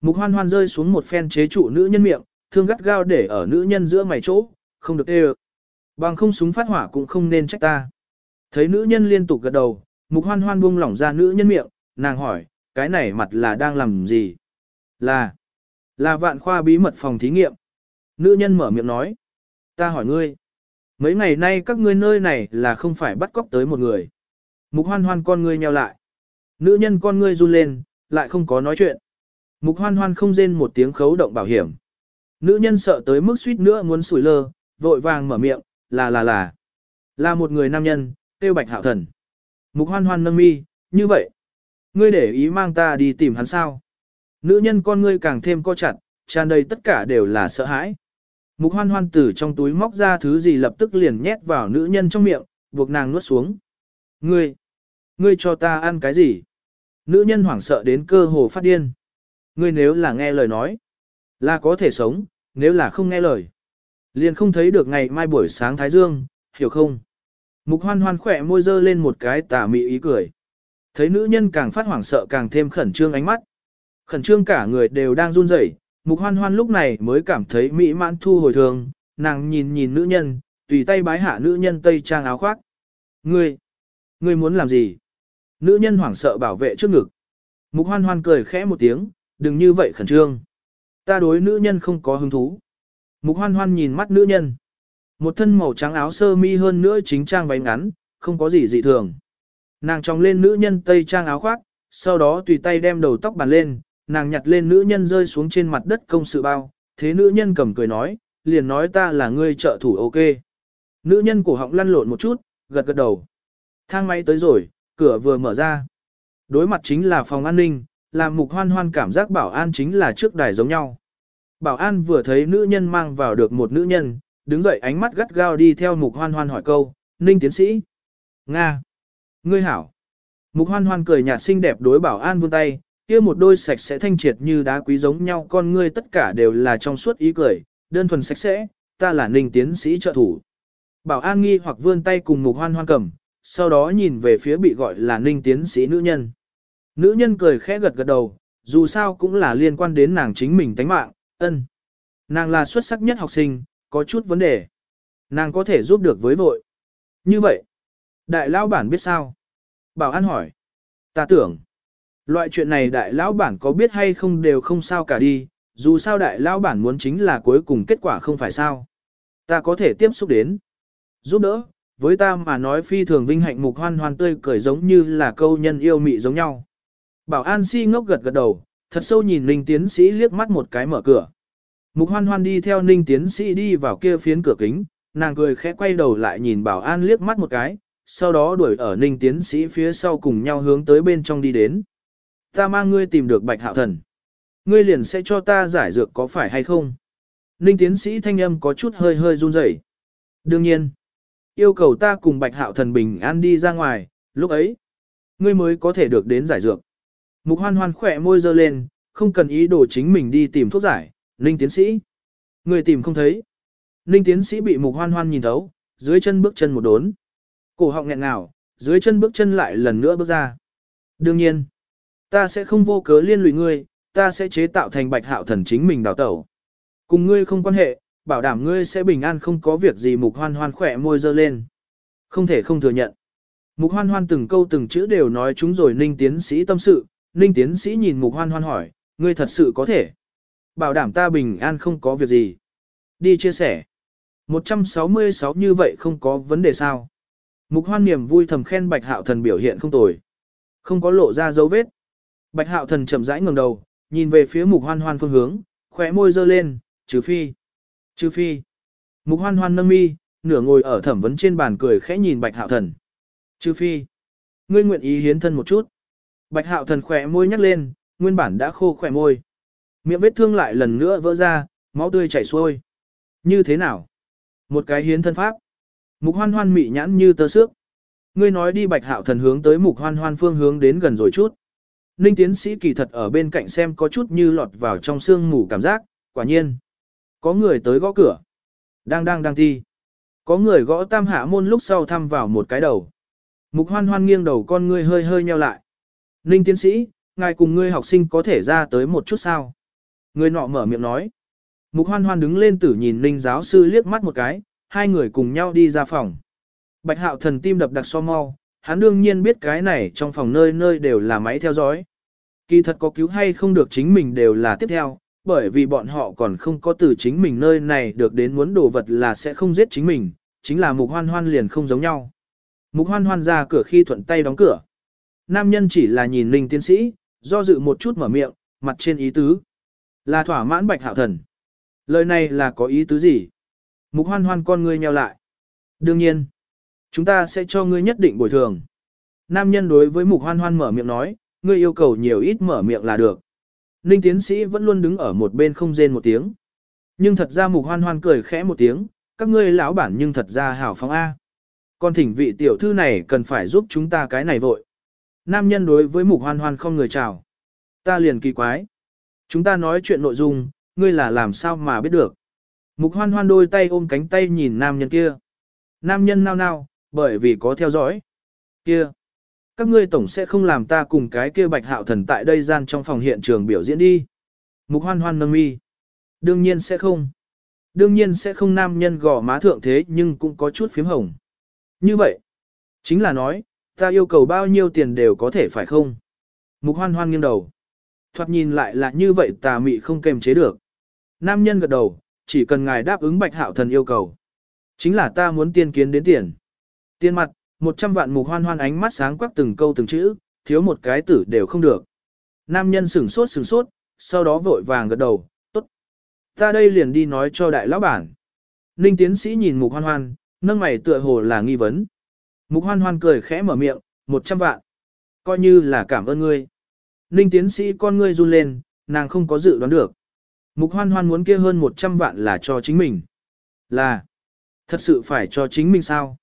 Mục hoan hoan rơi xuống một phen chế trụ nữ nhân miệng, thương gắt gao để ở nữ nhân giữa mày chỗ, không được ê Bằng không súng phát hỏa cũng không nên trách ta. Thấy nữ nhân liên tục gật đầu, mục hoan hoan buông lỏng ra nữ nhân miệng, nàng hỏi, cái này mặt là đang làm gì? Là, là vạn khoa bí mật phòng thí nghiệm. Nữ nhân mở miệng nói, ta hỏi ngươi, mấy ngày nay các ngươi nơi này là không phải bắt cóc tới một người. Mục hoan hoan con ngươi nheo lại. Nữ nhân con ngươi run lên, lại không có nói chuyện. Mục hoan hoan không rên một tiếng khấu động bảo hiểm. Nữ nhân sợ tới mức suýt nữa muốn sủi lơ, vội vàng mở miệng, là là là. Là một người nam nhân, tiêu bạch hạo thần. Mục hoan hoan nâng mi, như vậy. Ngươi để ý mang ta đi tìm hắn sao. Nữ nhân con ngươi càng thêm co chặt, tràn đầy tất cả đều là sợ hãi. Mục hoan hoan từ trong túi móc ra thứ gì lập tức liền nhét vào nữ nhân trong miệng, buộc nàng nuốt xuống. Ngươi, ngươi cho ta ăn cái gì? Nữ nhân hoảng sợ đến cơ hồ phát điên. Ngươi nếu là nghe lời nói, là có thể sống, nếu là không nghe lời. Liền không thấy được ngày mai buổi sáng Thái Dương, hiểu không? Mục hoan hoan khỏe môi dơ lên một cái tà mị ý cười. Thấy nữ nhân càng phát hoảng sợ càng thêm khẩn trương ánh mắt. Khẩn trương cả người đều đang run rẩy. mục hoan hoan lúc này mới cảm thấy mỹ mãn thu hồi thường, nàng nhìn nhìn nữ nhân, tùy tay bái hạ nữ nhân tây trang áo khoác. Ngươi, ngươi muốn làm gì? Nữ nhân hoảng sợ bảo vệ trước ngực. Mục hoan hoan cười khẽ một tiếng, đừng như vậy khẩn trương. Ta đối nữ nhân không có hứng thú. Mục hoan hoan nhìn mắt nữ nhân. Một thân màu trắng áo sơ mi hơn nữa chính trang váy ngắn, không có gì dị thường. Nàng tròng lên nữ nhân tây trang áo khoác, sau đó tùy tay đem đầu tóc bàn lên, nàng nhặt lên nữ nhân rơi xuống trên mặt đất công sự bao, thế nữ nhân cầm cười nói, liền nói ta là ngươi trợ thủ ok. Nữ nhân cổ họng lăn lộn một chút, gật gật đầu. Thang máy tới rồi, cửa vừa mở ra. Đối mặt chính là phòng an ninh, làm mục hoan hoan cảm giác bảo an chính là trước đài giống nhau. Bảo an vừa thấy nữ nhân mang vào được một nữ nhân, đứng dậy ánh mắt gắt gao đi theo mục hoan hoan hỏi câu, ninh tiến sĩ. Nga. Ngươi hảo. Mục hoan hoan cười nhạt xinh đẹp đối bảo an vươn tay, kia một đôi sạch sẽ thanh triệt như đá quý giống nhau con ngươi tất cả đều là trong suốt ý cười, đơn thuần sạch sẽ, ta là ninh tiến sĩ trợ thủ. Bảo an nghi hoặc vươn tay cùng mục hoan hoan cầm, sau đó nhìn về phía bị gọi là ninh tiến sĩ nữ nhân. Nữ nhân cười khẽ gật gật đầu, dù sao cũng là liên quan đến nàng chính mình tánh mạng, ân. Nàng là xuất sắc nhất học sinh, có chút vấn đề. Nàng có thể giúp được với vội. Như vậy, đại lão bản biết sao? Bảo an hỏi. Ta tưởng, loại chuyện này đại lão bản có biết hay không đều không sao cả đi, dù sao đại lão bản muốn chính là cuối cùng kết quả không phải sao. Ta có thể tiếp xúc đến. Giúp đỡ, với ta mà nói phi thường vinh hạnh mục hoan hoan tươi cười giống như là câu nhân yêu mị giống nhau. Bảo an si ngốc gật gật đầu, thật sâu nhìn Ninh tiến sĩ liếc mắt một cái mở cửa. Mục hoan hoan đi theo Ninh tiến sĩ đi vào kia phiến cửa kính, nàng cười khẽ quay đầu lại nhìn bảo an liếc mắt một cái, sau đó đuổi ở Ninh tiến sĩ phía sau cùng nhau hướng tới bên trong đi đến. Ta mang ngươi tìm được bạch hạo thần. Ngươi liền sẽ cho ta giải dược có phải hay không? Ninh tiến sĩ thanh âm có chút hơi hơi run rẩy. Đương nhiên, yêu cầu ta cùng bạch hạo thần bình an đi ra ngoài, lúc ấy, ngươi mới có thể được đến giải dược. Mục hoan hoan khỏe môi dơ lên, không cần ý đồ chính mình đi tìm thuốc giải, Ninh tiến sĩ. Người tìm không thấy. Ninh tiến sĩ bị mục hoan hoan nhìn thấu, dưới chân bước chân một đốn. Cổ họng nghẹn ngào, dưới chân bước chân lại lần nữa bước ra. Đương nhiên, ta sẽ không vô cớ liên lụy ngươi, ta sẽ chế tạo thành bạch hạo thần chính mình đào tẩu. Cùng ngươi không quan hệ, bảo đảm ngươi sẽ bình an không có việc gì mục hoan hoan khỏe môi dơ lên. Không thể không thừa nhận. Mục hoan hoan từng câu từng chữ đều nói chúng rồi ninh tiến sĩ tâm sự, ninh tiến sĩ nhìn mục hoan hoan hỏi, ngươi thật sự có thể bảo đảm ta bình an không có việc gì. Đi chia sẻ. 166 như vậy không có vấn đề sao. Mục hoan niềm vui thầm khen bạch hạo thần biểu hiện không tồi. Không có lộ ra dấu vết. Bạch hạo thần chậm rãi ngẩng đầu, nhìn về phía mục hoan hoan phương hướng, khóe môi dơ lên, trừ phi. Trừ phi. Mục hoan hoan nâng mi, nửa ngồi ở thẩm vấn trên bàn cười khẽ nhìn bạch hạo thần. Trừ phi. Ngươi nguyện ý hiến thân một chút. Bạch hạo thần khỏe môi nhắc lên, nguyên bản đã khô khỏe môi. Miệng vết thương lại lần nữa vỡ ra, máu tươi chảy xuôi. Như thế nào? Một cái hiến thân pháp. Mục hoan hoan mị nhãn như tơ xước. Ngươi nói đi bạch hạo thần hướng tới mục hoan hoan phương hướng đến gần rồi chút. Ninh tiến sĩ kỳ thật ở bên cạnh xem có chút như lọt vào trong sương mù cảm giác, quả nhiên. Có người tới gõ cửa. Đang đang đang thi. Có người gõ tam hạ môn lúc sau thăm vào một cái đầu. Mục hoan hoan nghiêng đầu con ngươi hơi hơi nheo lại. Ninh tiến sĩ, ngài cùng ngươi học sinh có thể ra tới một chút sao? Người nọ mở miệng nói. Mục hoan hoan đứng lên tử nhìn Ninh giáo sư liếc mắt một cái, hai người cùng nhau đi ra phòng. Bạch hạo thần tim đập đặc so mau, hắn đương nhiên biết cái này trong phòng nơi nơi đều là máy theo dõi. Kỳ thật có cứu hay không được chính mình đều là tiếp theo, bởi vì bọn họ còn không có từ chính mình nơi này được đến muốn đồ vật là sẽ không giết chính mình, chính là mục hoan hoan liền không giống nhau. Mục hoan hoan ra cửa khi thuận tay đóng cửa. Nam nhân chỉ là nhìn linh tiến sĩ, do dự một chút mở miệng, mặt trên ý tứ. Là thỏa mãn bạch hạo thần. Lời này là có ý tứ gì? Mục hoan hoan con ngươi nheo lại. Đương nhiên, chúng ta sẽ cho ngươi nhất định bồi thường. Nam nhân đối với mục hoan hoan mở miệng nói, ngươi yêu cầu nhiều ít mở miệng là được. Ninh tiến sĩ vẫn luôn đứng ở một bên không rên một tiếng. Nhưng thật ra mục hoan hoan cười khẽ một tiếng, các ngươi lão bản nhưng thật ra hảo phóng A. Còn thỉnh vị tiểu thư này cần phải giúp chúng ta cái này vội. Nam nhân đối với mục hoan hoan không người chào. Ta liền kỳ quái. Chúng ta nói chuyện nội dung, ngươi là làm sao mà biết được. Mục hoan hoan đôi tay ôm cánh tay nhìn nam nhân kia. Nam nhân nao nao, bởi vì có theo dõi. Kia. Các ngươi tổng sẽ không làm ta cùng cái kia bạch hạo thần tại đây gian trong phòng hiện trường biểu diễn đi. Mục hoan hoan nâng mi. Đương nhiên sẽ không. Đương nhiên sẽ không nam nhân gò má thượng thế nhưng cũng có chút phím hồng. Như vậy. Chính là nói, ta yêu cầu bao nhiêu tiền đều có thể phải không? Mục hoan hoan nghiêng đầu. Thoạt nhìn lại là như vậy tà mị không kềm chế được. Nam nhân gật đầu, chỉ cần ngài đáp ứng bạch hạo thần yêu cầu. Chính là ta muốn tiên kiến đến tiền. Tiền mặt, 100 vạn mục hoan hoan ánh mắt sáng quắc từng câu từng chữ, thiếu một cái tử đều không được. Nam nhân sửng sốt sửng sốt, sau đó vội vàng gật đầu, tốt. Ta đây liền đi nói cho đại lão bản. Ninh tiến sĩ nhìn mục hoan hoan, nâng mày tựa hồ là nghi vấn. Mục hoan hoan cười khẽ mở miệng, 100 vạn. Coi như là cảm ơn ngươi. Ninh tiến sĩ con ngươi run lên, nàng không có dự đoán được. Mục hoan hoan muốn kia hơn 100 vạn là cho chính mình. Là, thật sự phải cho chính mình sao?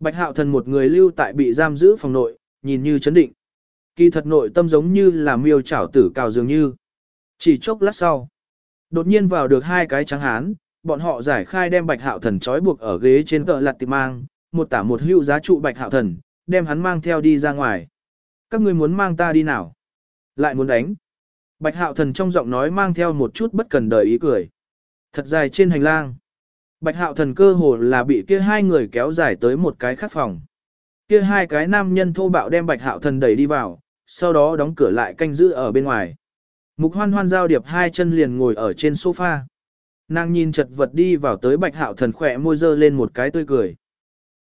Bạch hạo thần một người lưu tại bị giam giữ phòng nội, nhìn như chấn định. Kỳ thật nội tâm giống như là miêu chảo tử cào dường như. Chỉ chốc lát sau, đột nhiên vào được hai cái trắng hán, bọn họ giải khai đem bạch hạo thần trói buộc ở ghế trên tợ lạt tịp mang, một tả một hữu giá trụ bạch hạo thần, đem hắn mang theo đi ra ngoài. Các ngươi muốn mang ta đi nào? Lại muốn đánh. Bạch hạo thần trong giọng nói mang theo một chút bất cần đời ý cười. Thật dài trên hành lang. Bạch hạo thần cơ hồ là bị kia hai người kéo dài tới một cái khác phòng. Kia hai cái nam nhân thô bạo đem bạch hạo thần đẩy đi vào, sau đó đóng cửa lại canh giữ ở bên ngoài. Mục hoan hoan giao điệp hai chân liền ngồi ở trên sofa. Nàng nhìn chật vật đi vào tới bạch hạo thần khỏe môi dơ lên một cái tươi cười.